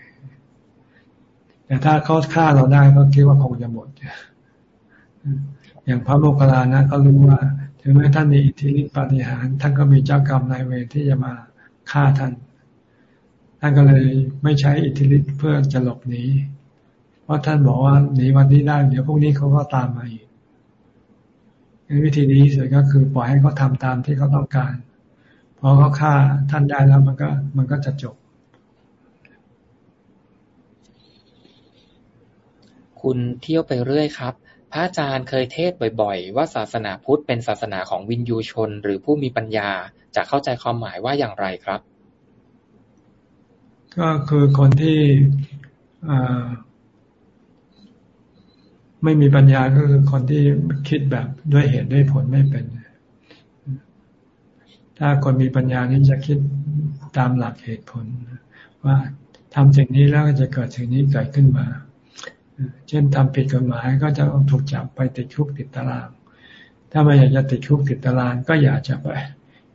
ๆแต่ถ้าเขาฆ่าเราได้ก็คิดว่าคงจะหมดอย่างพระโมคคัลลานะเขารู้ว่า ถึงแม้ท่านมีอิทธิฤทธิปาฏิหาริย์ท่านก็มีเจ้ากรรมนายเวรที่จะมาฆ่าท่าน ท่านก็เลยไม่ใช้อิทธิฤทธิ์เพื่อจะหลบหนี พราะท่านบอกว่าหนีวันนี้ได้เดี๋ยวพวกนี้เขาก็ตามมาอีกวิธีดีที่สุดก็คือปล่อยให้เขาทาตามที่เขาต้องการพอเขาฆ่าท่านได้แล้วมันก็ มันก็จะจบ คุณเที่ยวไปเรื่อยครับ พระอาจารย์เคยเทศบ่อยๆ ว่าศาสนาพุทธเป็นศาสนาของวินยูชน หรือผู้มีปัญญาจะเข้าใจความหมายว่าอย่างไรครับ ก็คือคนที่ ไม่มีปัญญาก็คือคนที่คิดแบบด้วยเหตุด้วยผลไม่เป็น ถ้าคนมีปัญญานี่จะคิดตามหลักเหตุผล ว่าทำสิ่งนี้แล้วก็จะเกิดสิ่งนี้เกิดขึ้นมา เช่นทำผิดกฎหมายก็จะถูกจับไปติดคุกติดตาราง ถ้าไม่อยากจะติดคุกติดตาราง ก็อย่าจะไป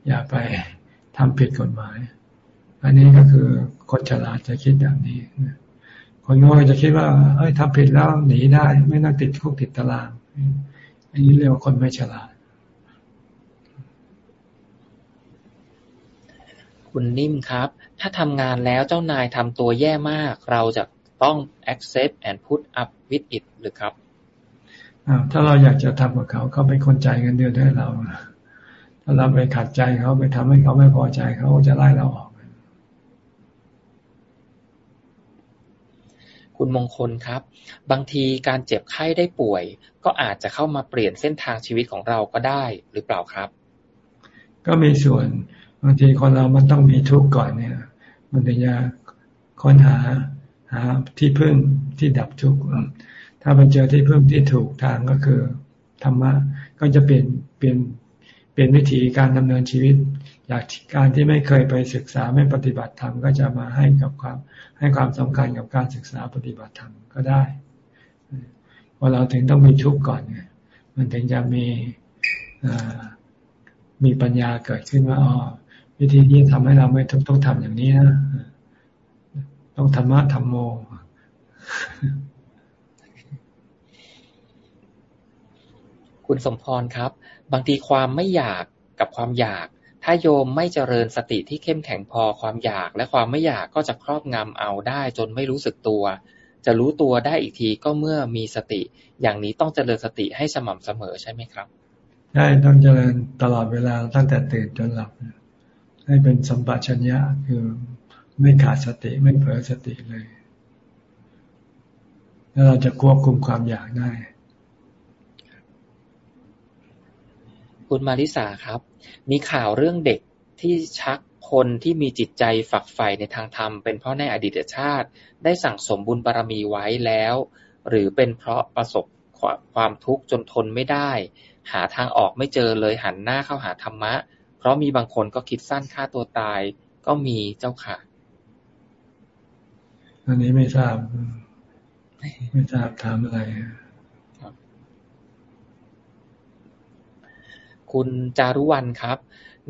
อย่าไปทำผิดกฎหมาย อันนี้ก็คือคนฉลาดจะคิดแบบนี้ คนโง่จะคิดว่า เอ้ยทำผิดแล้วหนีได้ ไม่ต้องติดคุกติดตาราง อันนี้เรียกว่าคนไม่ฉลาด คุณนิ่มครับ ถ้าทำงานแล้วเจ้านายทำตัวแย่มาก เราจะต้อง accept and put up with it หรือครับถ้าเราอยากจะทำกับเขาเขาเป็นคนจ่ายเงินเดือนให้เรา ถ้าเราไปขัดใจเขาไปทำให้เขาไม่พอใจเขาจะไล่เราออก คุณมงคลครับ บางทีการเจ็บไข้ได้ป่วย ก็อาจจะเข้ามาเปลี่ยนเส้นทางชีวิตของเราก็ได้หรือเปล่าครับ ก็มีส่วนบางทีคนเรามันต้องมีทุกข์ก่อนเนี่ย มันถึงจะค้นหาหาที่พึ่งที่ดับทุกข์ถ้าไปเจอที่พึ่งที่ถูกทางก็คือธรรมะก็จะเปลี่ยนเปลี่ยนเปลี่ยนวิธีการดำเนินชีวิต จากการที่ไม่เคยไปศึกษาไม่ปฏิบัติธรรมก็จะมาให้กับความให้ความสำคัญกับการศึกษาปฏิบัติธรรมก็ได้ว่าเราถึงต้องมีทุกข์ก่อนไงมันถึงจะมีมีปัญญาเกิดขึ้นว่าอ๋อวิธีที่ทำให้เราไม่ทุกข์ต้องทำอย่างนี้นะต้องธรรมะธรรมโมคุณสมพรครับ บางทีความไม่อยากกับความอยาก ถ้าโยมไม่เจริญสติที่เข้มแข็งพอความอยากและความไม่อยากก็จะครอบงำเอาได้จนไม่รู้สึกตัว จะรู้ตัวได้อีกทีก็เมื่อมีสติ อย่างนี้ต้องเจริญสติให้สม่ำเสมอใช่ไหมครับใช่ต้องเจริญตลอดเวลาตั้งแต่ตื่นจนหลับ ให้เป็นสัมปชัญญะคือไม่ขาดสติไม่เผลอสติเลย แล้วเราจะควบคุมความอยากได้ คุณมาริสาครับ มีข่าวเรื่องเด็กที่ชักคนที่มีจิตใจฝักใฝ่ในทางธรรม เป็นเพราะในอดีตชาติ ได้สั่งสมบุญบารรมีไว้แล้ว หรือเป็นเพราะประสบความทุกข์จนทนไม่ได้ หาทางออกไม่เจอเลยหันหน้าเข้าหาธรรมะ เพราะมีบางคนก็คิดสั้นฆ่าตัวตายก็มีเจ้าค่ะ อันนี้ไม่ทราบ ไม่ทราบถามอะไร คุณจารุวันครับ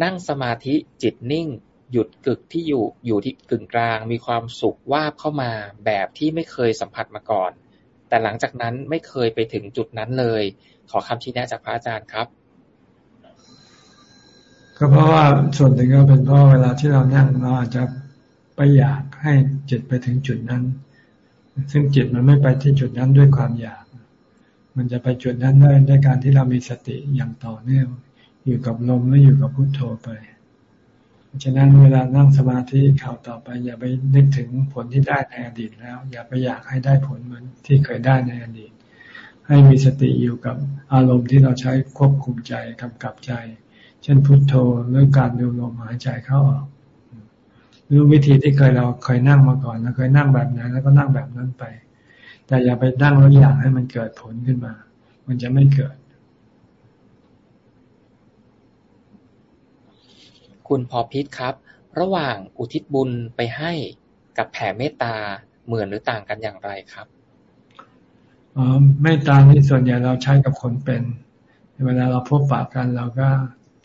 นั่งสมาธิจิตนิ่ง หยุดกึกที่อยู่อยู่ที่กึ่งกลาง มีความสุขวาบเข้ามาแบบที่ไม่เคยสัมผัสมาก่อน แต่หลังจากนั้นไม่เคยไปถึงจุดนั้นเลย ขอคำชี้แนะจากพระอาจารย์ครับ ก็เพราะว่าส่วนหนึ่งก็เป็นเพราะเวลาที่เรานั่งเราอาจจะไปอยากให้จิตไปถึงจุดนั้น ซึ่งจิตมันไม่ไปที่จุดนั้นด้วยความอยากมันจะไปจุดนั้นได้ด้วยการที่เรามีสติอย่างต่อเนื่อง อยู่กับลมและอยู่กับพุทโธไปฉะนั้นเวลานั่งสมาธิข่าวต่อไป อย่าไปนึกถึงผลที่ได้ในอดีตแล้ว อย่าไปอยากให้ได้ผลเหมือนที่เคยได้ในอดีต ให้มีสติอยู่กับอารมณ์ที่เราใช้ควบคุมใจกำกับใจ เช่นพุทโธหรือการดูลมหายใจเข้าออกหรู้วิธีที่เคยเราเคยนั่งมาก่อนเราเคยนั่งแบบไหนแล้วก็นั่งแบบนั้นไป แต่อย่าไปนั่งแล้วอยากให้มันเกิดผลขึ้นมา มันจะไม่เกิด คุณพอพิษครับ ระหว่างอุทิศบุญไปให้กับแผ่เมตตาเหมือนหรือต่างกันอย่างไรครับเมตตานี่ส่วนใหญ่เราใช้กับคนเป็น เวลาเราพบปะกันเราก็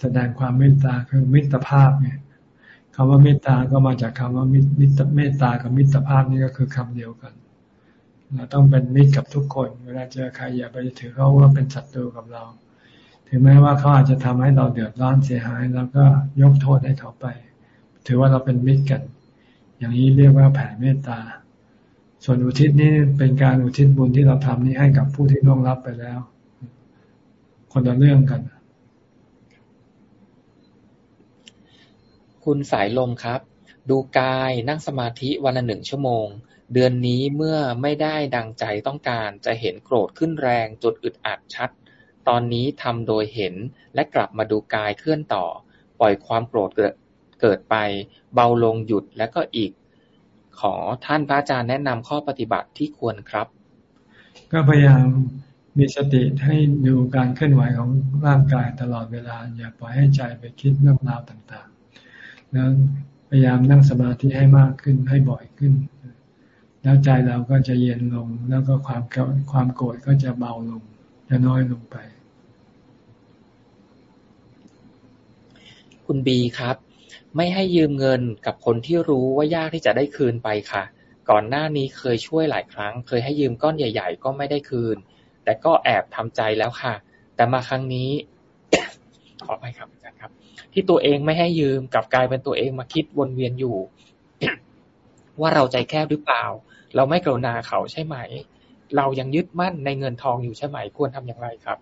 แสดงความเมตตาคือมิตรภาพเนี่ยคำว่าเมตตาก็มาจากคำว่ามิตรเมตตากับมิตรภาพนี่ก็คือคำเดียวกันเราต้องเป็นมิตรกับทุกคน เวลาเจอใครอย่าไปถือเขาว่าเป็นศัตรูกับเรา ถึงแม้ว่าเขาอาจจะทำให้เราเดือดร้อนเสียหายแล้วก็ยกโทษให้เขาไป ถือว่าเราเป็นมิตรกัน อย่างนี้เรียกว่าแผ่เมตตา ส่วนอุทิศนี่เป็นการอุทิศบุญที่เราทำนี้ให้กับผู้ที่ล่วงลับไปแล้ว คนละเรื่องกัน คุณสายลมครับ ดูกายนั่งสมาธิวันละหนึ่งชั่วโมงเดือนนี้เมื่อไม่ได้ดังใจต้องการจะเห็นโกรธขึ้นแรงจนอึดอัดชัด ตอนนี้ทำโดยเห็น และกลับมาดูกายเคลื่อนต่อ ปล่อยความโกรธเกิดไป เบาลงหยุดและก็อีก ขอท่านพระอาจารย์แนะนำข้อปฏิบัติที่ควรครับ ก็พยายามมีสติให้ดูการเคลื่อนไหวของร่างกายตลอดเวลา อย่าปล่อยให้ใจไปคิดเรื่องราวต่างๆ แล้วพยายามนั่งสมาธิให้มากขึ้นให้บ่อยขึ้น แล้วใจเราก็จะเย็นลงแล้วก็ความความโกรธก็จะเบาลง จะน้อยลงไป คุณบีครับ ไม่ให้ยืมเงินกับคนที่รู้ว่ายากที่จะได้คืนไปค่ะ ก่อนหน้านี้เคยช่วยหลายครั้ง เคยให้ยืมก้อนใหญ่ ๆ ก็ไม่ได้คืน แต่ก็แอบทำใจแล้วค่ะ แต่มาครั้งนี้ ขอไปครับอาจารย์ครับ ที่ตัวเองไม่ให้ยืมกับกลายเป็นตัวเองมาคิดวนเวียนอยู่ ว่าเราใจแคบหรือเปล่า เราไม่กรุณาเขาใช่ไหม เรายังยึดมั่นในเงินทองอยู่ใช่ไหมควรทำอย่างไรครับ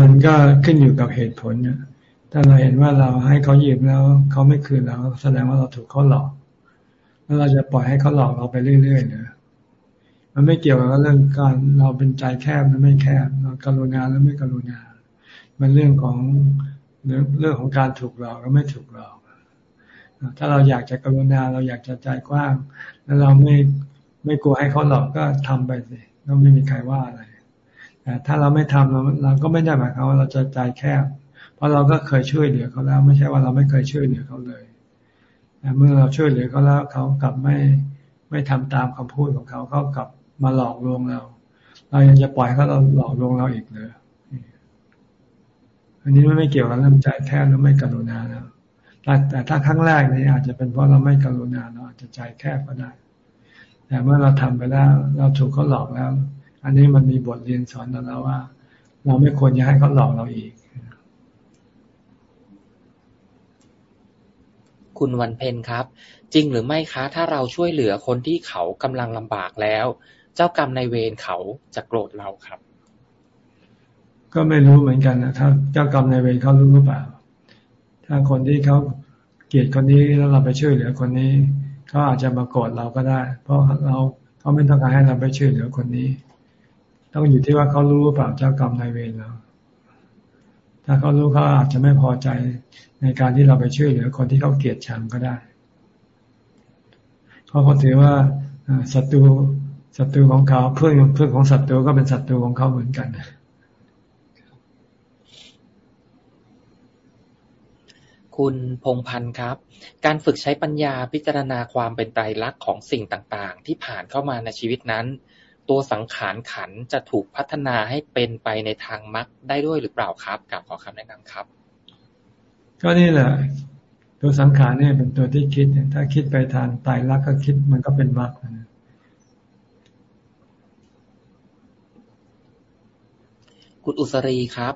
มันก็ขึ้นอยู่กับเหตุผลเนี่ยถ้าเราเห็นว่าเราให้เขายืมแล้วเขาไม่คืนเราแสดงว่าเราถูกเขาหลอก แล้วเราจะปล่อยให้เขาหลอกเราไปเรื่อยๆเนยมันไม่เกี่ยวกับเรื่องการเราเป็นใจแคบหรือไม่แคบเรากรุณาหรือไม่กรุณา มันเรื่องของเรื่องเรื่องของการถูกหลอกก็ไม่ถูกหลอกถ้าเราอยากจะกรุณาเราอยากจะใจกว้าง แล้วเราไม่ไม่กลัวให้เขาหลอกก็ทำไปสิก็ไม่มีใครว่าอะไร แต่ถ้าเราไม่ทำเราเราก็ไม่ได้หมายความว่าเราจะใจแคบ เพราะเราก็เคยช่วยเหลือเขาแล้ว ไม่ใช่ว่าเราไม่เคยช่วยเหลือเขาเลยแต่เมื่อเราช่วยเหลือเขาแล้วเขากลับไม่ไม่ทำตามคำพูดของเขาเขากลับมาหลอกลวงเรา เรายังจะปล่อยเขาเราหลอกลวงเราอีกเลยอันนี้ไม่เกี่ยวกับเรื่องใจแคบหรือไม่กรุณาแล้วแต่ถ้าครั้งแรกนี่อาจจะเป็นเพราะเราไม่กรุณาเราอาจจะใจแคบก็ได้ แต่เมื่อเราทำไปแล้ว เราถูกเขาหลอกแล้ว อันนี้มันมีบทเรียนสอนเราแล้วว่า เราไม่ควรจะให้เขาหลอกเราอีก คุณวันเพ็ญครับ จริงหรือไม่คะ ถ้าเราช่วยเหลือคนที่เขากำลังลำบากแล้ว เจ้ากรรมในเวรเขาจะโกรธเราครับ ก็ไม่รู้เหมือนกันนะถ้าเจ้ากรรมในเวรเขารู้หรือเปล่า ถ้าคนที่เขาเกลียดคนนี้แล้วเราไปช่วยเหลือคนนี้เขาอาจจะมาโกรธเราก็ได้ เพราะเราเขาไม่ต้องการให้เราไปช่วยเหลือคนนี้ ต้องอยู่ที่ว่าเขารู้เปล่าเจ้ากรรมนายเวรเราถ้าเขารู้เขาอาจจะไม่พอใจในการที่เราไปช่วยเหลือคนที่เขาเกลียดชังก็ได้เขาะเขาถือว่าศัตรูศัตรูของเขาเพื่อนเพื่อนของศัตรูก็เป็นศัตรูของเขาเหมือนกันคุณพงพันธ์ครับ การฝึกใช้ปัญญาพิจารณาความเป็นไตรลักษณ์ของสิ่งต่างๆ ที่ผ่านเข้ามาในชีวิตนั้น ตัวสังขารขันจะถูกพัฒนาให้เป็นไปในทางมรรคได้ด้วยหรือเปล่าครับกับขอคำแนะนำครับ ก็นี่แหละ ตัวสังขารเนี่ยเป็นตัวที่คิด ถ้าคิดไปทางไตรลักษณ์ก็คิดมันก็เป็นมรรคคุณอุสรีครับ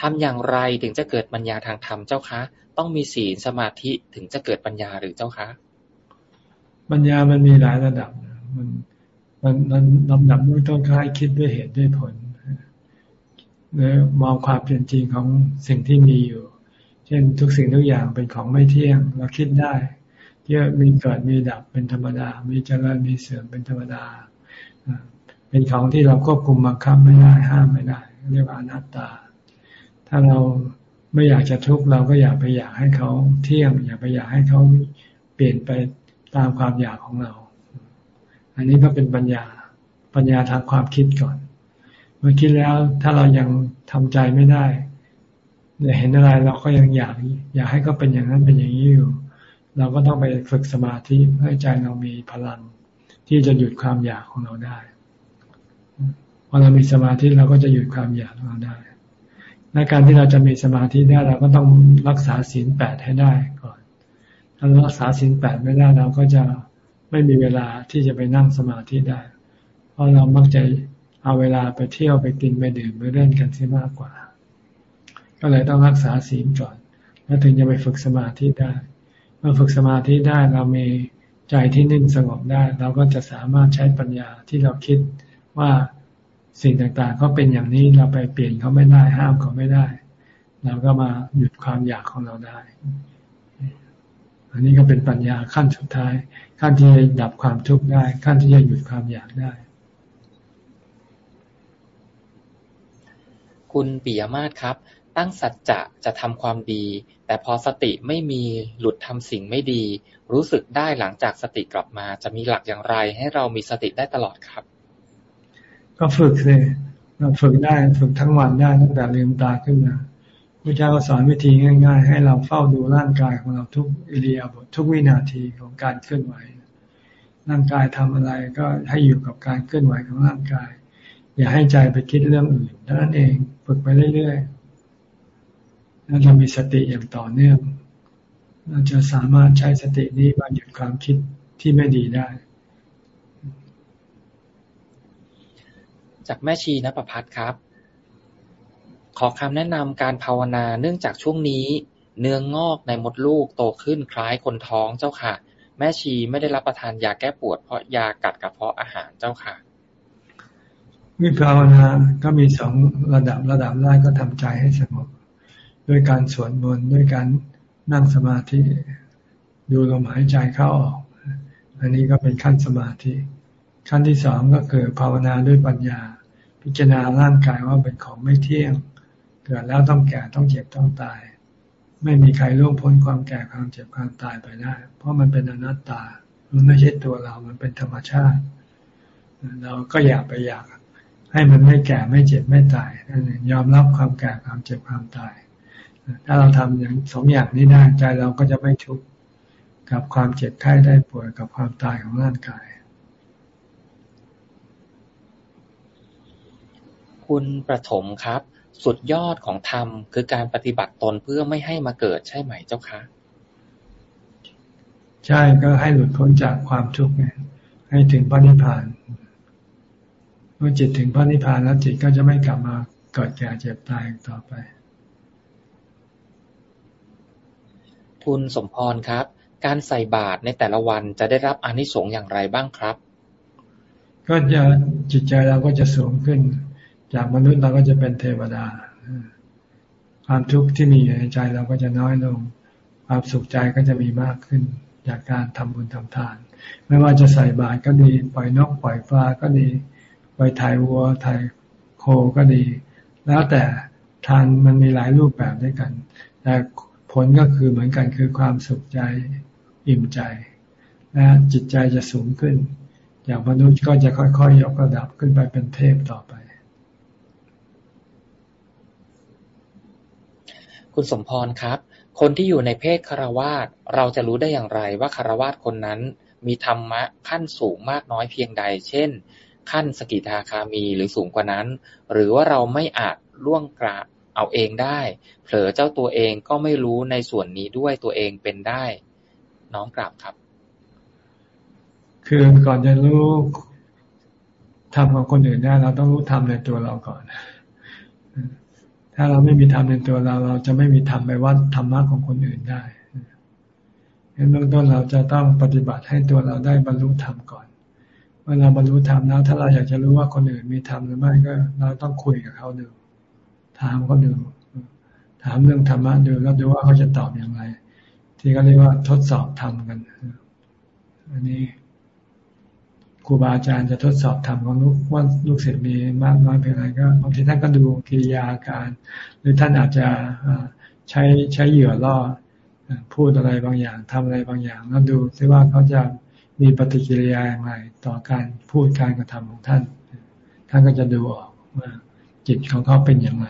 ทำอย่างไรถึงจะเกิดปัญญาทางธรรมเจ้าคะ ต้องมีศีลสมาธิถึงจะเกิดปัญญาหรือเจ้าคะ ปัญญามันมีหลายระดับ มัน มันมันลำดับด้วยต้นค่ายคิดด้วยเหตุด้วยผลหรือมองความเป็นจริงของสิ่งที่มีอยู่ เช่นทุกสิ่งทุกอย่างเป็นของไม่เที่ยง เราคิดได้ที่มีเกิดมีดับเป็นธรรมดา มีเจริญมีเสื่อมเป็นธรรมดา เป็นของที่เราควบคุมบังคับไม่ได้ห้ามไม่ได้ เรียกว่าอนัตตา ถ้าเราไม่อยากจะทุกข์เราก็อยากไปอยากให้เขาเที่ยง อยากไปอยากให้เขาเปลี่ยนไปตามความอยากของเรา อันนี้ก็เป็นปัญญาปัญญาทางความคิดก่อน เมื่อคิดแล้วถ้าเรายังทำใจไม่ได้เห็นอะไรเราก็ยังอยากอยากให้เขาเป็นอย่างนั้นเป็นอย่างนี้อยู่ เราก็ต้องไปฝึกสมาธิเพื่อใจเรามีพลัง ที่จะหยุดความอยากของเราได้พอเรามีสมาธิเราก็จะหยุดความอยากของเราได้ในการที่เราจะมีสมาธิได้เราก็ต้องรักษาศีลแปดให้ได้ก่อน ถ้ารารักษาศีลแปดไม่ได้เราก็จะ ไม่มีเวลาที่จะไปนั่งสมาธิได้ เพราะเรามักจะเอาเวลาไปเที่ยวไปกินไปดื่มไปเล่นกันที่มากกว่า ก็เลยต้องรักษาศีลก่อน แล้วถึงจะไปฝึกสมาธิได้ เมื่อฝึกสมาธิได้เรามีใจที่นิ่งสงบได้ เราก็จะสามารถใช้ปัญญาที่เราคิดว่าสิ่งต่างๆเขาเป็นอย่างนี้เราไปเปลี่ยนเขาไม่ได้ห้ามเขาไม่ได้ เราก็มาหยุดความอยากของเราได้ อันนี้ก็เป็นปัญญาขั้นสุดท้าย ขั้นที่จะดับความทุกข์ได้ ขั้นที่จะหยุดความอยากได้ คุณปิยมาศครับ ตั้งสัจจะจะทำความดี แต่พอสติไม่มีหลุดทำสิ่งไม่ดี รู้สึกได้หลังจากสติกลับมา จะมีหลักอย่างไร ให้เรามีสติได้ตลอดครับ ก็ฝึกเลยเราฝึกได้ฝึกทั้งวันได้ตั้งแต่ลืมตาขึ้นมา พระเจ้าก็สอนวิธีง่าย ๆ ให้เราเฝ้าดูร่างกายของเราทุกอิริยาบถทุกวินาทีของการเคลื่อนไหว ร่างกายทำอะไรก็ให้อยู่กับการเคลื่อนไหวของร่างกาย อย่าให้ใจไปคิดเรื่องอื่นเท่านั้นเองฝึกไปเรื่อยๆแล้วเรามีสติอย่างต่อเนื่องเราจะสามารถใช้สตินี้มาหยุดความคิดที่ไม่ดีได้ จากแม่ชีนประพัฒครับ ขอคำแนะนำการภาวนาเนื่องจากช่วงนี้ เนื้องอกในมดลูกโตขึ้นคล้ายคนท้องเจ้าค่ะ แม่ชีไม่ได้รับประทานยาแก้ปวดเพราะยากัดกระเพาะอาหารเจ้าค่ะวิภาวนาก็มีสองระดับระดับแรกก็ทำใจให้สงบด้วยการสวดมนต์ด้วยการนั่งสมาธิ ดูลมหายใจเข้าออก อันนี้ก็เป็นขั้นสมาธิ ขั้นที่สองก็คือภาวนาด้วยปัญญา พิจารณาร่างกายว่าเป็นของไม่เที่ยง เกิดแล้วต้องแก่ต้องเจ็บต้องตาย ไม่มีใครล่วงพ้นความแก่ความเจ็บความตายไปได้ เพราะมันเป็นอนัตตา มันไม่ใช่ตัวเรา มันเป็นธรรมชาติ เราก็อยากไปอยาก ให้มันไม่แก่ไม่เจ็บไม่ตายนั่นเองยอมรับความแก่ความเจ็บความตาย ถ้าเราทำอย่างสองอย่างนี้ได้ใจเราก็จะไม่ทุกข์กับความเจ็บไข้ได้ป่วยกับความตายของร่างกาย คุณประถมครับ สุดยอดของธรรมคือการปฏิบัติตนเพื่อไม่ให้มาเกิดใช่ไหมเจ้าคะ ใช่ก็ให้หลุดพ้นจากความทุกข์ไงให้ถึงพระนิพพาน เมื่อจิตถึงพระนิพพานแล้วจิตก็จะไม่กลับมาเกิดแก่เจ็บตายต่อไป คุณสมพรครับ การใส่บาตรในแต่ละวันจะได้รับอานิสงส์อย่างไรบ้างครับ ก็จะจิตใจเราก็จะสูงขึ้น จากมนุษย์เราก็จะเป็นเทวดา ความทุกข์ที่มีอยู่ในใจเราก็จะน้อยลง ความสุขใจก็จะมีมากขึ้น จากการทำบุญทำทาน ไม่ว่าจะใส่บาตรก็ดี ปล่อยนกปล่อยปลาก็ดีไปถ่ายวัวถ่ายโคก็ดี แล้วแต่ทานมันมีหลายรูปแบบด้วยกัน แต่ผลก็คือเหมือนกันคือความสุขใจอิ่มใจและจิตใจจะสูงขึ้น อย่างมนุษย์ก็จะค่อยๆ ยกระดับขึ้นไปเป็นเทพต่อไป คุณสมพรครับ คนที่อยู่ในเพศคารวาสเราจะรู้ได้อย่างไรว่าคารวาสคนนั้น มีธรรมะขั้นสูงมากน้อยเพียงใด เช่น ขั้นสกิทาคามีหรือสูงกว่านั้น หรือว่าเราไม่อาจล่วงกราบเอาเองได้ เผลอเจ้าตัวเองก็ไม่รู้ในส่วนนี้ด้วยตัวเองเป็นได้ น้องกราบครับ คือก่อนจะรู้ทำของคนอื่นได้เราต้องรู้ทำในตัวเราก่อน ถ้าเราไม่มีธรรมในตัวเรา เราจะไม่มีธรรมไปวัดธรรมะของคนอื่นได้เบื้องต้นเราจะต้องปฏิบัติให้ตัวเราได้บรรลุธรรมก่อน เมื่อเราบรรลุธรรมแล้ว ถ้าเราอยากจะรู้ว่าคนอื่นมีธรรมหรือไม่ก็ เราต้องคุยกับเขาดู ถามเขาดู ถามเรื่องธรรมะดูแล้วดูว่าเขาจะตอบอย่างไร ที่เขาเรียกว่าทดสอบธรรมกัน อันนี้ ครูบาอาจารย์จะทดสอบธรรมของลูกว่าลูกศิษย์มีมากน้อยเพียงไรก็บางทีท่านก็ดูกิริยาการ หรือท่านอาจจะใช้ใช้เหยื่อล่อพูดอะไรบางอย่างทำอะไรบางอย่าง แล้วดูซิว่าเขาจะมีปฏิกิริยาอย่างไรต่อการพูดการกระทำของท่าน ท่านก็จะดูออกว่าจิตของเขาเป็นอย่างไร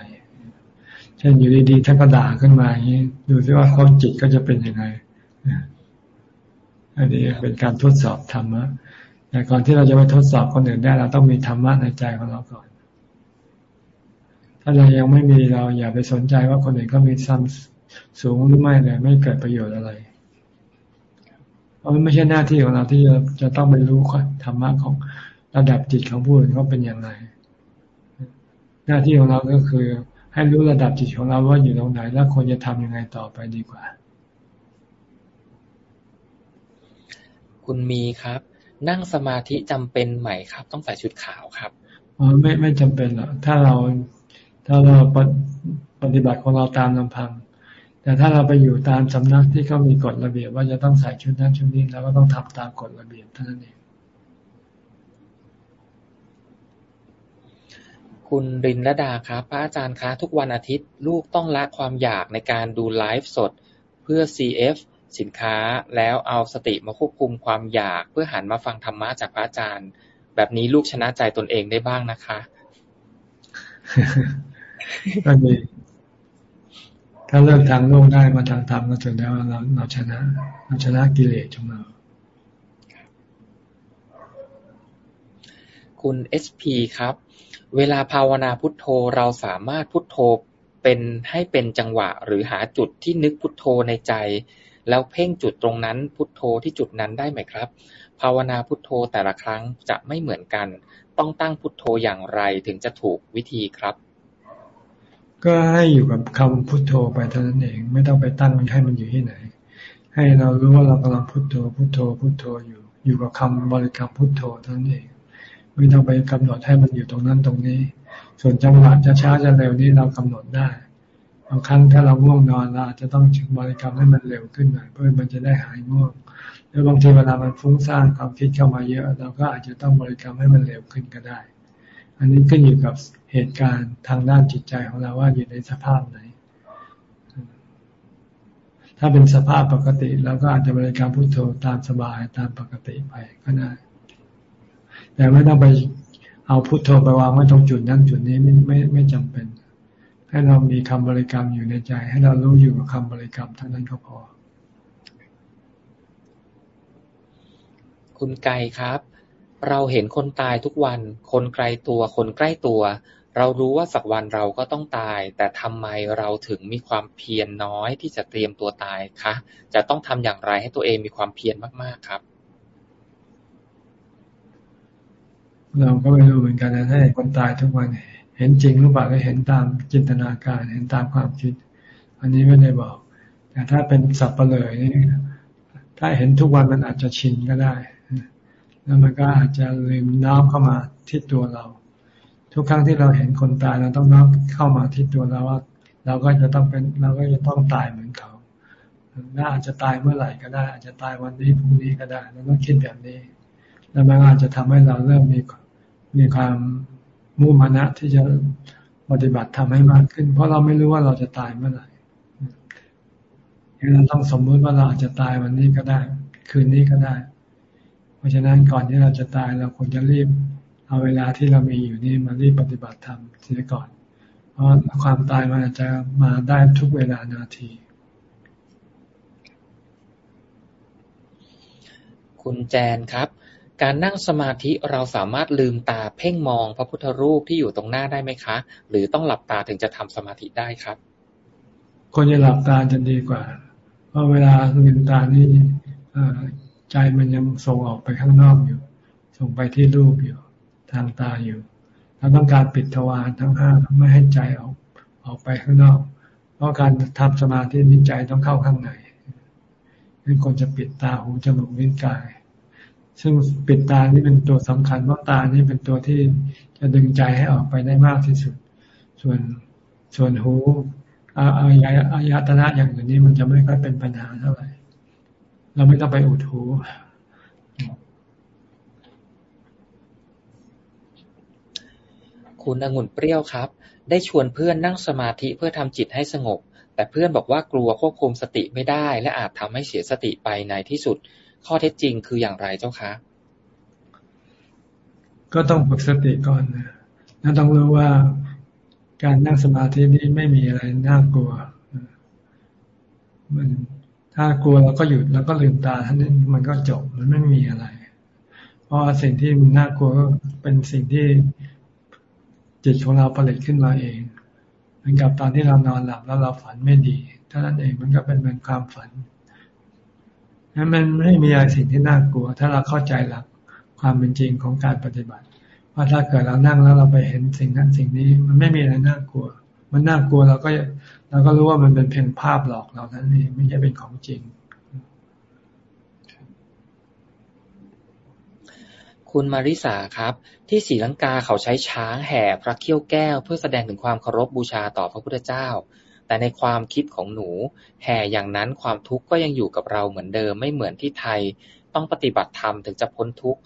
เช่นอยู่ดีๆท่านก็ด่าขึ้นมาอย่างนี้ดูซิว่าเขาจิตก็จะเป็นยังไงอันนี้เป็นการทดสอบธรรมะ แต่ก่อนที่เราจะไปทดสอบคนอื่นได้ เราต้องมีธรรมะในใจของเราก่อน ถ้าเรายังไม่มีเราอย่าไปสนใจว่าคนอื่นก็มีซ้ำสูงหรือไม่เลยไม่เกิดประโยชน์อะไร เพราะมันไม่ใช่หน้าที่ของเราที่จะจะต้องไปรู้ธรรมะของระดับจิตของผู้อื่นเขาเป็นอย่างไร หน้าที่ของเราก็คือ ให้รู้ระดับจิตของเราว่าอยู่ตรงไหน แล้วควรจะทำยังไงต่อไปดีกว่า คุณมีครับ นั่งสมาธิจำเป็นไหมครับ ต้องใส่ชุดขาวครับอ๋อไม่ไม่จำเป็นหรอกถ้าเราถ้าเราปฏิบัติของเราตามลำพัง แต่ถ้าเราไปอยู่ตามสำนักที่เขามีกฎระเบียบ ว่าจะต้องใส่ชุดนั้นชุดนี้เราก็ต้องทำตามกฎระเบียบเท่านั้นเองคุณรินละดาครับพระอาจารย์คะทุกวันอาทิตย์ ลูกต้องละความอยากในการดูไลฟ์สด เพื่อ CF สินค้า แล้วเอาสติมาควบคุมความอยาก เพื่อหันมาฟังธรรมะจากพระอาจารย์ แบบนี้ลูกชนะใจตนเองได้บ้างนะคะก็ดีถ้าเลิกทางโลกได้มาทางธรรมก็ถือได้ว่าเราเราชนะเราชนะกิเลสของเราคุณเอสพีครับ เวลาภาวนาพุทโธเราสามารถพุทโธเป็นให้เป็นจังหวะ หรือหาจุดที่นึกพุทโธในใจ แล้วเพ่งจุดตรงนั้น พุทโธที่จุดนั้นได้ไหมครับ ภาวนาพุทโธแต่ละครั้งจะไม่เหมือนกัน ต้องตั้งพุทโธอย่างไรถึงจะถูกวิธีครับ ก็ให้อยู่กับคำพุทโธไปเท่านั้นเอง ไม่ต้องไปตั้งมันให้มันอยู่ที่ไหน ให้เรารู้ว่าเรากำลังพุทโธพุทโธพุทโธอยู่ อยู่กับคำบริกรรมพุทโธเท่านั้นเอง ไม่ต้องไปกำหนดให้มันอยู่ตรงนั้นตรงนี้ ส่วนจังหวะจะช้าจะเร็วนี่เรากำหนดได้ บางครั้งถ้าเราง่วงนอนเราอาจจะต้องจึงบริกรรมให้มันเร็วขึ้นหน่อยเพื่อมันจะได้หายง่วงหรือบางทีเวลามันฟุ้งซ่านความคิดเข้ามาเยอะ เราก็อาจจะต้องบริกรรมให้มันเร็วขึ้นก็ได้ อันนี้ขึ้นอยู่กับเหตุการณ์ทางด้านจิตใจของเราว่าอยู่ในสภาพไหน ถ้าเป็นสภาพปกติเราก็อาจจะบริกรรมพุทโธตามสบายตามปกติไปก็ได้ แต่ไม่ต้องไปเอาพุทโธไปวางไว้ตรงจุดนั้นจุดนี้ไม่ไม่ไม่จำเป็น ให้เรามีคำบริกรรมอยู่ในใจ ให้เรารู้อยู่กับคำบริกรรมเท่านั้นก็พอ คุณไก่ครับ เราเห็นคนตายทุกวัน คนไกลตัว คนใกล้ตัว เรารู้ว่าสักวันเราก็ต้องตาย แต่ทำไมเราถึงมีความเพียรนน้อยที่จะเตรียมตัวตายคะ จะต้องทำอย่างไรให้ตัวเองมีความเพียรมากๆครับ เราก็ไม่รู้เหมือนกันนะถ้าเห็นคนตายทุกวัน เห็นจริงหรือเปล่าก็เห็นตามจินตนาการ เห็นตามความคิด อันนี้ไม่ได้บอก แต่ถ้าเป็นสับเปลยนี่ถ้าเห็นทุกวันมันอาจจะชินก็ได้ แล้วมันก็อาจจะลืมน้อมเข้ามาที่ตัวเรา ทุกครั้งที่เราเห็นคนตายเราต้องน้อมเข้ามาที่ตัวเราว่า เราก็จะต้องเป็นเราก็จะต้องตายเหมือนเขาน่าอาจจะตายเมื่อไหร่ก็ได้ อาจจะตายวันนี้พรุ่งนี้ก็ได้เราต้องคิดแบบนี้ แล้วมันอาจจะทำให้เราเริ่มมีมีความ มุ่งมานะที่จะปฏิบัติทำให้มากขึ้น เพราะเราไม่รู้ว่าเราจะตายเมื่อไหร่เราต้องสมมติว่าเราอาจจะตายวันนี้ก็ได้ คืนนี้ก็ได้ เพราะฉะนั้นก่อนที่เราจะตายเราควรจะรีบ เอาเวลาที่เรามีอยู่นี่มารีบปฏิบัติธรรมเสียก่อน เพราะความตายมันอาจจะมาได้ทุกเวลานาที คุณแจนครับ การนั่งสมาธิเราสามารถลืมตาเพ่งมองพระพุทธรูปที่อยู่ตรงหน้าได้ไหมคะ หรือต้องหลับตาถึงจะทำสมาธิได้ครับคนจะหลับตาจะดีกว่า เพราะเวลาลืมตานี่ใจมันยังส่งออกไปข้างนอกอยู่ ส่งไปที่รูปอยู่ ทางตาอยู่ เราต้องการปิดทวารทั้งห้าไม่ให้ใจออกออกไปข้างนอก เพราะการทำสมาธินิจใจต้องเข้าข้างในนี่คนจะปิดตาหูจมูกลิ้นกาย ซึ่งปิดตานี่เป็นตัวสำคัญเพราะตานี่เป็นตัวที่จะดึงใจให้ออกไปได้มากที่สุด ส่วนส่วนหูอาอายอายตนะอย่างอื่นนี้มันจะไม่ค่อยเป็นปัญหาเท่าไหร่ เราไม่ต้องไปอุดหูคุณองุ่นเปรี้ยวครับ ได้ชวนเพื่อนนั่งสมาธิเพื่อทำจิตให้สงบ แต่เพื่อนบอกว่ากลัวควบคุมสติไม่ได้ และอาจทำให้เสียสติไปในที่สุด ข้อเท็จจริงคืออย่างไรเจ้าคะ ก็ต้องฝึกสติก่อนนะแล้วต้องรู้ว่าการนั่งสมาธินี้ไม่มีอะไรน่ากลัว มันถ้ากลัวเราก็หยุดแล้วก็ลืมตาท่านนี้มันก็จบมันไม่มีอะไร เพราะสิ่งที่มันน่ากลัวก็เป็นสิ่งที่จิตของเราผลิตขึ้นมาเองเหมือนกับตอนที่เรานอนหลับแล้วเราฝันไม่ดีเท่านั้นเองมันก็เป็นเหมือนความฝัน นั้นมันไม่มีอะไรสิ่งที่น่ากลัว ถ้าเราเข้าใจหลักความเป็นจริงของการปฏิบัติ ว่าถ้าเกิดเรานั่งแล้วเราไปเห็นสิ่งนั้นสิ่งนี้ มันไม่มีอะไรน่ากลัว มันน่ากลัวเราก็เราก็รู้ว่ามันเป็นเพียงภาพหลอกเรานั่นเองไม่ใช่เป็นของจริง คุณมาริสาครับ ที่ศรีลังกาเขาใช้ช้างแห่พระเขี้ยวแก้ว เพื่อแสดงถึงความเคารพบูชาต่อพระพุทธเจ้า แต่ในความคิดของหนู แห่อย่างนั้นความทุกข์ก็ยังอยู่กับเราเหมือนเดิม ไม่เหมือนที่ไทย ต้องปฏิบัติธรรมถึงจะพ้นทุกข์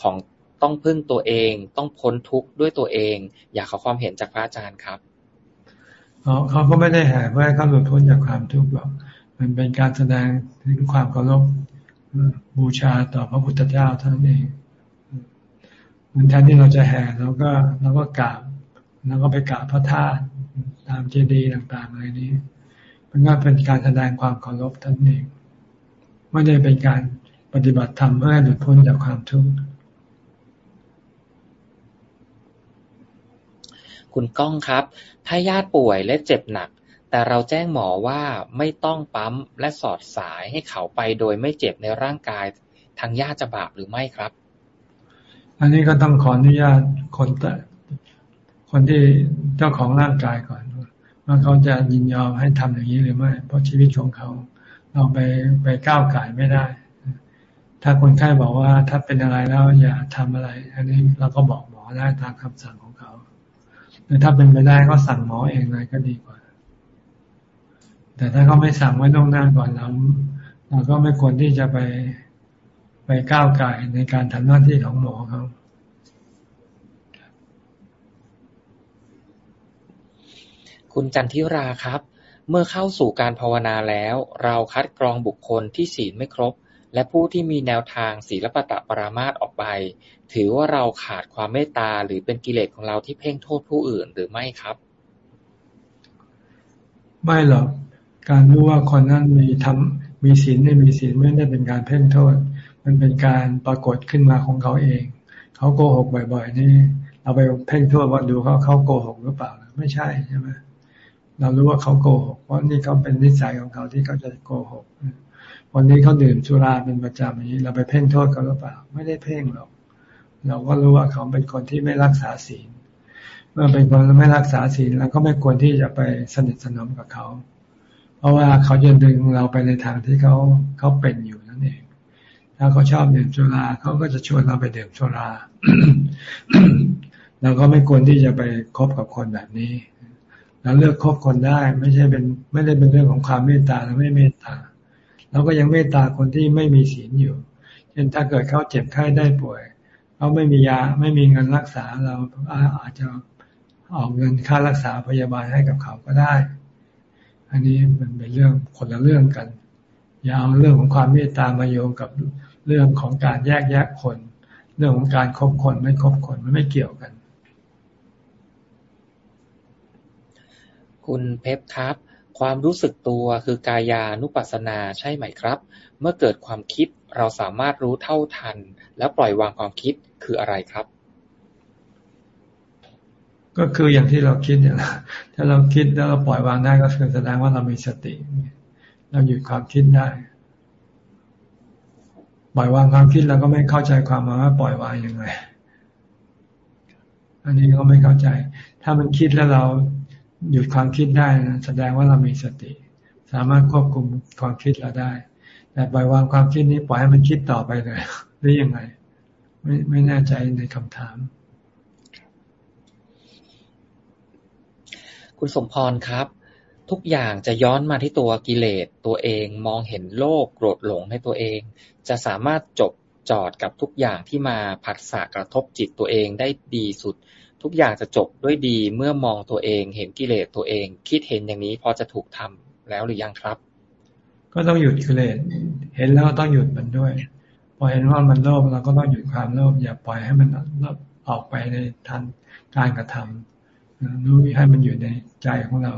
ของต้องพึ่งตัวเอง ต้องพ้นทุกข์ด้วยตัวเอง อยากขอความเห็นจากพระอาจารย์ครับเขาก็ไม่ได้แห่เพื่อให้เขาหลุดพ้นจากความทุกข์หรอกมันเป็นการแสดงถึงความเคารพบูชาต่อพระพุทธเจ้าท่านเองเหมือนแทนที่เราจะแห่เราก็เราก็กราบแล้วก็ไปกราบพระธาตุ ตามเจดีย์ต่างๆอะไรนี้ มันก็เป็นการแสดงความเคารพท่านเอง ไม่ได้เป็นการปฏิบัติธรรมเพื่อหลุดพ้นจากความทุกข์คุณก้องครับ ถ้าญาติป่วยและเจ็บหนัก แต่เราแจ้งหมอว่าไม่ต้องปั๊มและสอดสายให้เขาไปโดยไม่เจ็บในร่างกาย ทางญาติจะบาปหรือไม่ครับ อันนี้ก็ต้องขออนุญาตคน คนที่เจ้าของร่างกายก่อนว่าเขาจะยินยอมให้ทำอย่างนี้หรือไม่ เพราะชีวิตของเขาเราไปไปก้าวไก่ไม่ได้ ถ้าคนไข้บอกว่าถ้าเป็นอะไรแล้วอย่าทำอะไร อันนี้เราก็บอกหมอได้ตามคำสั่งของเขาแต่ถ้าเป็นไปได้ก็สั่งหมอเองเลยก็ดีกว่า แต่ถ้าเขาไม่สั่งไว้ต้องหน้าก่อนเราเราก็ไม่ควรที่จะไปไปก้าวไก่ในการทำหน้าที่ของหมอเขา คุณจันทิราครับ เมื่อเข้าสู่การภาวนาแล้ว เราคัดกรองบุคคลที่ศีลไม่ครบ และผู้ที่มีแนวทางศีลปตะปรามาตออกไป ถือว่าเราขาดความเมตตาหรือเป็นกิเลสของเราที่เพ่งโทษผู้อื่นหรือไม่ครับ ไม่หรอกการรู้ว่าคนนั้นมีทำมีศีลไม่มีศีลไม่ได้เป็นการเพ่งโทษ มันเป็นการปรากฏขึ้นมาของเขาเอง เขาโกหกบ่อย ๆ นี่ เราไปเพ่งโทษว่าดูเขาเขาโกหกหรือเปล่า ไม่ใช่ใช่ไหม เรารู้ว่าเขาโกหกเพราะนี่เขาเป็นนิสัยของเขาที่เขาจะโกหกวันนี้เขาดื่มสุราเป็นประจำอย่างนี้ เราไปเพ่งโทษเขาหรือเปล่า ไม่ได้เพ่งหรอก เราก็รู้ว่าเขาเป็นคนที่ไม่รักษาศีล เมื่อเป็นคนไม่รักษาศีลเราก็ไม่ควรที่จะไปสนิทสนมกับเขา เพราะว่าเขาจะดึงเราไปในทางที่เขาเขาเป็นอยู่นั่นเอง ถ้าเขาชอบดื่มสุราเขาก็จะชวนเราไปดื่มสุราเราก็ไม่ควรที่จะไปคบกับคนแบบนี้ เราเลือกคบคนได้ ไม่ใช่เป็น ไม่ได้เป็นเรื่องของความเมตตาเราไม่เมตตาเราก็ยังเมตตาคนที่ไม่มีศีลอยู่เช่นถ้าเกิดเขาเจ็บไข้ได้ป่วยเขาไม่มียาไม่มีเงินรักษาเราอาจจะออกเงินค่ารักษาพยาบาลให้กับเขาก็ได้ อันนี้มันเป็นเรื่องคนละเรื่องกัน อย่าเอาเรื่องของความเมตตามาโยงกับเรื่องของการแยกแยะคน เรื่องของการคบคนไม่คบคนมันไม่เกี่ยวกัน คุณเพปครับ ความรู้สึกตัวคือกายานุปัสสนาใช่ไหมครับ เมื่อเกิดความคิดเราสามารถรู้เท่าทัน แล้วปล่อยวางความคิดคืออะไรครับ ก็คืออย่างที่เราคิดเนี่ยถ้าเราคิดแล้วเราปล่อยวางได้ก็คือแสดงว่าเรามีสติ เราหยุดความคิดได้ปล่อยวางความคิดเราก็ไม่เข้าใจความหมายว่าปล่อยวางยังไง อันนี้ก็ไม่เข้าใจ ถ้ามันคิดแล้วเรา หยุดความคิดได้นะแสดงว่าเรามีสติ สามารถควบคุมความคิดเราได้ แต่ปล่อยวางความคิดนี้ปล่อยให้มันคิดต่อไปเลยหรือยังไง ไม่ไม่แน่ใจในคำถาม คุณสมพรครับ ทุกอย่างจะย้อนมาที่ตัวกิเลสตัวเองมองเห็นโลกโกรธหลงในตัวเอง จะสามารถจบจอดกับทุกอย่างที่มาผัสสะกระทบจิตตัวเองได้ดีสุด ทุกอย่างจะจบด้วยดีเมื่อมองตัวเองเห็นกิเลสตัวเอง คิดเห็นอย่างนี้พอจะถูกทำแล้วหรือยังครับ ก็ต้องหยุดกิเลสเห็นแล้วต้องหยุดมันด้วย พอเห็นว่ามันโลภเราก็ต้องหยุดความโลภอย่าปล่อยให้มันออกไปในทางการกระทำรู้ให้มันอยู่ในใจของเรา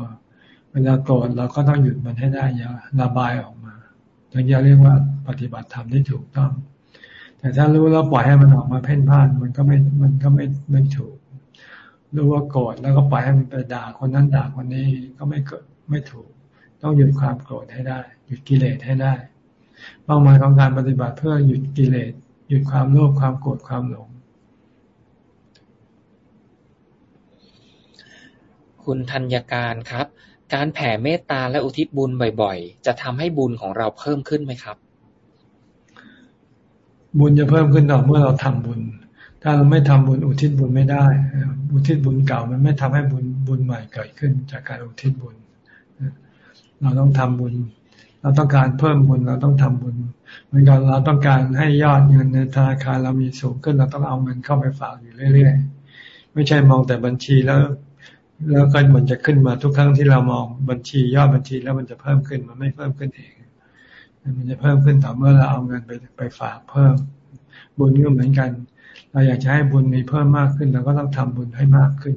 เวลาโกรธเราก็ต้องหยุดมันให้ได้อย่าระบายออกมาถึงจะเรียกว่าปฏิบัติธรรมที่ถูกต้อง แต่ถ้ารู้แล้วปล่อยให้มันออกมาเพ่นพ่าน มันก็ไม่มันก็ไม่ไม่ถูก รู้ว่าโกรธแล้วก็ปล่อยให้มันไปด่าคนนั้นด่าคนนี้ก็ไม่เกิดไม่ถูก ต้องหยุดความโกรธให้ได้ หยุดกิเลสให้ได้เป้าหมายของการปฏิบัติเพื่อหยุดกิเลสหยุดความโลภความโกรธความหลง คุณธัญการครับ การแผ่เมตตาและอุทิศบุญบ่อยๆ จะทำให้บุญของเราเพิ่มขึ้นไหมครับ บุญจะเพิ่มขึ้นต่อเมื่อเราทำบุญ ถ้าเราไม่ทำบุญอุทิศบุญไม่ได้ อุทิศบุญเก่ามันไม่ทำให้บุญบุญใหม่เกิดขึ้น จากการอุทิศบุญ เราต้องทำบุญ เราต้องการเพิ่มบุญเราต้องทำบุญ เหมือนกันเราต้องการให้ยอดเงินในธนาคารเรามีสูงขึ้นเราต้องเอาเงินเข้าไปฝากอยู่เรื่อยๆ ไม่ใช่มองแต่บัญชีแล้ว แล้วก็มันจะขึ้นมาทุกครั้งที่เรามองบัญชียอดบัญชีแล้วมันจะเพิ่มขึ้นมันไม่เพิ่มขึ้นเองมันจะเพิ่มขึ้นต่อเมื่อเราเอาเงินไปไปฝากเพิ่ม บุญก็เหมือนกัน เราอยากจะให้บุญมีเพิ่มมากขึ้นเราก็ต้องทำบุญให้มากขึ้น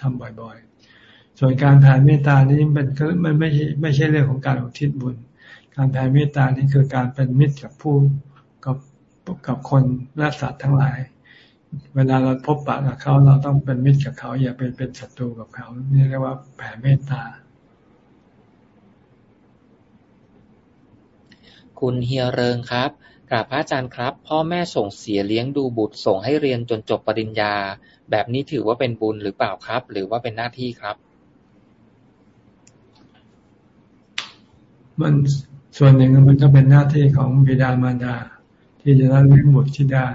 ทำบ่อยๆ ส่วนการแผ่เมตตานี้มันก็มันไม่ใช่ไม่ใช่เรื่องของการอุทิศบุญ การแผ่เมตตานี่คือการเป็นมิตรกับผู้กับกับคนและสัตว์ทั้งหลาย เวลาเราพบปะกับเขาเราต้องเป็นมิตรกับเขา อย่าเป็นเป็นศัตรูกับเขานี่เรียกว่าแผ่เมตตาคุณเฮียเริงครับ กราบพระอาจารย์ครับ พ่อแม่ส่งเสียเลี้ยงดูบุตรส่งให้เรียนจนจบปริญญา แบบนี้ถือว่าเป็นบุญหรือเปล่าครับ หรือว่าเป็นหน้าที่ครับ มันส่วนหนึ่งมันก็เป็นหน้าที่ของบิดามารดา ที่จะรับเลี้ยงบุตรธิดา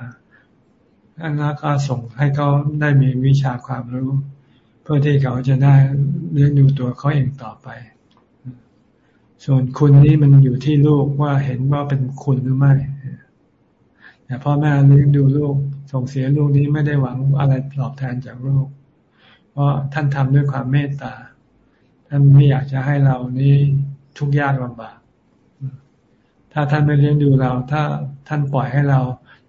อันนั้นก็ส่งให้เขาได้มีวิชาความรู้ เพื่อที่เขาจะได้เลี้ยงดูตัวเขาเองต่อไป ส่วนคุณนี้มันอยู่ที่ลูกว่าเห็นว่าเป็นคุณหรือไม่ แต่พ่อแม่เลี้ยงดูลูกส่งเสียลูกนี้ไม่ได้หวังอะไรตอบแทนจากลูก เพราะท่านทำด้วยความเมตตา ท่านไม่อยากจะให้เรานี้ทุกข์ยากลำบาก ถ้าท่านไม่เลี้ยงดูเรา ถ้าท่านปล่อยให้เรา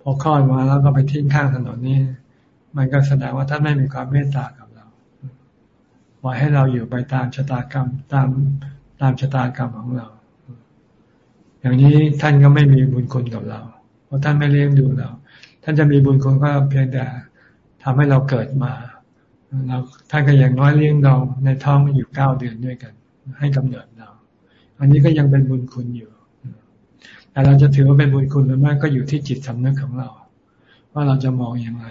พอคลอดมาแล้วก็ไปทิ้งข้างถนนนี่ มันก็แสดงว่าท่านไม่มีความเมตตากับเราปล่อยให้เราอยู่ไปตามชะตากรรมตามตามชะตากรรมของเรา อย่างนี้ท่านก็ไม่มีบุญคุณกับเรา ราะท่านไม่เลี้ยงดูเรา ท่านจะมีบุญคุณก็เพียงแต่ทำให้เราเกิดมาเราท่านก็อย่างน้อยเลี้ยงเราในท้องอยู่เก้าเดือนด้วยกัน ให้กำเนิดเรา อันนี้ก็ยังเป็นบุญคุณอยู่แต่เราจะถือว่าเป็นบุญคุณหรือไม่ก็อยู่ที่จิตสำนึกของเรา ว่าเราจะมองอย่างไร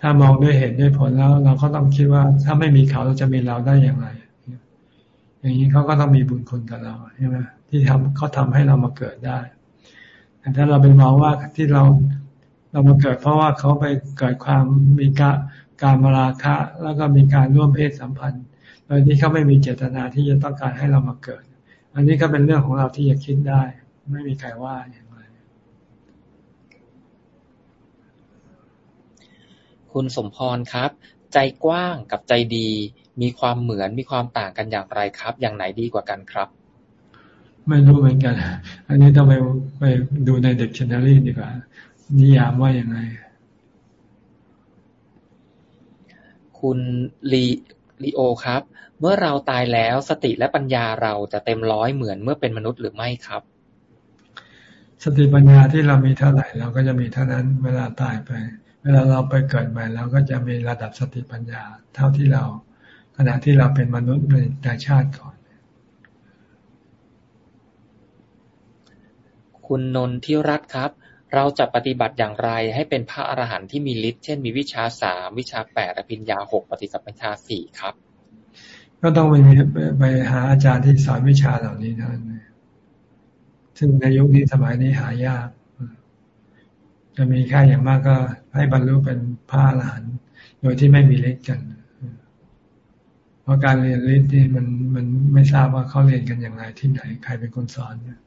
ถ้ามองด้วยเหตุด้วยผลแล้ว เราก็ต้องคิดว่าถ้าไม่มีเขาเราจะมีเราได้อย่างไร อย่างนี้เขาก็ต้องมีบุญคุณกับเราใช่ไหมที่ทำเขาทำให้เรามาเกิดได้ แต่ถ้าเราเป็นมองว่าที่เราเรามาเกิดเพราะว่าเขาไปเกิดความมีการการมาราคะ แล้วก็มีการร่วมเพศสัมพันธ์โดยที่เขาไม่มีเจตนาที่จะต้องการให้เรามาเกิด อันนี้ก็เป็นเรื่องของเราที่จะคิดได้ ไม่มีใครว่าอย่างไรคุณสมพรครับ ใจกว้างกับใจดี มีความเหมือนมีความต่างกันอย่างไรครับ อย่างไหนดีกว่ากันครับ ไม่รู้เหมือนกัน อันนี้ต้องไปไปดูในเด็กชันนารีดีกว่า นิยามว่าอย่างไร คุณลีลีโอครับ เมื่อเราตายแล้วสติและปัญญาเราจะเต็มร้อยเหมือนเมื่อเป็นมนุษย์หรือไม่ครับ สติปัญญาที่เรามีเท่าไหร่เราก็จะมีเท่านั้น เวลาตายไป เวลาเราไปเกิดใหม่เราก็จะมีระดับสติปัญญา เท่าที่เรา ขณะที่เราเป็นมนุษย์ในแต่ชาติก่อน คุณนนทิรัตครับ เราจะปฏิบัติอย่างไรให้เป็นพระอรหันต์ที่มีฤทธิ์เช่นมีวิชาสามวิชาแปดอภิญญาหกปฏิสัมพัญชาสี่ครับ ก็ต้องไปไปหาอาจารย์ที่สอนวิชาเหล่านี้เท่านั้นซึ่งในยุคนี้สมัยนี้หายาก จะมีแค่อย่างมากก็ให้บรรลุเป็นพระอรหันต์โดยที่ไม่มีฤทธิ์กันเพราะการเรียนฤทธิ์นี่มันมันไม่ทราบว่าเขาเรียนกันอย่างไรที่ไหน ใครเป็นคนสอนเนี่ย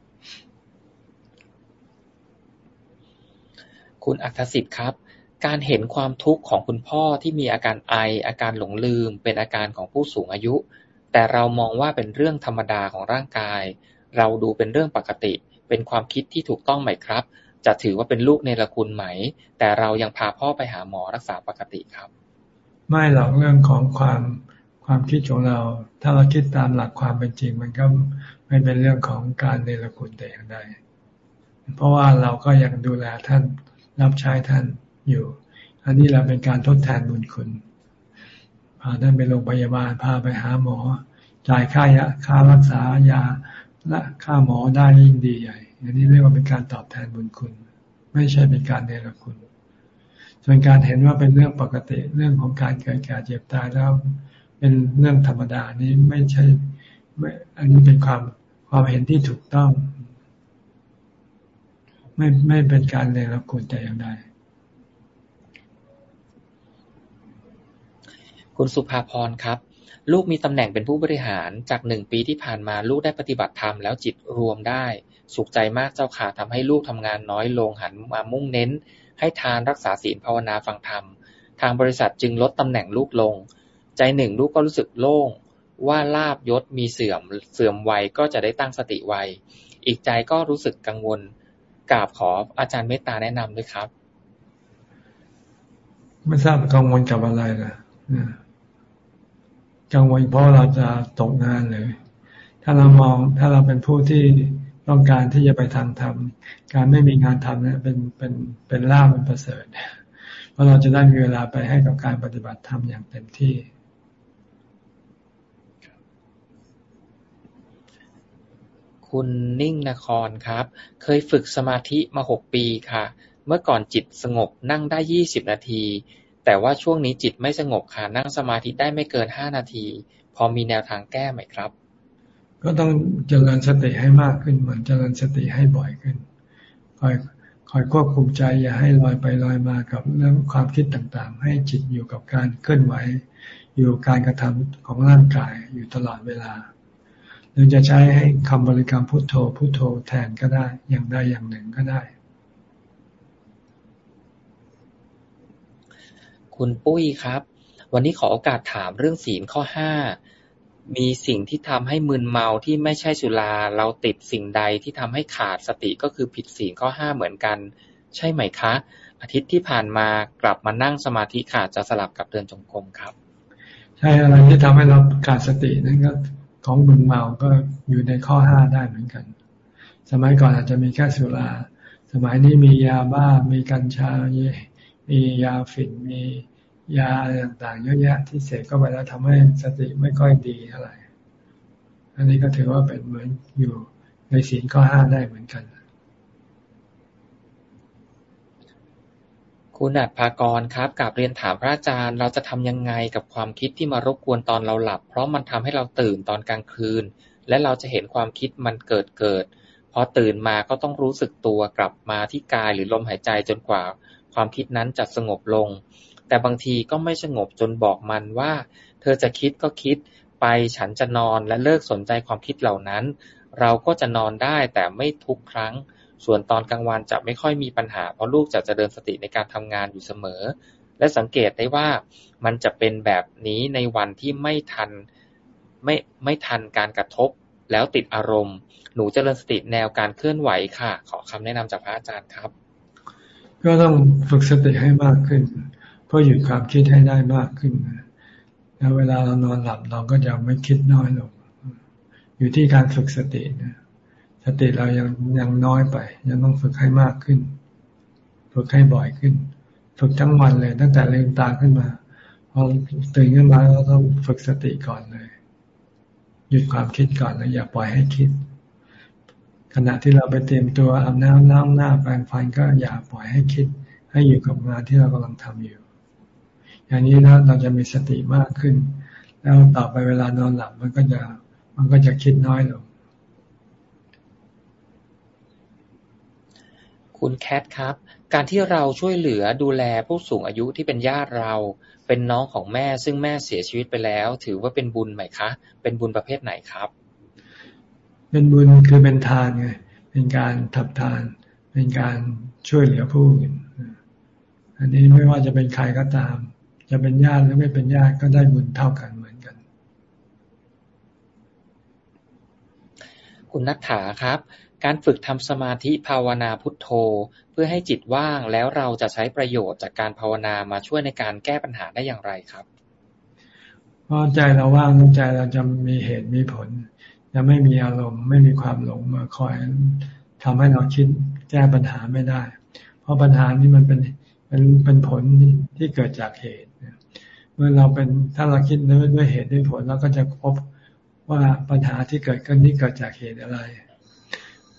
คุณอัคสิทธิ์ครับ การเห็นความทุกข์ของคุณพ่อที่มีอาการไอ อาการหลงลืม เป็นอาการของผู้สูงอายุ แต่เรามองว่าเป็นเรื่องธรรมดาของร่างกาย เราดูเป็นเรื่องปกติ เป็นความคิดที่ถูกต้องไหมครับ จะถือว่าเป็นลูกในละคุณไหม แต่เรายังพาพ่อไปหาหมอรักษาปกติครับ ไม่หรอกเรื่องของความความคิดของเรา ถ้าเราคิดตามหลักความเป็นจริง มันก็ไม่เป็นเรื่องของการในละคุณแต่อย่างใดเพราะว่าเราก็ยังดูแลท่าน รับใช้ท่านอยู่ อันนี้เราเป็นการทดแทนบุญคุณพาท่านไปโรงพยาบาลพาไปหาหมอ จ่ายค่ายาค่ารักษายาและค่าหมอได้ยิ่งดีใหญ่ อันนี้เรียกว่าเป็นการตอบแทนบุญคุณ ไม่ใช่เป็นการเนรคุณส่วนการเห็นว่าเป็นเรื่องปกติเรื่องของการเกิดแก่เจ็บตายแล้ว เป็นเรื่องธรรมดานี้ไม่ใช่ไม่อันนี้เป็นความความเห็นที่ถูกต้อง ไม่ไม่เป็นการเลรคุณแต่อย่างใดคุณสุภาพรครับ ลูกมีตำแหน่งเป็นผู้บริหารจากหนึ่งปีที่ผ่านมาลูกได้ปฏิบัติธรรมแล้วจิตรวมได้ สุขใจมากเจ้าค่ะทำให้ลูกทำงานน้อยลงหันมามุ่งเน้น ให้ทานรักษาศีลภาวนาฟังธรรม ทางบริษัทจึงลดตำแหน่งลูกลง ใจหนึ่งลูกก็รู้สึกโล่ง ว่าลาบยศมีเสื่อมเสื่อมไวก็จะได้ตั้งสติไวอีกใจก็รู้สึกกังวล กราบขออาจารย์เมตตาแนะนำด้วยครับ ไม่ทราบกังวลกับอะไรนะกังวลเพราะเราจะตกงานเลย ถ้าเรามองถ้าเราเป็นผู้ที่ต้องการที่จะไปทำทำการไม่มีงานทำเนี่ยเป็นเป็นเป็นล่าเป็นประเสริฐเพราะเราจะได้มีเวลาไปให้กับการปฏิบัติธรรมอย่างเต็มที่ คุณนิ่งนครครับ เคยฝึกสมาธิมาหกปีค่ะ เมื่อก่อนจิตสงบนั่งได้ยี่สิบนาที แต่ว่าช่วงนี้จิตไม่สงบค่ะ นั่งสมาธิได้ไม่เกินห้านาที พอมีแนวทางแก้ไหมครับ ก็ต้องเจริญสติให้มากขึ้นเหมือนเจริญสติให้บ่อยขึ้น คอยคอยควบคุมใจอย่าให้ลอยไปลอยมากับเรื่องความคิดต่างๆ ให้จิตอยู่กับการเคลื่อนไหว อยู่การกระทำของร่างกายอยู่ตลอดเวลา หรือจะใช้ให้คำบริกรรมพุทโธพุทโธแทนก็ได้ อย่างใดอย่างหนึ่งก็ได้ คุณปุ้ยครับ วันนี้ขอโอกาสถามเรื่องศีลข้อห้ามีสิ่งที่ทำให้มึนเมาที่ไม่ใช่สุราเราติดสิ่งใดที่ทำให้ขาดสติก็คือผิดศีลข้อห้าเหมือนกัน ใช่ไหมคะ อาทิตย์ที่ผ่านมากลับมานั่งสมาธิขาดจะสลับกับเดินจงกรมครับ ใช่อะไรที่ทำให้เราขาดสตินั่นก็ ของมึนเมาก็อยู่ในข้อห้าได้เหมือนกัน สมัยก่อนอาจจะมีแค่สุรา สมัยนี้มียาบ้า มีกัญชา มียาฝิ่น มียาอะไรต่างๆเยอะแยะที่เสกเข้าไปแล้วทำให้สติไม่ค่อยดีเท่าไหร่ อันนี้ก็ถือว่าเป็นเหมือนอยู่ในศีลข้อห้าได้เหมือนกัน คุณอัดภากร ครับกับเรียนถามพระอาจารย์ เราจะทำยังไงกับความคิดที่มารบกวนตอนเราหลับ เพราะมันทำให้เราตื่นตอนกลางคืน และเราจะเห็นความคิดมันเกิดเกิด พอตื่นมาก็ต้องรู้สึกตัวกลับมาที่กายหรือลมหายใจจนกว่า ความคิดนั้นจะสงบลง แต่บางทีก็ไม่สงบจนบอกมันว่า เธอจะคิดก็คิด ไปฉันจะนอนและเลิกสนใจความคิดเหล่านั้น เราก็จะนอนได้แต่ไม่ทุกครั้ง ส่วนตอนกลางวันจะไม่ค่อยมีปัญหา เพราะลูกจะเจริญสติในการทำงานอยู่เสมอ และสังเกตได้ว่ามันจะเป็นแบบนี้ในวันที่ไม่ทันไม่ไม่ทันการกระทบแล้วติดอารมณ์ หนูเจริญสติแนวการเคลื่อนไหวค่ะ ขอคำแนะนำจากพระอาจารย์ครับ ก็ต้องฝึกสติให้มากขึ้น เพื่อหยุดความคิดให้ได้มากขึ้นแล้วเวลาเรานอนหลับเราก็จะไม่คิดน้อยลง อยู่ที่การฝึกสตินะ สติเรายังยังน้อยไป ยังต้องฝึกให้มากขึ้น ฝึกให้บ่อยขึ้น ฝึกทั้งวันเลย ตั้งแต่ลืมตาขึ้นมาพอตื่นขึ้นมาเราต้องฝึกสติก่อนเลย หยุดความคิดก่อนแล้วอย่าปล่อยให้คิด ขณะที่เราไปเตรียมตัวอาบน้ำล้างหน้าแปรงฟันก็อย่าปล่อยให้คิด ให้อยู่กับงานที่เรากำลังทำอยู่ อย่างนี้แล้วเราจะมีสติมากขึ้น แล้วต่อไปเวลานอนหลับมันก็จะมันก็จะคิดน้อยลง คุณแคทครับ การที่เราช่วยเหลือดูแลผู้สูงอายุที่เป็นญาติเรา เป็นน้องของแม่ ซึ่งแม่เสียชีวิตไปแล้ว ถือว่าเป็นบุญไหมคะ เป็นบุญประเภทไหนครับ เป็นบุญคือเป็นทานไง เป็นการทับทาน เป็นการช่วยเหลือผู้อื่น อันนี้ไม่ว่าจะเป็นใครก็ตาม จะเป็นญาติหรือไม่เป็นญาติก็ได้บุญเท่ากันเหมือนกัน คุณนัทถาครับ การฝึกทำสมาธิภาวนาพุทโธ เพื่อให้จิตว่าง แล้วเราจะใช้ประโยชน์จากการภาวนามาช่วยในการแก้ปัญหาได้อย่างไรครับเพราะใจเราว่างใจเราจะมีเหตุมีผลจะไม่มีอารมณ์ ไม่มีความหลงมาคอยทำให้เราคิดแก้ปัญหาไม่ได้ เพราะปัญหานี้มันเป็นเป็นเป็นผลที่เกิดจากเหตุเมื่อเราเป็นถ้าเราคิดด้วยด้วยเหตุด้วยผลเราก็จะพบว่าปัญหาที่เกิดขึ้นนี้เกิดจากเหตุอะไร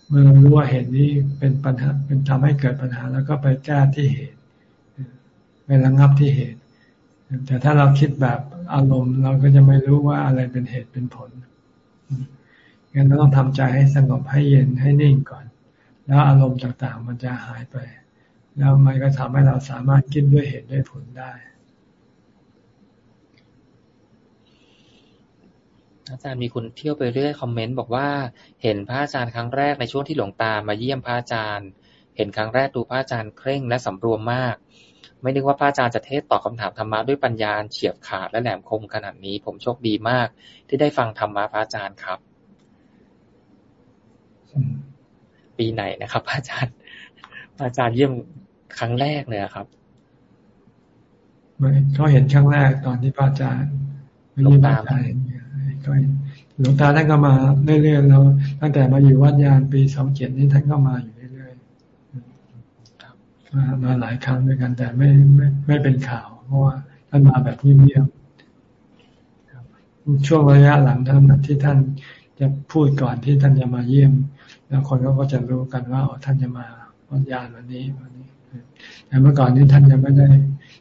เมื่อเรารู้ว่าเหตุนี้เป็นปัญหา เป็นทำให้เกิดปัญหา แล้วก็ไปแก้ที่เหตุไประงับที่เหตุ แต่ถ้าเราคิดแบบอารมณ์ เราก็จะไม่รู้ว่าอะไรเป็นเหตุเป็นผลงั้นเราต้องทำใจให้สงบให้เย็นให้นิ่งก่อน แล้วอารมณ์ต่างๆ มันจะหายไป แล้วมันก็ทำให้เราสามารถคิดด้วยเหตุด้วยผลได้ อาจารย์มีคุณเที่ยวไปเรื่อยคอมเมนต์บอกว่า เห็นพระอาจารย์ครั้งแรกในช่วงที่หลวงตามาเยี่ยมพระอาจารย์ เห็นครั้งแรกดูพระอาจารย์เคร่งและสำรวมมาก ไม่นึกว่าพระอาจารย์จะเทศตอบคาถามธรรมะด้วยปัญญาเฉียบขาดและแหลมคมขนาดนี้ ผมโชคดีมาก ที่ได้ฟังธรรมะพระอาจารย์ครับ ปีไหนนะครับ พระอาจารย์พระอาจารย์เยี่ยมครั้งแรกเลยครับเขาเห็นครั้งแรกตอนที่พระอาจารย์หลวงตา ก็หลวงตาท่านก็มาเรื่อยๆแล้วตั้งแต่มาอยู่วัดยานปีสองเจ็ดนี้ท่านก็มาอยู่เรื่อยๆมามาหลายครั้งด้วยกัน แต่ไม่ไม่ไม่เป็นข่าวเพราะว่าท่านมาแบบเงียบๆช่วงระยะหลังท่านที่ท่านจะพูดก่อนที่ท่านจะมาเยี่ยม แล้วคนก็จะรู้กันว่าท่านจะมาวัดยานวันนี้วันนี้แต่เมื่อก่อนนี้ท่านยังไม่ได้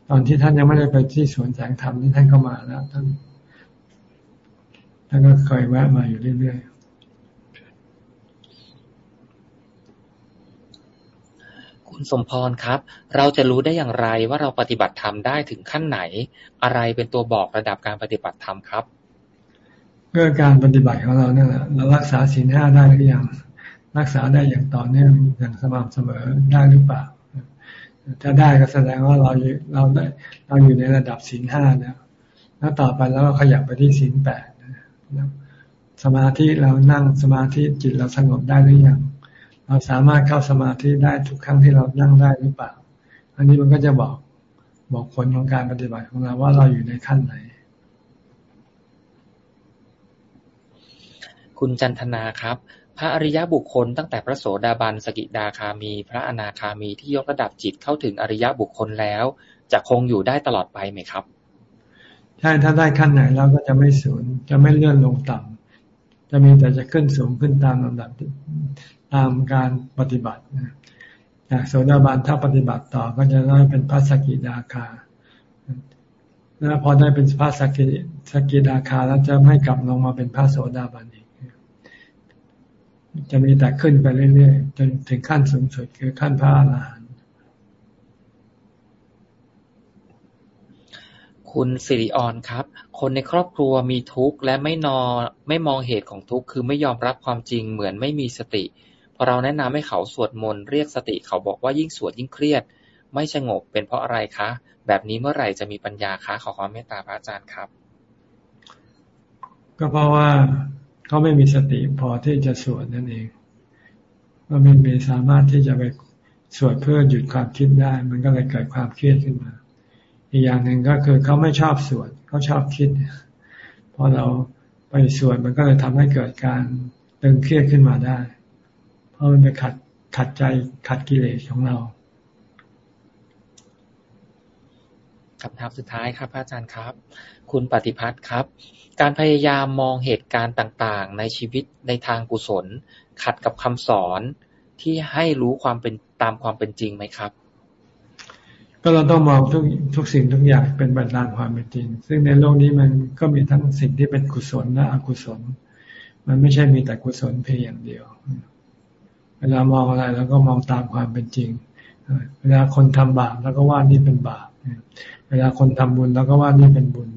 ตอนที่ท่านยังไม่ได้ไปที่สวนแสงธรรมนี่ท่านก็มาแล้วท่าน ท่านก็เคยแวะมาอยู่เรื่อยๆ คุณสมพรครับ เราจะรู้ได้อย่างไรว่าเราปฏิบัติธรรมได้ถึงขั้นไหน อะไรเป็นตัวบอกระดับการปฏิบัติธรรมครับก็การปฏิบัติของเราเนี่ยแหละเรารักษาศีลห้าได้หรือยังรักษาได้อย่างต่อเนื่องอย่างสม่ำเสมอได้หรือเปล่า ถ้าได้ก็แสดงว่าเราเราได้เราอยู่ในระดับศีลห้าแล้วแล้วต่อไปแล้วก็ขยับไปที่ศีลแปด สมาธิเรานั่งสมาธิจิตเราสงบได้หรือยัง เราสามารถเข้าสมาธิได้ทุกครั้งที่เรานั่งได้หรือเปล่า อันนี้มันก็จะบอกบอกผลของการปฏิบัติของเราว่าเราอยู่ในขั้นไหน คุณจันทนาครับ พระอริยบุคคลตั้งแต่พระโสดาบันสกิดาคามี พระอนาคามีที่ยกระดับจิตเข้าถึงอริยบุคคลแล้ว จะคงอยู่ได้ตลอดไปไหมครับ ใช่ถ้าได้ขั้นไหนเราก็จะไม่สูญจะไม่เลื่อนลงต่ำจะมีแต่จะขึ้นสูงขึ้นตามลำดับตามการปฏิบัติจากโสดาบันถ้าปฏิบัติต่อก็จะได้เป็นพระสกิดาคาแล้วพอได้เป็นพระสกิสกิดาคาแล้วจะไม่กลับลงมาเป็นพระโสดาบันอีก จะมีแต่ขึ้นไปเรื่อยๆจนถึงขั้นสูงสุดคือขั้นพระอรหันต์ คุณสิริออนครับ คนในครอบครัวมีทุกข์และไม่นอไม่มองเหตุของทุกข์คือไม่ยอมรับความจริงเหมือนไม่มีสติ พอเราแนะนำให้เขาสวดมนต์เรียกสติเขาบอกว่ายิ่งสวดยิ่งเครียด ไม่สงบเป็นเพราะอะไรคะ แบบนี้เมื่อไหร่จะมีปัญญาคะขอความเมตตาพระอาจารย์ครับ ก็เพราะว่าเขาไม่มีสติพอที่จะสวดนั่นเองว่าไม่มีสามารถที่จะไปสวดเพื่อหยุดความคิดได้ มันก็เลยเกิดความเครียดขึ้นมา อีกอย่างหนึ่งก็คือเขาไม่ชอบสวดเขาชอบคิดพอเราไปสวดมันก็เลยทำให้เกิดการตึงเครียดขึ้นมาได้ เพราะมันไปขัดขัดใจขัดกิเลสของเราคำถามสุดท้ายครับอาจารย์ครับ คุณปฏิพัฒน์ครับ การพยายามมองเหตุการณ์ต่างๆ ในชีวิตในทางกุศล ขัดกับคำสอนที่ให้รู้ความเป็นตามความเป็นจริงไหมครับ ก็เราต้องมองทุกทุกสิ่งทุกอย่างเป็นไปตามความเป็นจริง ซึ่งในโลกนี้มันก็มีทั้งสิ่งที่เป็นกุศลและอกุศล มันไม่ใช่มีแต่กุศลเพียงอย่างเดียว เวลามองอะไรแล้วก็มองตามความเป็นจริง เวลาคนทำบาปแล้วก็ว่านี่เป็นบาป เวลาคนทำบุญแล้วก็ว่านี่เป็นบุญ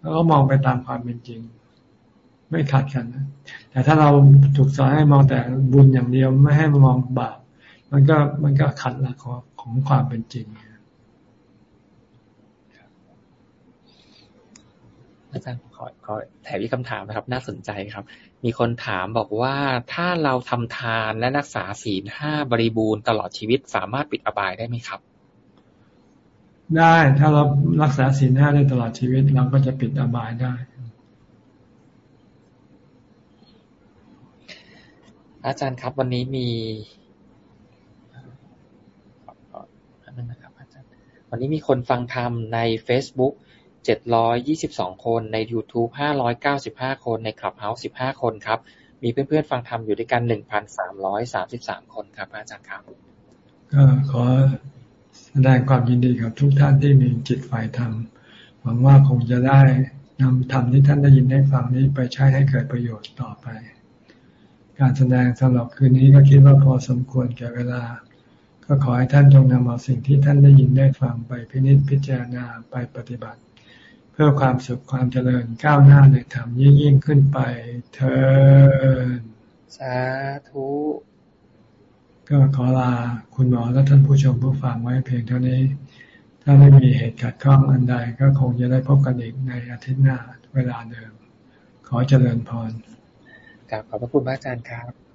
แล้วก็มองไปตามความเป็นจริง ไม่ขัดกันนะแต่ถ้าเราถูกสอนให้มองแต่บุญอย่างเดียวไม่ให้มองบาป มันก็มันก็ขัดหลักของของความเป็นจริง อาจารย์ขอขอแถมอีกคำถามนะครับ น่าสนใจครับ มีคนถามบอกว่าถ้าเราทำทานและรักษาศีลห้าบริบูรณ์ตลอดชีวิตสามารถปิดอบายได้ไหมครับ ได้ถ้าเรารักษาศีลห้าได้ตลอดชีวิตเราก็จะปิดอบายได้ อาจารย์ครับวันนี้มีวันนี้มีคนฟังธรรมใน Facebook เจ็ดร้อยยี่สิบสองคน ใน YouTube ห้าร้อยเก้าสิบห้าคน ใน Clubhouse สิบห้าคนครับ มีเพื่อนๆฟังธรรมอยู่ด้วยกันหนึ่งพันสามร้อยสามสิบสามคนครับ อาจารย์ครับ ก็ขอแสดงความยินดีกับทุกท่านที่มีจิตฝ่ายธรรม หวังว่าคงจะได้นำธรรมที่ท่านได้ยินได้ฟังนี้ไปใช้ให้เกิดประโยชน์ต่อไป การแสดงสำหรับคืนนี้ก็คิดว่าพอสมควรแก่เวลา ก็ขอให้ท่านจงนำเอาสิ่งที่ท่านได้ยินได้ฟังไปพินิจพิจารณาไปปฏิบัติ เพื่อความสุขความเจริญก้าวหน้าในธรรมยิ่งยิ่งขึ้นไปเถิดสาธุก็ขอลาคุณหมอและท่านผู้ชมผู้ฟังไว้เพียงเท่านี้ ถ้าไม่มีเหตุขัดข้องอันใดก็คงจะได้พบกันอีกในอาทิตย์หน้าเวลาเดิม ขอเจริญพรกราบขอบพระคุณพระอาจารย์ครับ